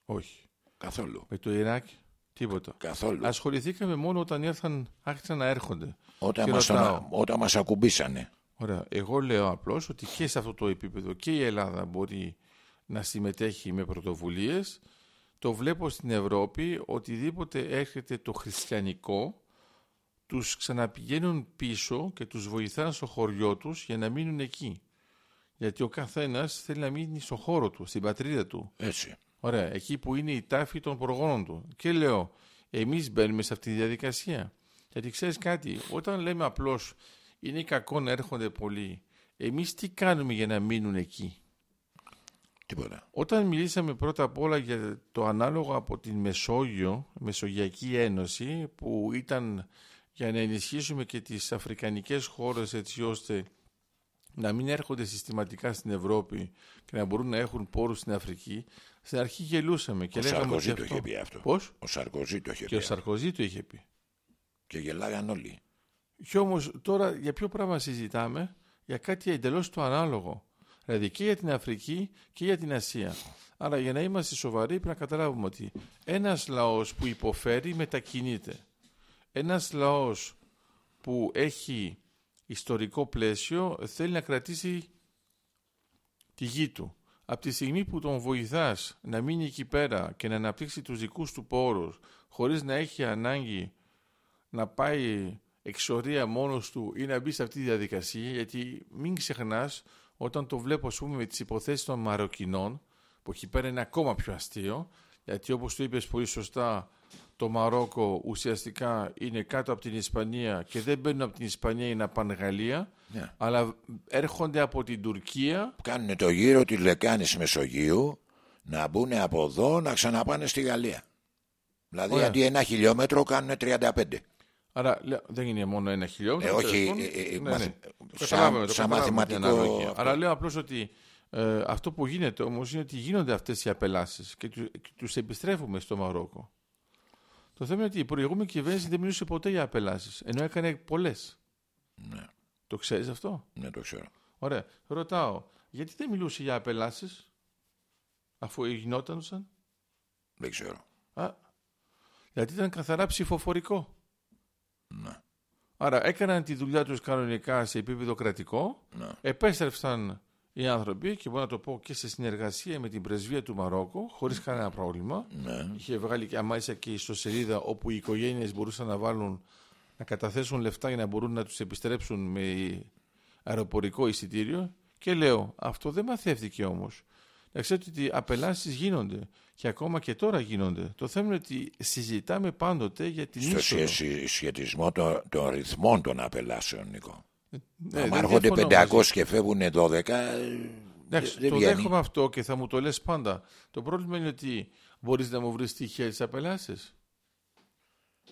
Όχι. καθόλου. Με το Ιράκ; Τίποτα. Καθόλου. Ασχοληθήκαμε μόνο όταν ήρθαν, άρχισαν να έρχονται. Όταν Και μας, ρωτάω. όταν μας ακουμπήσανε. Ωραία. Εγώ λέω απλώς ότι και σε αυτό το επίπεδο και η Ελλάδα μπορεί να συμμετέχει με πρωτοβουλίες. Το βλέπω στην Ευρώπη οτιδήποτε έρχεται το χριστιανικό τους ξαναπηγαίνουν πίσω και τους βοηθάνε στο χωριό τους για να μείνουν εκεί. Γιατί ο καθένας θέλει να μείνει στο χώρο του, στην πατρίδα του. Έτσι. Ωραία, εκεί που είναι η τάφη των προγόνων του. Και λέω, εμείς μπαίνουμε σε αυτή τη διαδικασία. Γιατί ξέρεις κάτι, όταν λέμε απλώς είναι κακό να έρχονται πολλοί, εμείς τι κάνουμε για να μείνουν εκεί; Τίποτα. Όταν μιλήσαμε πρώτα απ' όλα για το ανάλογο από την Μεσόγειο, Μεσογειακή Ένωση, που ήταν για να ενισχύσουμε και τις αφρικανικές χώρες έτσι ώστε να μην έρχονται συστηματικά στην Ευρώπη και να μπορούν να έχουν πόρους στην Αφρική, στην αρχή γελούσαμε και Ο λέγαμε Σαρκοζή ότι το αυτό... είχε πει αυτό. Πώς; Ο Σαρκοζή το είχε Και πει. ο Σαρκοζή το είχε πει. Και γελάγαν όλοι. Και όμως τώρα για ποιο πράγμα συζητάμε, για κάτι εντελώς το ανάλογο. Δηλαδή και για την Αφρική και για την Ασία. Άρα για να είμαστε σοβαροί πρέπει να καταλάβουμε ότι ένας λαός που υποφέρει μετακινείται. Ένας λαός που έχει ιστορικό πλαίσιο θέλει να κρατήσει τη γη του. Από τη στιγμή που τον βοηθάς να μείνει εκεί πέρα και να αναπτύξει τους δικούς του πόρους χωρίς να έχει ανάγκη να πάει εξορία μόνος του ή να μπει σε αυτή τη διαδικασία γιατί μην ξεχνάς όταν το βλέπω ας πούμε με τις υποθέσεις των Μαροκινών που εκεί πέρα είναι ακόμα πιο αστείο γιατί όπως το είπες πολύ σωστά το Μαρόκο ουσιαστικά είναι κάτω από την Ισπανία και δεν μπαίνουν από την Ισπανία για να πάνε Γαλλία Ναι. αλλά έρχονται από την Τουρκία Κάνουν το γύρο τη λεκάνης Μεσογείου να μπουν από εδώ να ξαναπάνε στη Γαλλία. Δηλαδή Ωραία. αντί ένα χιλιόμετρο κάνουν 35. Άρα λέω, δεν είναι μόνο ένα χιλιόμετρο. Ε, όχι, τέλος πάντων. ε, ε, ναι, μαθ- ναι. σαν- Καταλάβαμε, το σαν καταλάβαμε την μαθηματικό αναλογία. αυτό. Αλλά λέω απλώς ότι ε, αυτό που γίνεται όμως είναι ότι γίνονται αυτές οι απελάσεις και, τους, και τους επιστρέφουμε στο Μαρόκο. Το θέμα είναι ότι η προηγούμενη κυβέρνηση δεν μιλούσε ποτέ για απελάσεις, ενώ έκανε πολλές. Ναι, Το ξέρεις αυτό; ναι, το ξέρω. Ωραία. Ρωτάω, γιατί δεν μιλούσε για απελάσεις αφού γινόταν σαν. Δεν ξέρω. Α, γιατί ήταν καθαρά ψηφοφορικό. Ναι, Άρα έκαναν τη δουλειά τους κανονικά σε επίπεδο κρατικό, ναι. επέστρεψαν οι άνθρωποι και μπορώ να το πω και σε συνεργασία με την πρεσβεία του Μαρόκου, χωρίς κανένα πρόβλημα. ναι. Είχε βγάλει και αμάσα και ιστοσελίδα όπου οι οικογένειες μπορούσαν να βάλουν, να καταθέσουν λεφτά για να μπορούν να τους επιστρέψουν με αεροπορικό εισιτήριο. Και λέω, αυτό δεν μαθεύτηκε όμως. Να ξέρετε ότι απελάσεις γίνονται και ακόμα και τώρα γίνονται. Το θέμα είναι ότι συζητάμε πάντοτε για την Στο είσοδο. σχέση- σχετισμό των, των ρυθμών των απελάσεων, Νικό. Ναι, Αν δεν έρχονται διαφωνώ 500 μαζί. και φεύγουν 12, ε, Εντάξει, δεν το βγαίνει. δέχομαι αυτό και θα μου το λες πάντα. Το πρόβλημα είναι ότι μπορείς να μου βρεις στοιχεία της απελάσεις.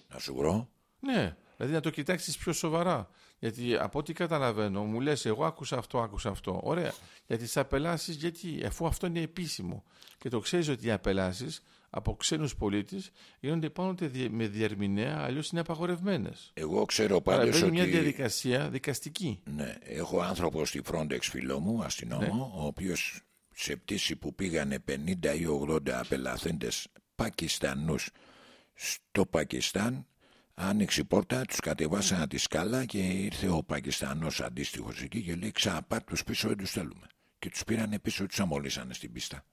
Να σου βρω. Ναι, δηλαδή να το κοιτάξεις πιο σοβαρά. Γιατί από ό,τι καταλαβαίνω, μου λες εγώ άκουσα αυτό, άκουσα αυτό. Ωραία. Για τις απελάσεις, γιατί, αφού αυτό είναι επίσημο και το ξέρεις ότι οι απελάσεις από ξένους πολίτες γίνονται πάντοτε δι- με διερμηνέα, αλλιώς είναι απαγορευμένες. Εγώ ξέρω Άρα πάντως μπαίνει ότι... μια διαδικασία δικαστική. Ναι, έχω άνθρωπο στη Frontex φίλο μου, αστυνόμο, Ναι. ο οποίος σε πτήση που πήγανε 50 ή 80 απελαθέντες Πακιστανούς στο Πακιστάν, άνοιξε η πόρτα, τους κατεβάσανε τη σκάλα και ήρθε ο Πακιστανός αντίστοιχος εκεί και λέει ξαναπάρ τους πίσω δεν τους θέλουμε. Και τους πήρανε πίσω, τους αμολύσανε στην πίστα.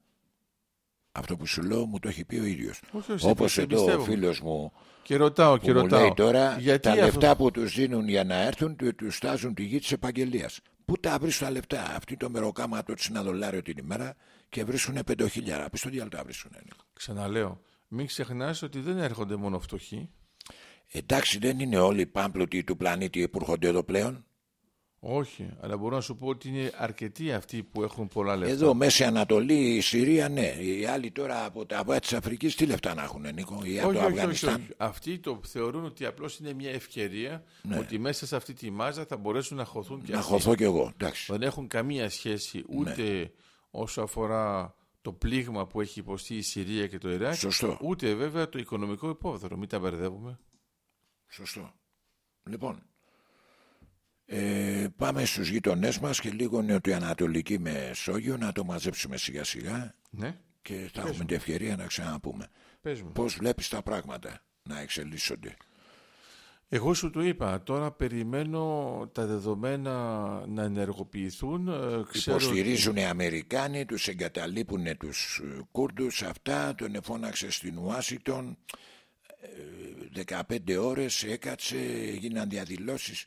Αυτό που σου λέω μου το έχει πει ο ίδιος. Όχι, όχι, Όπως σε εδώ ο πιστεύω. φίλος μου Και ρωτάω που και μου ρωτάω. λέει τώρα γιατί τα αυτό- λεφτά που τους δίνουν για να έρθουν του, τους στάζουν τη γη της επαγγελίας. Πού τα βρεις τα λεφτά; Αυτοί το μεροκάματο της ένα δολάριο την ημέρα και βρίσκουν πεντοχίλιαρα. Πες το διάλογο τα βρίσκουν. Ξαναλέω, μην ξεχνάς ότι δεν έρχονται μόνο φτωχοί. Εντάξει δεν είναι όλοι οι πάμπλουτοι του πλανήτη που έρχονται εδώ πλέον. Όχι, αλλά μπορώ να σου πω ότι είναι αρκετοί αυτοί που έχουν πολλά λεφτά. Εδώ Μέση Ανατολή, η Συρία ναι. Οι άλλοι τώρα από τα βάτια της Αφρικής τι λεφτά να έχουν Νίκο. Ή από όχι, το όχι, όχι, Αφγανιστάν; όχι. Αυτοί το θεωρούν ότι απλώς είναι μια ευκαιρία Ναι. ότι μέσα σε αυτή τη μάζα θα μπορέσουν να χωθούν και Να αυτοί. χωθώ κι εγώ. Εντάξει. Δεν έχουν καμία σχέση ούτε Ναι. όσο αφορά το πλήγμα που έχει υποστεί η Συρία και το Ιράκ, Σωστό. ούτε βέβαια το οικονομικό υπόβαθρο. Μην τα μπερδεύουμε. Σωστό. Λοιπόν, ε, πάμε στους γείτονές μας και λίγο νοτιοανατολική Μεσόγειο να το μαζέψουμε σιγά σιγά Ναι, και θα έχουμε την ευκαιρία να ξαναπούμε. πες μου. Πώς βλέπεις τα πράγματα να εξελίσσονται; Εγώ σου το είπα, τώρα περιμένω τα δεδομένα να ενεργοποιηθούν. Ε, Ξέρω Υποστηρίζουν οι Αμερικάνοι, τους εγκαταλείπουν τους ε, Κούρδους αυτά, τον εφώναξε στην Ουάσιτον, ε, 15 ώρες έκατσε, έγιναν διαδηλώσεις.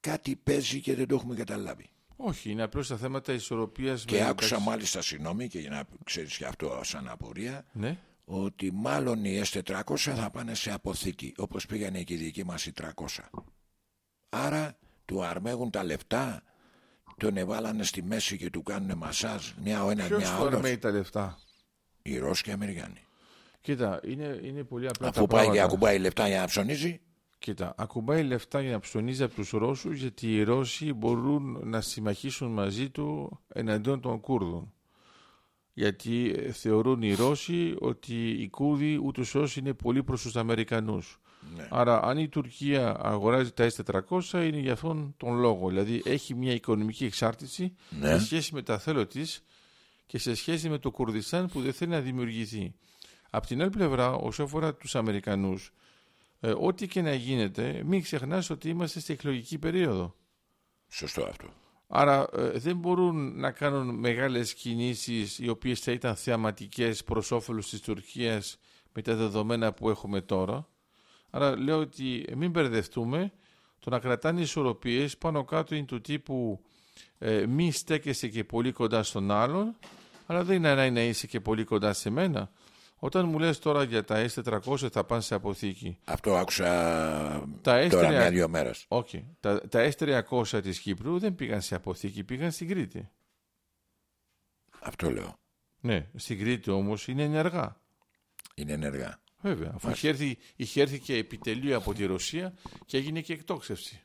Κάτι παίζει και δεν το έχουμε καταλάβει. Όχι, είναι απλώς τα θέματα ισορροπίας. Και με- άκουσα μάλιστα, συγγνώμη, και για να ξέρεις και αυτό σαν απορία, Ναι, ότι μάλλον οι S400 θα πάνε σε αποθήκη, όπως πήγανε και οι δικοί μας οι 300. Άρα του αρμέγουν τα λεφτά, τον εβάλανε στη μέση και του κάνουν μασάζ, μια ο ένας, ποιος μια του άλλος. αρμέει τα λεφτά; Οι Ρώσοι και οι Αμερικάνοι. Κοίτα, είναι, είναι πολύ απλά Αφού τα πάει και πράγματα. ακουμπάει λεφτά για να ψωνίζει, Κοίτα, ακουμπάει λεφτά για να ψωνίζει από τους Ρώσους γιατί οι Ρώσοι μπορούν να συμμαχίσουν μαζί του εναντίον των Κούρδων. Γιατί ε, θεωρούν οι Ρώσοι ότι οι Κούρδοι ούτως όσο είναι πολύ προς τους Αμερικανούς. Ναι. Άρα αν η Τουρκία αγοράζει τα S400 είναι για αυτόν τον λόγο. Δηλαδή έχει μια οικονομική εξάρτηση Ναι. σε σχέση με τα θέλω της και σε σχέση με το Κουρδιστάν που δεν θέλει να δημιουργηθεί. Απ' την άλλη πλευρά, όσο αφορά τους Αμερικανούς, ε, ό,τι και να γίνεται, μην ξεχνάς ότι είμαστε στην εκλογική περίοδο. σωστό αυτό. Άρα ε, δεν μπορούν να κάνουν μεγάλες κινήσεις οι οποίες θα ήταν θεαματικές προς όφελος της Τουρκίας με τα δεδομένα που έχουμε τώρα. Άρα λέω ότι μην μπερδευτούμε, το να κρατάνε ισορροπίες πάνω κάτω είναι του τύπου ε, μη στέκεσαι και πολύ κοντά στον άλλον, αλλά δεν είναι ανάγκη να είσαι και πολύ κοντά σε μένα. Όταν μου λες τώρα για τα S400 θα πάνε σε αποθήκη. Αυτό άκουσα Τα τώρα S300 μια-δυο μέρες. Όχι. Τα, τα S300 της Κύπρου δεν πήγαν σε αποθήκη, πήγαν στην Κρήτη. Αυτό λέω. Ναι, στην Κρήτη όμως είναι ενεργά. Είναι ενεργά. Βέβαια, αφού είχε έρθει, είχε έρθει και επιτελείο από τη Ρωσία και έγινε και εκτόξευση.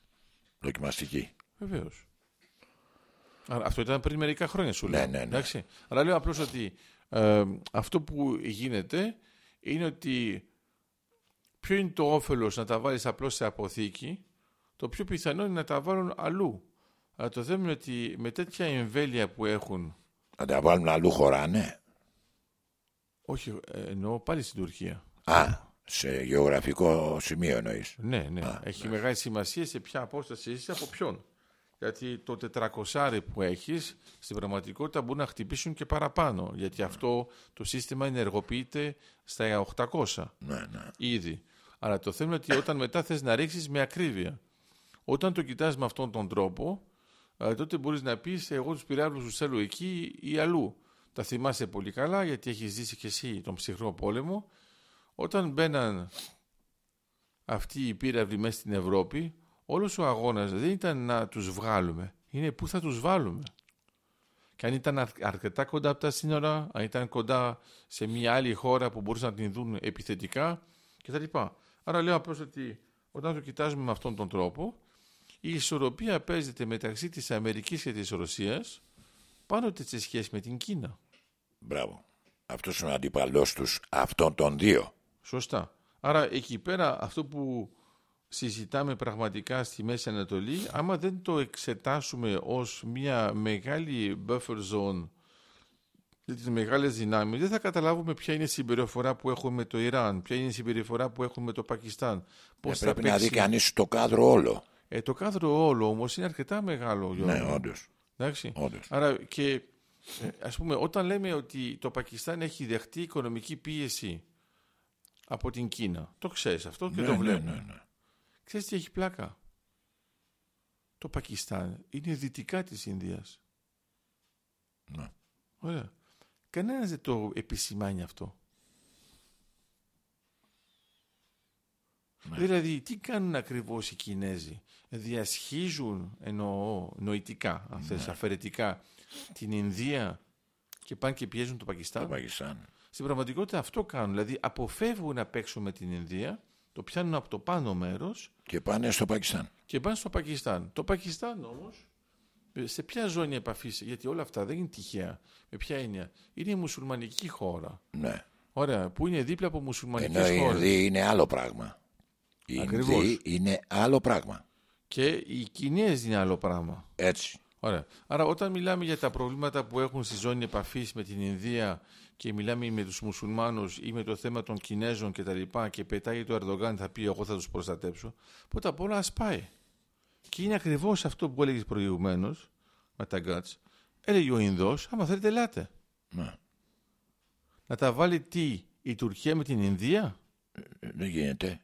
Δοκιμαστική. Βεβαίως. Αυτό ήταν πριν μερικά χρόνια σου Ναι, λέω. ναι, ναι. Εντάξει. Αλλά λέω απλώς ότι ε, αυτό που γίνεται είναι ότι ποιο είναι το όφελος να τα βάλεις απλώς σε αποθήκη, το πιο πιθανό είναι να τα βάλουν αλλού. Αλλά το θέμα είναι ότι με τέτοια εμβέλεια που έχουν, Να τα βάλουν αλλού χωράνε; όχι ε, εννοώ πάλι στην Τουρκία. Α, σε γεωγραφικό σημείο εννοείς. Ναι, ναι. Έχει μεγάλη σημασία σε ποια απόσταση είσαι από ποιον. Γιατί το τετρακοσάρι που έχεις στην πραγματικότητα μπορούν να χτυπήσουν και παραπάνω. Γιατί αυτό το σύστημα ενεργοποιείται στα 800 Ναι, ναι. ήδη. Αλλά το θέμα είναι ότι όταν μετά θες να ρίξεις με ακρίβεια. Όταν το κοιτάς με αυτόν τον τρόπο, ε, τότε μπορείς να πεις εγώ τους πυράβλους τους θέλω εκεί ή αλλού. Τα θυμάσαι πολύ καλά γιατί έχεις ζήσει και εσύ τον ψυχρό πόλεμο. Όταν μπαίναν αυτοί οι πύραυλοι μέσα στην Ευρώπη, όλος ο αγώνας δεν ήταν να τους βγάλουμε, είναι πού θα τους βάλουμε. Και αν ήταν αρ- αρκετά κοντά από τα σύνορα, αν ήταν κοντά σε μια άλλη χώρα που μπορούσαν να την δουν επιθετικά κτλ. Άρα λέω απλώς ότι όταν το κοιτάζουμε με αυτόν τον τρόπο, η ισορροπία παίζεται μεταξύ της Αμερικής και της Ρωσίας πάνω σε σχέση με την Κίνα. Μπράβο. Αυτός είναι ο αντιπαλός τους αυτών των δύο. Σωστά. Άρα εκεί πέρα αυτό που συζητάμε πραγματικά στη Μέση Ανατολή, άμα δεν το εξετάσουμε ως μια μεγάλη buffer zone για τις μεγάλες δυνάμεις, δεν θα καταλάβουμε ποια είναι η συμπεριφορά που έχουμε με το Ιράν, ποια είναι η συμπεριφορά που έχουμε με το Πακιστάν. Ε, Πώς θα πρέπει να δει παίξει. κανείς το κάδρο όλο. Ε, το κάδρο όλο όμως είναι αρκετά μεγάλο. Γιώργο. Ναι, όντως. Εντάξει. όντως. Άρα και ε, ας πούμε όταν λέμε ότι το Πακιστάν έχει δεχτεί οικονομική πίεση από την Κίνα, το ξέρεις αυτό και Ναι, το ναι, βλέπουμε. ναι, ναι. Ξέρεις τι έχει πλάκα; Το Πακιστάν είναι δυτικά της Ινδίας. Ναι. Ωραία. Κανένας δεν το επισημάνει αυτό. Ναι. Δηλαδή, τι κάνουν ακριβώς οι Κινέζοι; Διασχίζουν, εννοώ νοητικά, αν θες, Ναι. αφαιρετικά, την Ινδία και πάνε και πιέζουν το Πακιστάν; Το Πακιστάν. Στην πραγματικότητα αυτό κάνουν. Δηλαδή, αποφεύγουν να παίξουν με την Ινδία, το πιάνουν από το πάνω μέρος Και πάνε στο Πακιστάν. και πάνε στο Πακιστάν. Το Πακιστάν όμως σε ποια ζώνη επαφής, γιατί όλα αυτά δεν είναι τυχαία. Με ποια έννοια. Είναι η μουσουλμανική χώρα. Ναι. Ωραία, που είναι δίπλα από μουσουλμανικές Ενώ η χώρες. Ινδία είναι άλλο πράγμα. Η Ακριβώς. Ινδία είναι άλλο πράγμα. Και οι Κινέζοι είναι άλλο πράγμα. Έτσι. Ωραία. Άρα, όταν μιλάμε για τα προβλήματα που έχουν στη ζώνη επαφής με την Ινδία και μιλάμε με τους μουσουλμάνους ή με το θέμα των Κινέζων κτλ. Και, τα λοιπά και πετάει το Ερντογάν, θα πει: Εγώ θα τους προστατέψω. Πρώτα απ' όλα, ας πάει. Και είναι ακριβώς αυτό που έλεγες προηγουμένως με τα γκάτς. Έλεγε ο Ινδός: Άμα θέλετε, ελάτε. Ναι. Να τα βάλει τι, η Τουρκία με την Ινδία; Ε, Δεν γίνεται.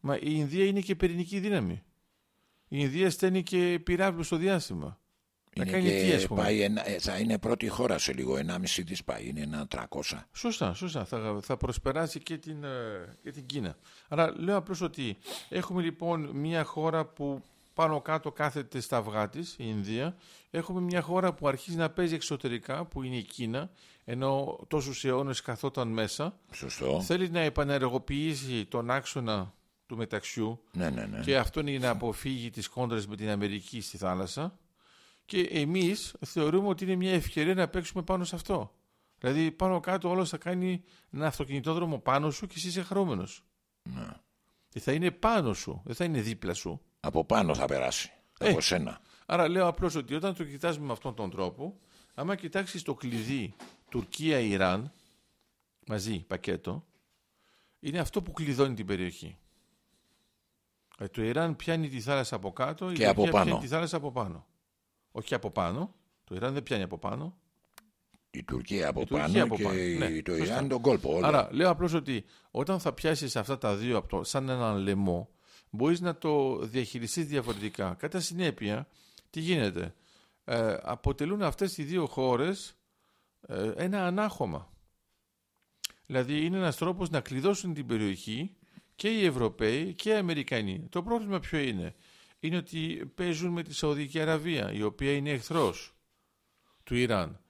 Μα η Ινδία είναι και πυρηνική δύναμη. Η Ινδία στέλνει και πυράβλους στο διάστημα. Να Είναι κάνει και τι, ας πούμε. πάει ένα, ε, θα είναι πρώτη χώρα σε λίγο. 1,5 δις πάει. Είναι ένα 300. Σωστά, σωστά. Θα, θα προσπεράσει και την, ε, και την Κίνα. Άρα λέω απλώς ότι έχουμε λοιπόν μια χώρα που πάνω κάτω κάθεται στα αυγά της, η Ινδία. Έχουμε μια χώρα που αρχίζει να παίζει εξωτερικά, που είναι η Κίνα, ενώ τόσους αιώνες καθόταν μέσα. Σωστό. Θέλει να επανεργοποιήσει τον άξονα του μεταξιού Ναι, ναι, ναι. και αυτό είναι να αποφύγει τις κόντρες με την Αμερική στη θάλασσα και εμείς θεωρούμε ότι είναι μια ευκαιρία να παίξουμε πάνω σε αυτό. Δηλαδή πάνω κάτω όλος θα κάνει ένα αυτοκινητόδρομο πάνω σου και εσύ είσαι χαρούμενος. Ναι. Και θα είναι πάνω σου, δεν θα είναι δίπλα σου. Από πάνω θα περάσει. Ε. Από σένα. Άρα λέω απλώς ότι όταν το κοιτάζουμε με αυτόν τον τρόπο, άμα κοιτάξεις το κλειδί Τουρκία-Ιράν, μαζί, πακέτο, είναι αυτό που κλειδώνει την περιοχή. Ε, το Ιράν πιάνει τη θάλασσα από κάτω, η Και από Τουρκία πάνω. πιάνει τη θάλασσα από πάνω. Όχι από πάνω, το Ιράν δεν πιάνει από πάνω. Η Τουρκία από Η Τουρκία πάνω από και πάνω. η- Ναι, το σωστά. Ιράν τον κόλπο. Όλο. Άρα λέω απλώς ότι όταν θα πιάσεις αυτά τα δύο από το, σαν έναν λαιμό, μπορείς να το διαχειριστείς διαφορετικά. Κατά συνέπεια, τι γίνεται; Ε, αποτελούν αυτές οι δύο χώρες ε, ένα ανάχωμα. Δηλαδή είναι ένας τρόπος να κλειδώσουν την περιοχή και οι Ευρωπαίοι και οι Αμερικανοί. Το πρόβλημα ποιο είναι; Είναι ότι παίζουν με τη Σαουδική Αραβία, η οποία είναι εχθρός του Ιράν.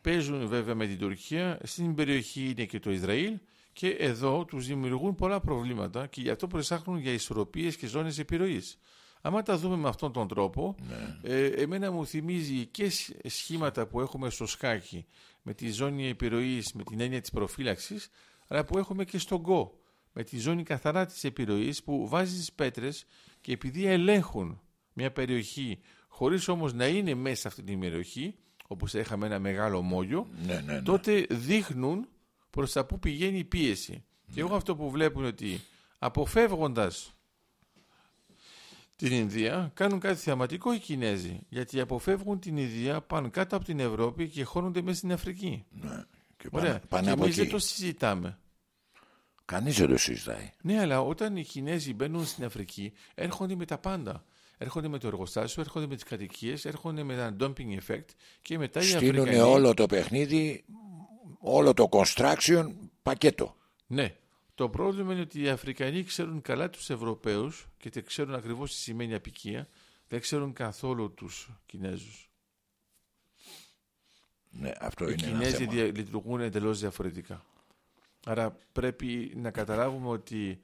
Παίζουν βέβαια με την Τουρκία, στην περιοχή είναι και το Ισραήλ και εδώ τους δημιουργούν πολλά προβλήματα και γι' αυτό προσάχνουν για ισορροπίες και ζώνες επιρροής. Άμα τα δούμε με αυτόν τον τρόπο, ε, εμένα μου θυμίζει και σ- σχήματα που έχουμε στο σκάκι με τη ζώνη επιρροής, με την έννοια της προφύλαξης, αλλά που έχουμε και στον γκο, με τη ζώνη καθαρά της επιρροής που βάζει τις πέτρες και επειδή ελέγχουν μια περιοχή χωρίς όμως να είναι μέσα σε αυτή την περιοχή, όπως είχαμε ένα μεγάλο μόγιο, Ναι, ναι, ναι. τότε δείχνουν προς τα που πηγαίνει η πίεση. Και εγώ αυτό που βλέπουν ότι αποφεύγοντας την Ινδία κάνουν κάτι θεαματικό οι Κινέζοι γιατί αποφεύγουν την Ινδία πάνε κάτω από την Ευρώπη και χώνονται μέσα στην Αφρική. ναι. Και Ωραία. πάνε, πάνε και από εμείς δεν εκεί. το συζητάμε. Κανείς δεν το συζητάει. Ναι, αλλά όταν οι Κινέζοι μπαίνουν στην Αφρική, έρχονται με τα πάντα. Έρχονται με το εργοστάσιο, έρχονται με τις κατοικίες, έρχονται με ένα dumping effect και μετά οι Στείλουν Αφρικανοί... όλο το παιχνίδι, όλο το construction πακέτο. Ναι. Το πρόβλημα είναι ότι οι Αφρικανοί ξέρουν καλά τους Ευρωπαίους και τε ξέρουν ακριβώς τι σημαίνει απικία, δεν ξέρουν καθόλου τους Κινέζους. Ναι, αυτό Οι είναι ένα Κινέζοι θέμα. δια- λειτουργούν εντελώς διαφορετικά. Άρα πρέπει να καταλάβουμε ότι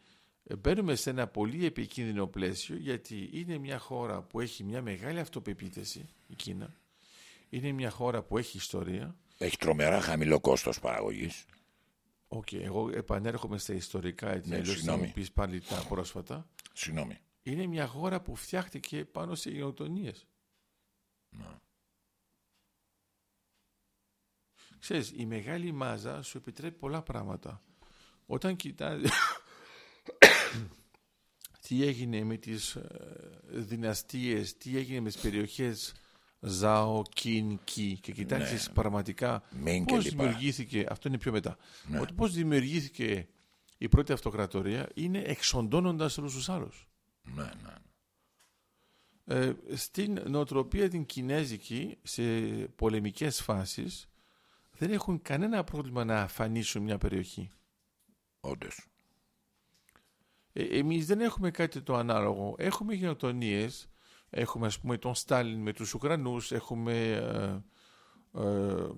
μπαίνουμε σε ένα πολύ επικίνδυνο πλαίσιο γιατί είναι μια χώρα που έχει μια μεγάλη αυτοπεποίθηση, η Κίνα. Είναι μια χώρα που έχει ιστορία. Έχει τρομερά χαμηλό κόστος παραγωγής. Οκ, εγώ επανέρχομαι στα ιστορικά, έτσι Ναι, αλλιώς θα συγγνώμη. μου πεις πάλι τα πρόσφατα. Συγγνώμη. Είναι μια χώρα που φτιάχτηκε πάνω σε γενοκτονίες. Ξέρεις, η μεγάλη μάζα σου επιτρέπει πολλά πράγματα. Όταν κοιτάζει [COUGHS] τι έγινε με τις ε, δυναστείες, τι έγινε με τις περιοχές Ζάο, Κιν, Κι και κοιτάξεις πραγματικά Μιν και πώς λοιπά. δημιουργήθηκε, αυτό είναι πιο μετά, Ναι. ότι πώς δημιουργήθηκε η πρώτη αυτοκρατορία είναι εξοντώνοντας όλους τους άλλους. Ναι, ναι. Ε, στην νοοτροπία την κινέζικη, σε πολεμικές φάσεις, δεν έχουν κανένα πρόβλημα να αφανίσουν μια περιοχή. Όντως. Ε, εμείς δεν έχουμε κάτι το ανάλογο. Έχουμε γενοτονίες, έχουμε ας πούμε τον Στάλιν με τους Ουκρανούς, έχουμε ε, ε,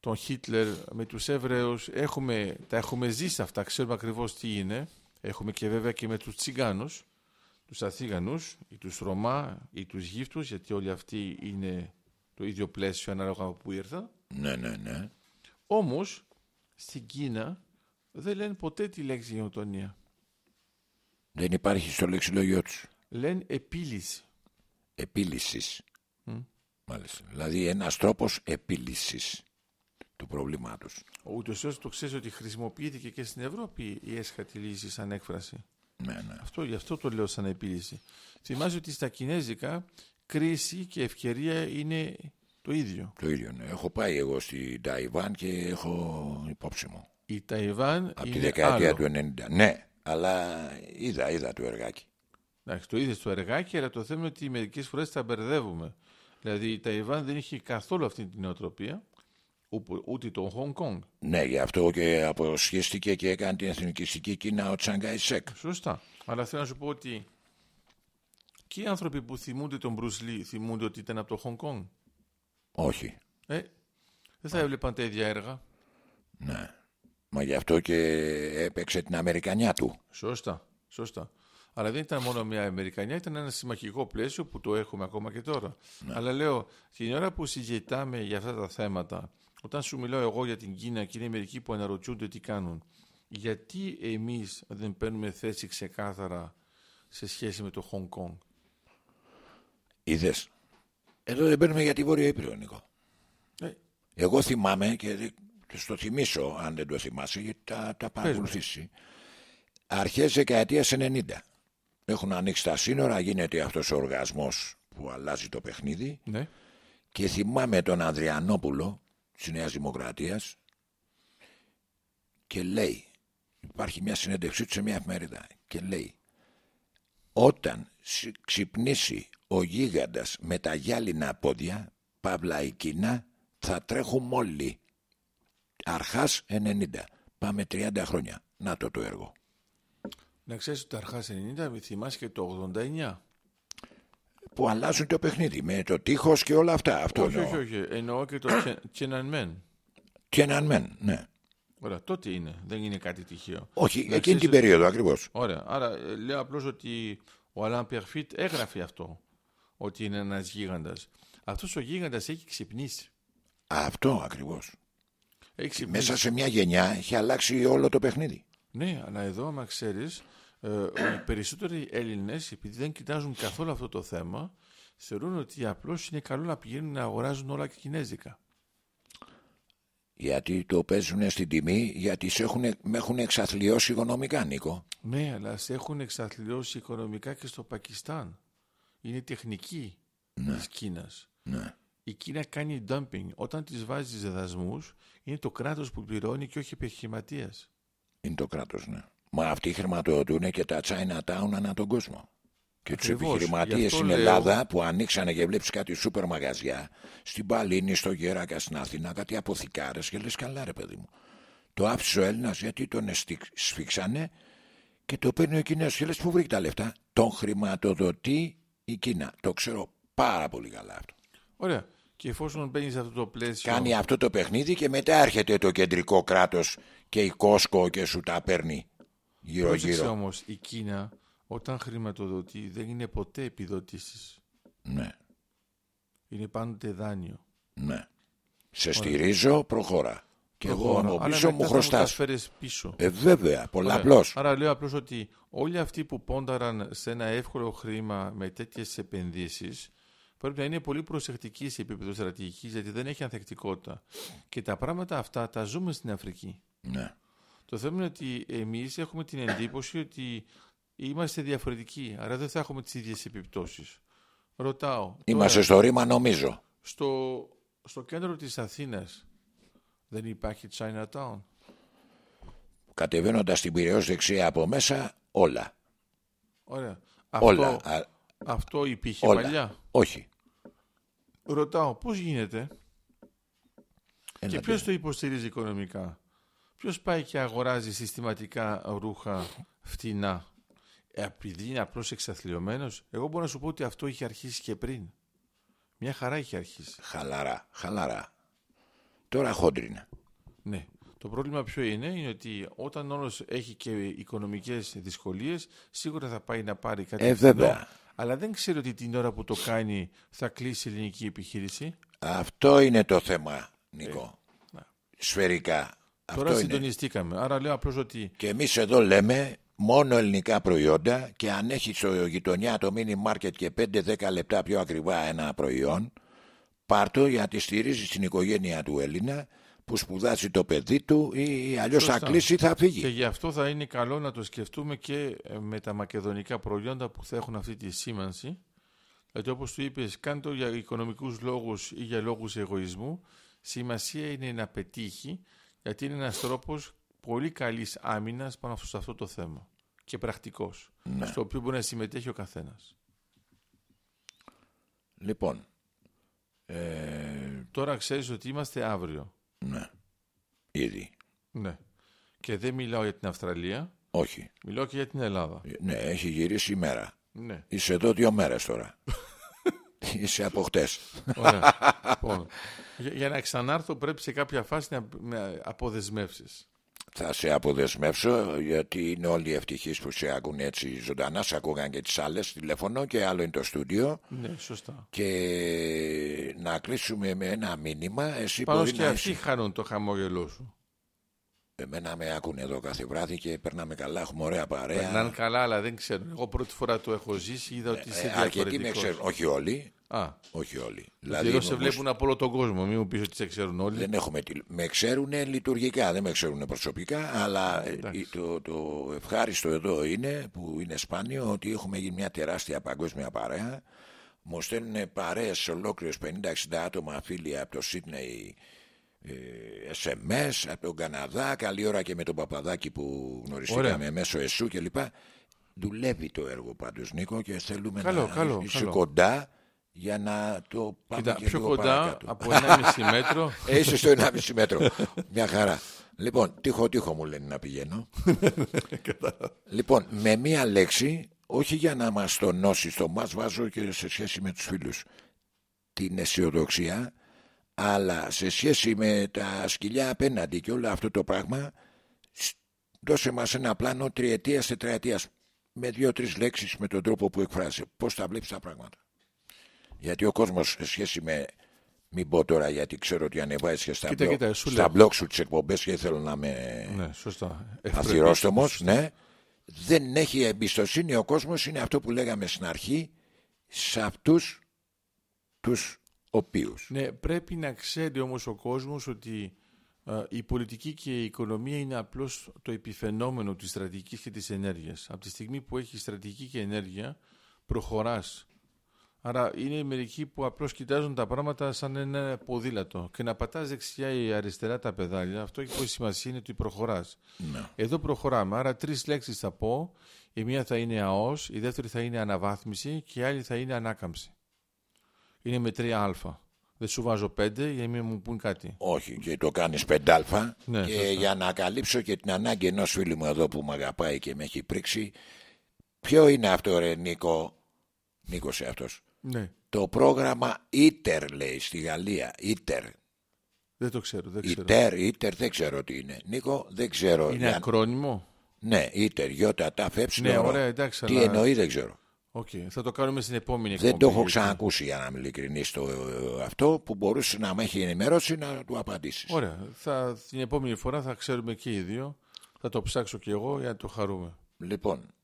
τον Χίτλερ με τους Εβραίους, έχουμε, τα έχουμε ζήσει αυτά, ξέρουμε ακριβώς τι είναι. Έχουμε και βέβαια και με τους Τσιγκάνους, τους Αθήγανους ή τους Ρωμά ή τους Γύφτους γιατί όλοι αυτοί είναι το ίδιο πλαίσιο ανάλογα από που ήρθα. Ναι, ναι, ναι. Όμως στην Κίνα δεν λένε ποτέ τη λέξη γενοτονία. Δεν υπάρχει στο λεξιλόγιο τους. Λένε επίλυση. Επίλυσης. Μμ. Μάλιστα. Δηλαδή ένας τρόπος επίλυσης του προβλήματος. Ούτως ή το ξέρεις ότι χρησιμοποιήθηκε και στην Ευρώπη η έσχατη λύση σαν έκφραση. Ναι, ναι. Αυτό, γι' αυτό το λέω σαν επίλυση. Θυμάσαι ότι στα Κινέζικα κρίση και ευκαιρία είναι το ίδιο. Το ίδιο. Ναι. Έχω πάει εγώ στη Ταϊβάν και έχω υπόψη μου. Η Ταϊβάν Από τη είναι δεκαετία άλλο. του 90. Ναι, αλλά είδα, είδα το εργάκι. Εντάξει, το είδες στο εργάκι, αλλά το θέμα είναι ότι μερικές φορές τα μπερδεύουμε. Δηλαδή η Ταϊβάν δεν είχε καθόλου αυτή την νοοτροπία, ούπο- ούτε το Χονγκ Κονγκ. Ναι, γι' αυτό και αποσχέστηκε και έκανε την εθνικιστική Κίνα ο Τσαγκάι Σεκ. Σωστά. Αλλά θέλω να σου πω ότι και οι άνθρωποι που θυμούνται τον Μπρουσ Λί θυμούνται ότι ήταν από το Χονγκ Κονγκ. Όχι. Ε, δεν θα έβλεπαν τα ίδια έργα. Ναι. Μα γι' αυτό και έπαιξε την Αμερικανιά του. Σωστά. Σωστά. Αλλά δεν ήταν μόνο μια Αμερικανιά, ήταν ένα συμμαχικό πλαίσιο που το έχουμε ακόμα και τώρα. Αλλά λέω, την ώρα που συζητάμε για αυτά τα θέματα, όταν σου μιλάω εγώ για την Κίνα και είναι μερικοί που αναρωτιούνται τι κάνουν, γιατί εμείς δεν παίρνουμε θέση ξεκάθαρα σε σχέση με το Χονγκ Κονγκ. Είδες. Εδώ δεν παίρνουμε για τη Βόρεια Ήπειρο, Νίκο. Ε, Εγώ θυμάμαι και δεν- θα στο θυμίσω αν δεν το θυμάσαι γιατί τα, τα παρακολουθήσει. Αρχές δεκαετίας 90. Έχουν ανοίξει τα σύνορα, γίνεται αυτός ο οργασμός που αλλάζει το παιχνίδι ναι. και θυμάμαι τον Ανδριανόπουλο της Νέας Δημοκρατίας και λέει, υπάρχει μια συνέντευξή του σε μια εφημερίδα και λέει όταν σ- ξυπνήσει ο γίγαντας με τα γυάλινα πόδια, παύλα η Κίνα, θα τρέχουμε όλοι. Αρχάς 90. Πάμε 30 χρόνια. Να το το έργο. Να ξέρεις ότι τα αρχάς 90 θυμάσαι και το 89. Που αλλάζουν το παιχνίδι με το τείχος και όλα αυτά. Αυτό όχι, εννοώ. όχι, όχι. Εννοώ και το Tiananmen. Tiananmen, ναι. Ωραία, τότε είναι. Δεν είναι κάτι τυχαίο. Όχι, Να εκείνη ξέρεις την ότι- περίοδο ακριβώς. Ωραία. Άρα ε, λέω απλώς ότι ο Αλάν Πιερφίτ έγραφε αυτό. Ότι είναι ένας γίγαντας. Αυτός ο γίγαντας έχει ξυπνήσει. Αυτό ακριβώς. Έχει ξυπνήσει. Μέσα σε μια γενιά έχει αλλάξει όλο το παιχνίδι. Ναι, αλλά εδώ, άμα ξέρεις, ε, οι περισσότεροι Έλληνες, επειδή δεν κοιτάζουν καθόλου αυτό το θέμα, θεωρούν ότι απλώς είναι καλό να πηγαίνουν να αγοράζουν όλα και κινέζικα. Γιατί το παίζουν στην τιμή, γιατί σε έχουν, με έχουν εξαθλιώσει οικονομικά, Νίκο. Ναι, αλλά σε έχουν εξαθλιώσει οικονομικά και στο Πακιστάν. Είναι τεχνική της Κίνας. Ναι. Η Κίνα κάνει dumping. Όταν της βάζεις δασμούς, είναι το κράτος που πληρώνει και όχι ο επιχειρηματίας. Είναι το κράτος, ναι. Μα αυτοί χρηματοδοτούν και τα Chinatown ανά τον κόσμο. Και τους Ακριβώς. επιχειρηματίες Γι' αυτό στην λέω- Ελλάδα που ανοίξανε και βλέπεις κάτι σούπερ μαγαζιά, στην Παλίνη, στο Γέρακα, στην Αθήνα, κάτι αποθηκάρε και λες καλά, ρε παιδί μου. Το άφησε ο Έλληνας γιατί τον εστικ- σφίξανε και το παίρνει ο Κινέζος. Και λες που βρήκε τα λεφτά. Τον χρηματοδοτεί η Κίνα. Το ξέρω πάρα πολύ καλά αυτό. Ωραία. Και εφόσον μπαίνεις σε αυτό το πλαίσιο. Κάνει αυτό το παιχνίδι και μετά έρχεται το κεντρικό κράτος και η Κόσκο και σου τα παίρνει Πρόσεξε γύρω-γύρω. όμως, η Κίνα όταν χρηματοδοτεί δεν είναι ποτέ επιδοτήσει. Ναι. Είναι πάντοτε δάνειο. Ναι. Σε στηρίζω, προχώρα. Και εγώ Προχώρα. από Αλλά πίσω μετά μου θα χρωστάς. τα φέρεις πίσω. Ε, βέβαια, Ωραία. πολλαπλώ. Άρα λέω απλώς ότι όλοι αυτοί που πόνταραν σε ένα εύκολο χρήμα με τέτοιες επενδύσεις πρέπει να είναι πολύ προσεκτικοί σε επίπεδο στρατηγικής γιατί δεν έχει ανθεκτικότητα. Και τα πράγματα αυτά τα ζούμε στην Αφρική. Ναι. Το θέμα είναι ότι εμείς έχουμε την εντύπωση ότι είμαστε διαφορετικοί, άρα δεν θα έχουμε τις ίδιες επιπτώσεις. Ρωτάω, Είμαστε τώρα, στο ρήμα, νομίζω. στο, στο κέντρο της Αθήνας δεν υπάρχει Chinatown. Κατεβαίνοντας την πυρεό δεξιά από μέσα, όλα. Ωραία. Όλα. Αυτό, Α, αυτό υπήρχε όλα. παλιά; Όχι. Ρωτάω, πώς γίνεται; Ένα και ποιος το υποστηρίζει οικονομικά; Ποιος πάει και αγοράζει συστηματικά ρούχα φτηνά; Ε, επειδή είναι απλώς εξαθλειωμένος, εγώ μπορώ να σου πω ότι αυτό είχε αρχίσει και πριν. Μια χαρά είχε αρχίσει. Χαλαρά, χαλαρά. Τώρα χόντρινα. Ναι. Το πρόβλημα ποιο είναι, είναι ότι όταν όλος έχει και οικονομικές δυσκολίες, σίγουρα θα πάει να πάρει κάτι. Ε, φθηνό, βέβαια. αλλά δεν ξέρει ότι την ώρα που το κάνει θα κλείσει η ελληνική επιχείρηση. Αυτό είναι το θέμα, Νικό. ναι. Σφαιρικά. Τώρα Αυτό είναι. συντονιστήκαμε. Άρα λέω απλώς ότι Και εμείς εδώ λέμε μόνο ελληνικά προϊόντα και αν έχει στο γειτονιά το mini market και 5-10 λεπτά πιο ακριβά ένα προϊόν, πάρ' το γιατί στηρίζει την οικογένεια του Έλληνα που σπουδάζει το παιδί του ή αλλιώς θα Σωστά. κλείσει ή θα φύγει. Και γι' αυτό θα είναι καλό να το σκεφτούμε και ε, με τα μακεδονικά προϊόντα που θα έχουν αυτή τη σήμανση. Γιατί όπως του είπες, κάνε το για οικονομικούς λόγους ή για λόγους εγωισμού. Σημασία είναι να πετύχει, γιατί είναι ένας τρόπος πολύ καλής άμυνας πάνω σε αυτό το θέμα. Και πρακτικός, Ναι. στο οποίο μπορεί να συμμετέχει ο καθένας. Λοιπόν, ε, Τώρα ξέρεις ότι είμαστε αύριο. ναι, ήδη. Ναι. Και δεν μιλάω για την Αυστραλία, Όχι. μιλάω και για την Ελλάδα. Ναι, έχει γυρίσει η μέρα. Ναι. Είσαι εδώ δύο μέρες τώρα. [LAUGHS] Είσαι από χτες. Ωραία. [LAUGHS] λοιπόν, για, για να ξανάρθω πρέπει σε κάποια φάση να με αποδεσμεύσεις. Θα σε αποδεσμεύσω γιατί είναι όλοι ευτυχείς που σε ακούν έτσι ζωντανά. Σε ακούγαν και τις άλλες τηλέφωνο και άλλο είναι το στούντιο. Ναι, σωστά. Και να κλείσουμε με ένα μήνυμα. Εσύ Πάνω μπορεί και να αυτοί είσαι- χάνουν το χαμόγελό σου. Εμένα με ακούνε εδώ κάθε βράδυ και περνάμε καλά, έχουμε ωραία παρέα. Περνάνε καλά, αλλά δεν ξέρουν. Εγώ πρώτη φορά το έχω ζήσει, είδα ότι είσαι Ε, αρκετοί με διαφορετικός. ξέρουν. Όχι όλοι. Α, Όχι όλοι. δηλαδή σε όμως, βλέπουν από όλο τον κόσμο. Μην μου πεις ότι σε ξέρουν όλοι. δεν έχουμε, τη- με ξέρουν λειτουργικά, δεν με ξέρουν προσωπικά, αλλά ε, εντάξει. το, το ευχάριστο εδώ είναι, που είναι σπάνιο, ότι έχουμε γίνει μια τεράστια παγκόσμια παρέα. Μου στέλνουν παρέες ολόκληρες 50-60 άτομα φίλοι από το Σίδνεϊ ε, SMS, από τον Καναδά, καλή ώρα και με τον Παπαδάκη που γνωριστήκαμε Ωραία. μέσω ΕΣΟΥ κλπ. Δουλεύει το έργο πάντως Νίκο και θέλουμε Καλό, να καλό, είσαι καλό. κοντά για να το πάμε Κοίτα, και πιο λίγο κοντά παρακάτω. από 1,5 μέτρο. [LAUGHS] Ε, είσαι στο 1,5 μέτρο. Μια χαρά. Λοιπόν, τείχο τείχο μου λένε να πηγαίνω. λοιπόν, με μία λέξη, όχι για να μας τονώσει στο μας βάζω και σε σχέση με τους φίλους την αισιοδοξία, αλλά σε σχέση με τα σκυλιά απέναντι και όλο αυτό το πράγμα, σ- δώσε μας ένα πλάνο τριετίας, τετραετίας, με δύο-τρεις λέξεις με τον τρόπο που εκφράζει. Πώς τα βλέπεις τα πράγματα. Γιατί ο κόσμος σε σχέση με. Μην πω τώρα γιατί ξέρω ότι ανεβάζει και στα, Κοίτα, blog, κοίτα, σου στα λέω. blog σου τις εκπομπές και θέλω να είμαι ναι, σωστά. αθυρόστομο. Ναι. Δεν έχει εμπιστοσύνη ο κόσμος, είναι αυτό που λέγαμε στην αρχή, σε αυτούς τους οποίους. Ναι, πρέπει να ξέρει όμως ο κόσμος ότι ε, η πολιτική και η οικονομία είναι απλώς το επιφαινόμενο της στρατηγικής και της ενέργειας. Από τη στιγμή που έχει στρατηγική και ενέργεια, προχωράς. Άρα είναι μερικοί που απλώς κοιτάζουν τα πράγματα σαν ένα ποδήλατο και να πατάς δεξιά ή αριστερά τα πεδάλια, αυτό έχει πολύ σημασία είναι ότι προχωράς. Ναι. Εδώ προχωράμε, άρα τρεις λέξεις θα πω. Η μία θα είναι αός, η δεύτερη θα είναι αναβάθμιση και η άλλη θα είναι ανάκαμψη. Είναι με 3α. Δεν σου βάζω 5 για να μην μου πούν κάτι. Όχι, και το κάνεις πεντάλφα. Ναι, και σωστά. για να καλύψω και την ανάγκη ενός φίλου μου εδώ που με αγαπάει και με έχει πρίξει. Ποιο είναι αυτό, ρε Νίκο, Νίκος αυτός. Ναι, Το πρόγραμμα ITER λέει στη Γαλλία. ITER. δεν το ξέρω. Δεν ξέρω. ITER, ITER δεν ξέρω τι είναι. Νίκο, δεν ξέρω. Είναι Για- ακρώνυμο; Ναι, ITER, γιώτα, τα Ναι, ωραία, εντάξει, Τι αλλά- εννοεί δεν ξέρω. Οκ, θα το κάνουμε στην επόμενη Δεν το εκπομπή, έχω γιατί- ξανακούσει για να είμαι ειλικρινής το ε, αυτό που μπορούσε να με έχει ενημερώσει να του απαντήσεις. Ωραία. Θα, την επόμενη φορά θα ξέρουμε και οι δύο. Θα το ψάξω και εγώ για να το χαρούμε. Λοιπόν,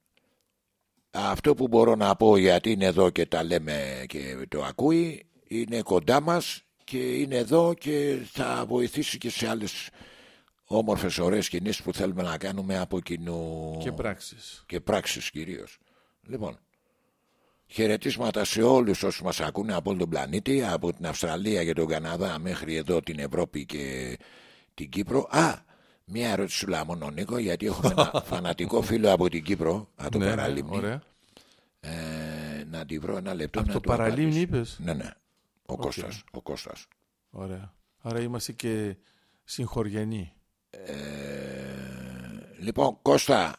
αυτό που μπορώ να πω γιατί είναι εδώ και τα λέμε και το ακούει, είναι κοντά μας και είναι εδώ και θα βοηθήσει και σε άλλες όμορφες ωραίες κινήσεις που θέλουμε να κάνουμε από κοινού Και πράξεις. και πράξεις κυρίως. Λοιπόν, χαιρετίσματα σε όλους όσους μας ακούνε από όλο τον πλανήτη, από την Αυστραλία και τον Καναδά μέχρι εδώ την Ευρώπη και την Κύπρο. Α, μία ερώτηση σου μόνο Νίκο, γιατί έχουμε ένα [LAUGHS] φανατικό φίλο από την Κύπρο, από το Ναι, ναι, Παραλίμνη. ωραία. Ε, να τη βρω ένα λεπτό Από να το του Παραλίμνη απαντήσω. είπες; Ναι, ναι. Ο Κώστας. Ο Κώστας. Ωραία. Άρα είμαστε και συγχωριανοί. Λοιπόν, Κώστα,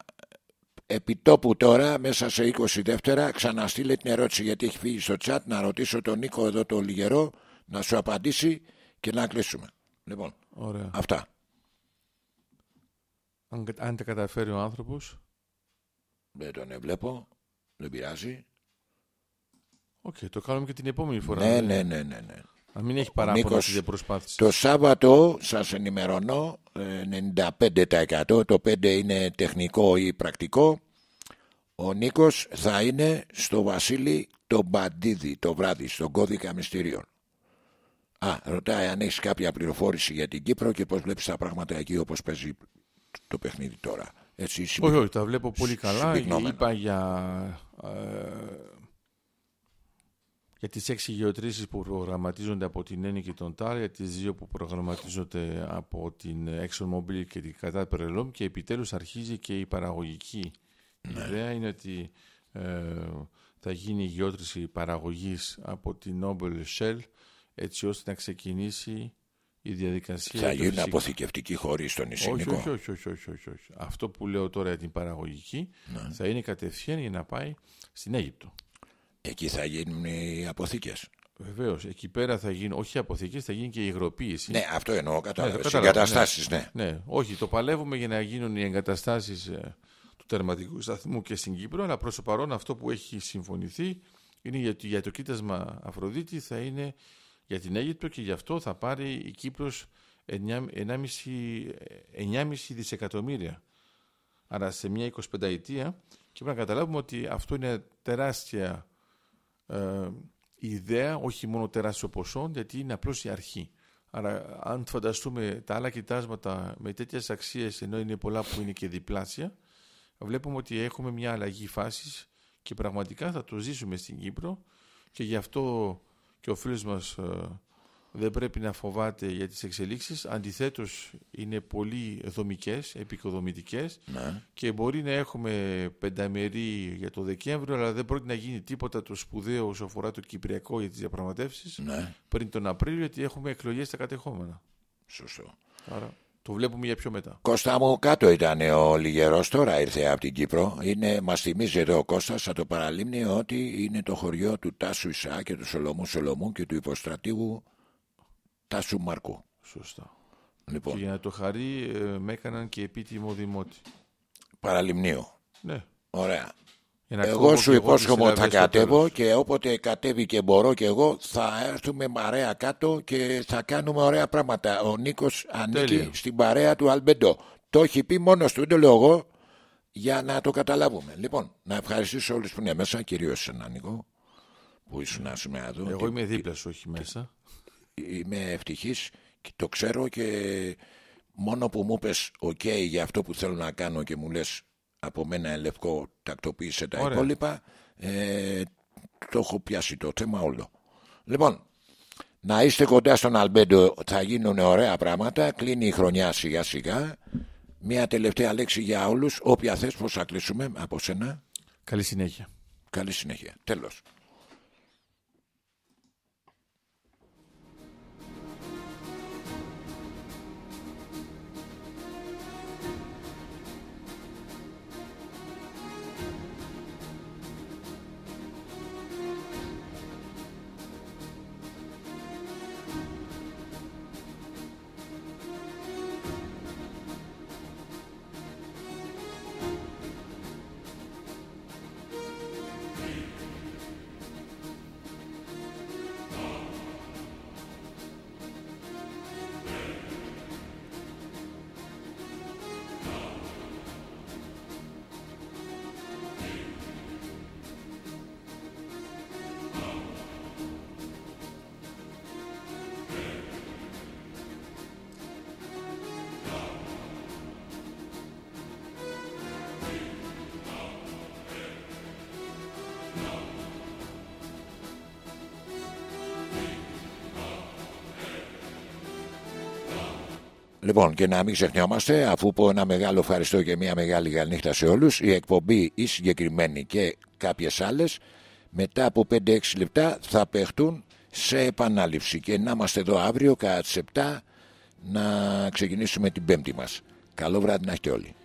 επιτόπου τώρα, μέσα σε 20 δεύτερα, ξαναστείλε την ερώτηση γιατί έχει φύγει στο chat να ρωτήσω τον Νίκο εδώ το Λιγερό να σου απαντήσει και να κλείσουμε. Λοιπόν, Ωραία. αυτά. Αν, αν τα καταφέρει ο άνθρωπος, Δεν τον βλέπω. Δεν πειράζει. οκ, το κάνουμε και την επόμενη φορά. Ναι, Δεν- ναι, ναι, ναι, ναι. Να μην έχει παράπονο Νίκος, ότι δεν προσπάθησες. Το Σάββατο σας ενημερώνω ε, 95% το 5 είναι τεχνικό ή πρακτικό ο Νίκος θα είναι στο Βασίλη το Μπαντίδη το βράδυ στον κώδικα μυστηρίων Α, ρωτάει αν έχεις κάποια πληροφόρηση για την Κύπρο και πώς βλέπεις τα πράγματα εκεί όπως παίζει το παιχνίδι τώρα έτσι συμπυ- Όχι, όχι, τα βλέπω πολύ καλά. συμπυκνωμένα. Είπα για, ε, για τις έξι γεωτρήσεις που προγραμματίζονται από την Ένη και τον ΤΑΡ, για τις δύο που προγραμματίζονται από την ExxonMobil και την Qatar Petroleum και επιτέλους αρχίζει και η παραγωγική. Η ιδέα είναι ότι ε, θα γίνει η γεώτρηση παραγωγής από την Noble Shell έτσι ώστε να ξεκινήσει η διαδικασία θα για το γίνουν φυσικό- αποθηκευτικοί χώροι στον όχι, Ισηνικό όχι, όχι, όχι, όχι, όχι, όχι. Αυτό που λέω τώρα για την παραγωγική Ναι. θα είναι κατευθείαν για να πάει στην Αίγυπτο. εκεί θα γίνουν οι αποθήκες Βεβαίως, εκεί πέρα θα γίνει, όχι αποθήκες, θα γίνει και η υγροποίηση. ναι αυτό εννοώ Ναι, κατάλαβα το συγκαταστάσεις ναι. Ναι, όχι, το παλεύουμε για να γίνουν οι εγκαταστάσεις του τερματικού σταθμού και στην Κύπρο, αλλά προς το παρόν αυτό που έχει συμφωνηθεί είναι για, το- για το κοίτασμα Αφροδίτη θα είναι για την Αίγυπτο και γι' αυτό θα πάρει η Κύπρος 9,5 9,5 δισεκατομμύρια. Άρα σε μια 25 ετία και πρέπει να καταλάβουμε ότι αυτό είναι τεράστια ε, ιδέα, όχι μόνο τεράστιο ποσό, γιατί είναι απλώς η αρχή. Άρα αν φανταστούμε τα άλλα κοιτάσματα με τέτοιες αξίες, ενώ είναι πολλά που είναι και διπλάσια, βλέπουμε ότι έχουμε μια αλλαγή φάσης και πραγματικά θα το ζήσουμε στην Κύπρο και γι' αυτό και ο φίλος μας ε, δεν πρέπει να φοβάται για τις εξελίξεις. Αντιθέτως είναι πολύ δομικές, επικοδομητικές Ναι. και μπορεί να έχουμε πενταμερή για το Δεκέμβριο, αλλά δεν πρόκειται να γίνει τίποτα το σπουδαίο όσο αφορά το Κυπριακό για τις διαπραγματεύσεις ναι πριν τον Απρίλιο, γιατί έχουμε εκλογές στα κατεχόμενα. σωστό Άρα το βλέπουμε για πιο μετά. Κώστα μου κάτω ήταν ο Λιγερός τώρα ήρθε από την Κύπρο είναι, μας θυμίζει εδώ ο Κώστας από το παραλίμνη ότι είναι το χωριό του Τάσου Ισά και του Σολομού Σολομού και του υποστρατήγου Τάσου Μαρκού Σωστά. Και λοιπόν για να το χαρεί, ε, με έκαναν και επίτιμο δημότη. παραλιμνίου Ναι. ωραία Για να εγώ κόβω σου και υπόσχομαι τις ότι θα συλλαβές στο κατέβω τέλος. και όποτε κατέβει και μπορώ και εγώ θα έρθουμε παρέα κάτω και θα κάνουμε ωραία πράγματα. Ο Νίκος ανήκει Τέλεια. στην παρέα του Αλμπεντό. Το έχει πει μόνος του, δεν το λέω εγώ, για να το καταλάβουμε. Λοιπόν, να ευχαριστήσω όλους που είναι μέσα, κυρίως εσένα Νίκο, που ήσουν σήμερα εδώ. Εγώ Και είμαι δίπλα σου, όχι μέσα. Είμαι ευτυχής και το ξέρω και μόνο που μου πες οκ για αυτό που θέλω να κάνω και μου λες από μένα εν λευκώ τακτοποίησε τα Ωραία. υπόλοιπα. Ε, το έχω πιάσει το θέμα όλο. Λοιπόν, να είστε κοντά στον Αλμπέντο. Θα γίνουν ωραία πράγματα. Κλείνει η χρονιά σιγά σιγά. Μια τελευταία λέξη για όλους. Όποια θες πως θα κλείσουμε από σένα. Καλή συνέχεια. καλή συνέχεια. Τέλος Λοιπόν, και να μην ξεχνιόμαστε, αφού πω ένα μεγάλο ευχαριστώ και μια μεγάλη καληνύχτα σε όλους, η εκπομπή η συγκεκριμένη και κάποιες άλλες, μετά από 5-6 λεπτά θα παιχτούν σε επανάληψη και να είμαστε εδώ αύριο κατά τις 7 να ξεκινήσουμε την πέμπτη μας. Καλό βράδυ να έχετε όλοι.